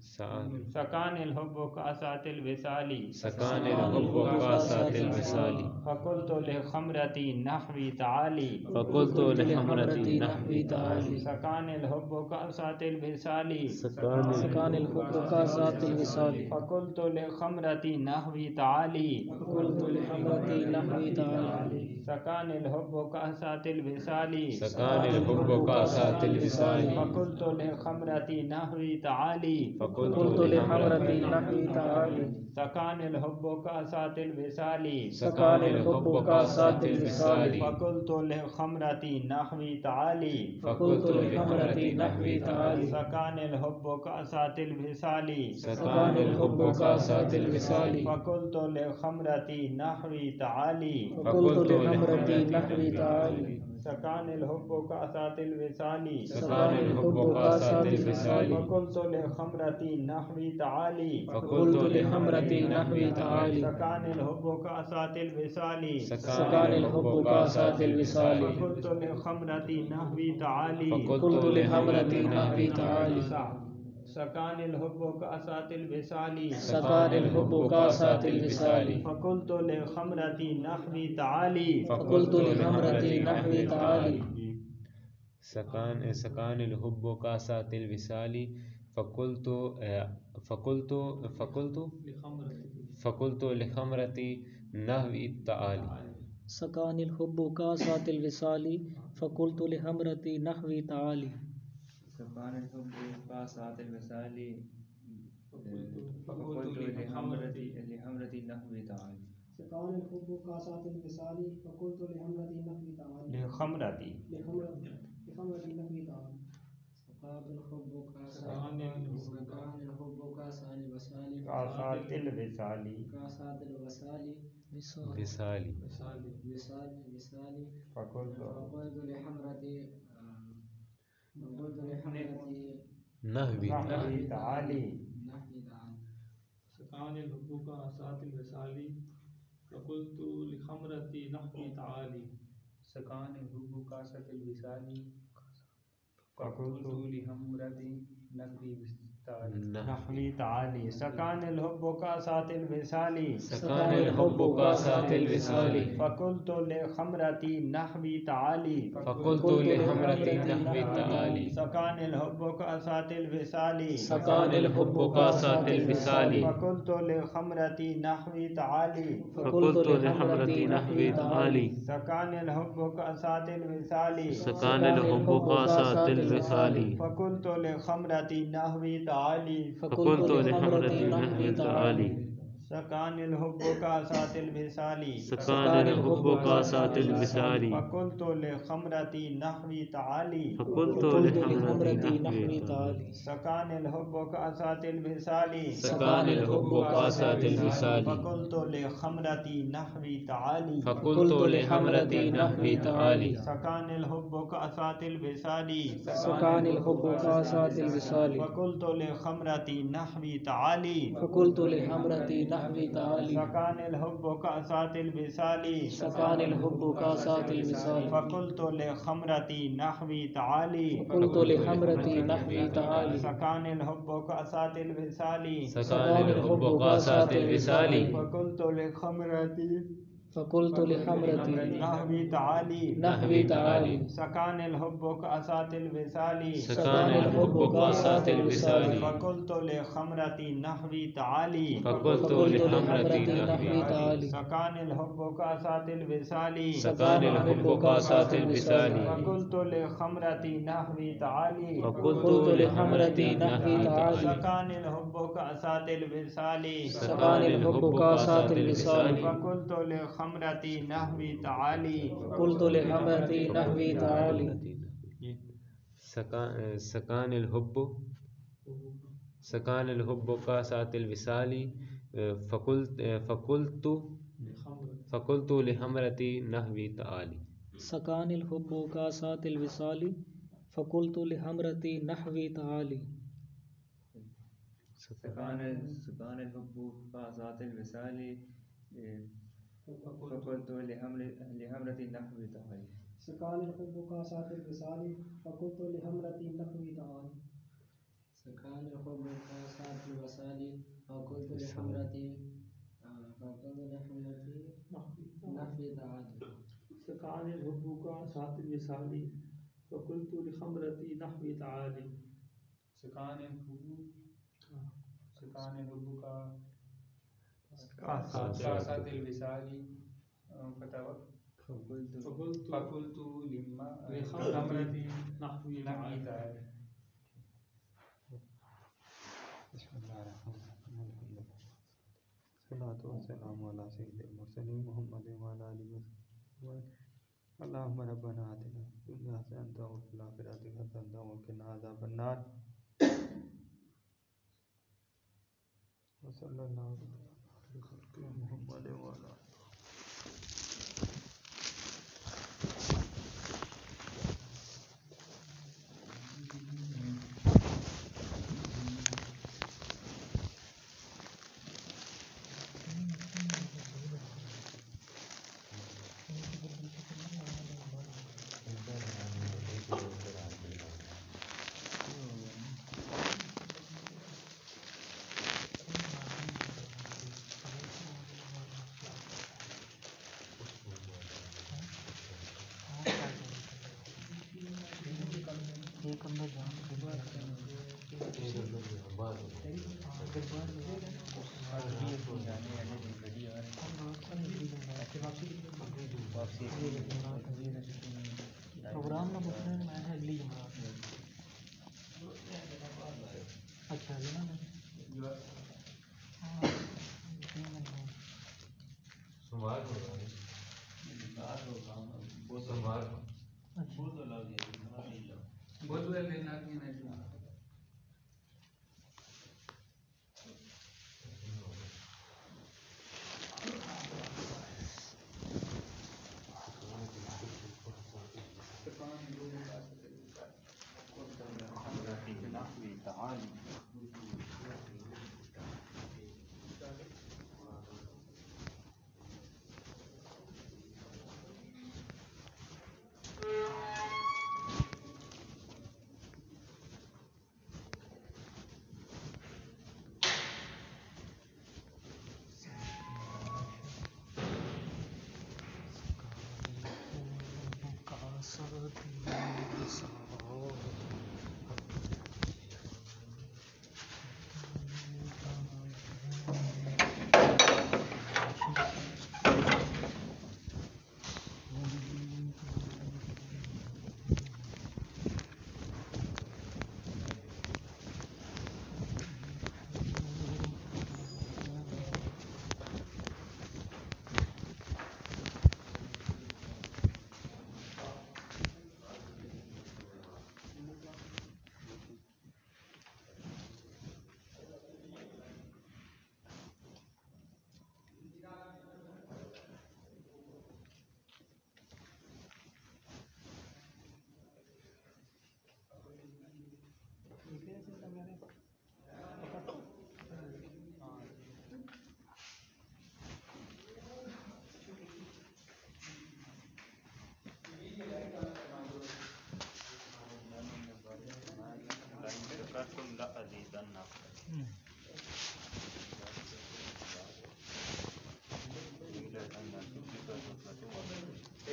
[SPEAKER 2] سعد سكان الحب كاسات الوصال
[SPEAKER 4] سكان الحب كاسات الوصال
[SPEAKER 2] فقلت لخمرتي نحوي تعالي.
[SPEAKER 4] فقلت لحمرتي نحوي تعالي.
[SPEAKER 2] سكان الحب كأسات الوصال.
[SPEAKER 4] سكان
[SPEAKER 1] الحب كأسات الوصال.
[SPEAKER 2] فقلت لخمرتي نحوي تعالي.
[SPEAKER 1] قلت لحمرتي نحوي تعالي.
[SPEAKER 2] سكان الحب كأسات الوصال.
[SPEAKER 4] سكان الحب كأسات الوصال.
[SPEAKER 2] فقلت لخمرتي نحوي تعالي.
[SPEAKER 4] فقلت
[SPEAKER 1] قلت لحمرتي نحوي تعالي.
[SPEAKER 2] سكان الحب كأسات الوصال.
[SPEAKER 1] سكان الحب كاسات الوصال
[SPEAKER 2] فقلت لخمرتي نحوي تعالي
[SPEAKER 1] فقلت لحمرتي نحوي تعالي
[SPEAKER 2] سكان الحب كاسات الوصال
[SPEAKER 1] سكان الحب كاسات الوصال
[SPEAKER 2] فقلت لخمرتي نحوي تعالي
[SPEAKER 1] فقلت لحمرتي نحوي تعالي
[SPEAKER 2] سكان الحب كاسات الوصال
[SPEAKER 1] سكان الحب كاسات الوصال
[SPEAKER 2] فقلت لخمرتي نحوي تعالي
[SPEAKER 1] فقلت لحمرتي نحوي تعالي
[SPEAKER 2] سكان الحب كاسات الوصال
[SPEAKER 1] سكان الحب كاسات الوصال
[SPEAKER 2] فقلت لخمرتي نحوي تعالي
[SPEAKER 1] قلت لحمرتي نحوي تعالي
[SPEAKER 2] سكان الحب كاسات الوصال
[SPEAKER 1] سكان الحب كاسات الوصال
[SPEAKER 2] فقلت لخمرتي نحوي تعالي
[SPEAKER 1] فقلت لحمرتي نحوي تعالي
[SPEAKER 4] سكان سكان الحب كاسات الوصال فقلت فقلت فقلت فقلت لخمرتي نحوي تعالي
[SPEAKER 1] سكان الحب كاسات الوصال فقلت لحمرتي نحوي تعالي
[SPEAKER 6] سكان الحب كاسات الوصال فقلت لحمرتي لحمرتي نحو تعالي
[SPEAKER 5] الحب فقلت تعالى
[SPEAKER 3] سقاب الحب سكان الحب
[SPEAKER 2] كاسات الوصال
[SPEAKER 3] كاسات الوصال
[SPEAKER 1] وصال
[SPEAKER 4] وصالي
[SPEAKER 3] وصال وصال وصال
[SPEAKER 2] فقلت
[SPEAKER 3] فقلت لحمرتي لحمرتي
[SPEAKER 4] نحوی
[SPEAKER 2] نحوی تعالی
[SPEAKER 8] سكان الحبوك ساعة الوصال فقلت لخمرتي نحوي تعالي
[SPEAKER 10] سکان الحب کاسۃ الوصالی
[SPEAKER 2] فقلت
[SPEAKER 10] فقلت لحمرتی
[SPEAKER 2] نحوي تعالي. سكان الحب کا كاسات
[SPEAKER 4] الوصال سكان الحب کا كاسات الوصال
[SPEAKER 2] فقلت لخمرتي نحوي تعالي.
[SPEAKER 4] فقلت لخمرتي نحوي تعالي.
[SPEAKER 2] سكان الحب کا كاسات
[SPEAKER 4] الوصال سكان الحب کا كاسات الوصال
[SPEAKER 2] فقلت لخمرتي نحوي تعالي.
[SPEAKER 4] فقلت لخمرتي نحوي تعالي.
[SPEAKER 2] سكان الحب کا كاسات
[SPEAKER 4] الوصال سكان الحب کا كاسات الوصال
[SPEAKER 2] فقلت لخمرتي نحوي تعالي. تعالی
[SPEAKER 4] فقلت لحمرتی نحوی تعالی
[SPEAKER 2] سکان الحب کاسات الوصالی
[SPEAKER 4] سکان الحب کاسات الوصال
[SPEAKER 2] فقلت لخمرتی نحوی تعالی.
[SPEAKER 4] فقلت لحمرتی نحوی تعالی.
[SPEAKER 2] سکان الحب کاسات الوصالی
[SPEAKER 4] سکان الحب کاسات الوصال
[SPEAKER 2] فقلت لخمرتی نحوی تعالی.
[SPEAKER 4] فقلت لحمرتی نحوی تعالی.
[SPEAKER 2] سکان الحب کاسات الوصالی
[SPEAKER 1] سكان الحب كاسات الوصال
[SPEAKER 2] فقلت لخمرتی نحوی تعالی.
[SPEAKER 1] فقلت لحمرتي وصحبي تعالي
[SPEAKER 2] سكان الحب كاسات الوصال
[SPEAKER 1] سكان الحب كاسات الوصال
[SPEAKER 2] فقلت لخمرتي نحوي تعالي
[SPEAKER 1] فقلت لخمرتي نحوي تعالي
[SPEAKER 2] سكان الحب كاسات الوصال
[SPEAKER 4] سكان الحب كاسات الوصال
[SPEAKER 2] فقلت لخمرتي
[SPEAKER 1] فقلت لحمرتي
[SPEAKER 2] نحوي تعالي.
[SPEAKER 1] نحوي تعالي.
[SPEAKER 2] سكان الحب كأسات الوصال
[SPEAKER 4] سكان الحب كأسات الوصال
[SPEAKER 2] فقلت لحمرتي نحوي تعالي.
[SPEAKER 4] فقلت
[SPEAKER 1] لحمرتي نحوي تعالي.
[SPEAKER 2] سكان الحب كأسات الوصال
[SPEAKER 4] سكان الحب كأسات الوصال
[SPEAKER 2] فقلت لحمرتي نحوي تعالي.
[SPEAKER 4] فقلت لحمرتي نحوي تعالي.
[SPEAKER 2] سكان الحب كأسات الوصال
[SPEAKER 1] سكان الحب كأسات الوصال
[SPEAKER 2] فقلت لحمرتي للخمرة نحوي تعالي.
[SPEAKER 1] قلت لخمرتي نحوي تعالي.
[SPEAKER 4] إيه. سكان الحب. سكان الحب كاسات الوصال فقلت فقلت فقلت لخمرتي نحوي تعالي.
[SPEAKER 1] سكان الحب كاسات الوصال فقلت لخمرتي نحوي تعالي.
[SPEAKER 6] سكان سكان الحب كاسات الوصال فقلت لحمرتی نحوی تعالی
[SPEAKER 5] سكان الحب كاسات الوصال فقلت لحمرتي نحوي تعالي
[SPEAKER 3] سكان الحب كاسات الوصال فقلت لحمرتي آه، فقلت لحمرتي نحوي تعالى
[SPEAKER 8] سكان الحب كاسات الوصال فقلت لخمرتي نحوي تعالي
[SPEAKER 10] سکان الحب سکان الحب الوصالی فتح
[SPEAKER 6] فقلت
[SPEAKER 10] لما
[SPEAKER 8] لخمرتي نحوي
[SPEAKER 10] نحوی
[SPEAKER 8] تعالي
[SPEAKER 10] تعالی
[SPEAKER 2] بسم اللہ الرحمن الرحیم صلاۃ والسلام علی سید المرسلین محمد وعلی آلہ وصحبہ اللهم ربنا آتنا في الدنيا حسنة وفي الآخرة حسنة وقنا عذاب النار. وصلى الله على خلق محمد
[SPEAKER 10] والا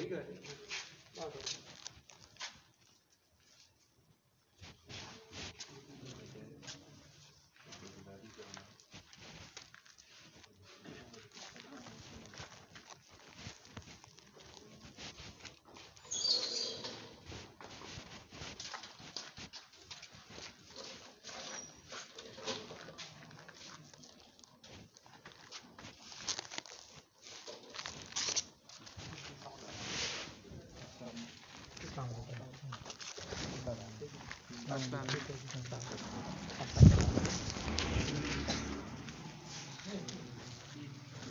[SPEAKER 10] 一个人那个
[SPEAKER 1] السلام علیکم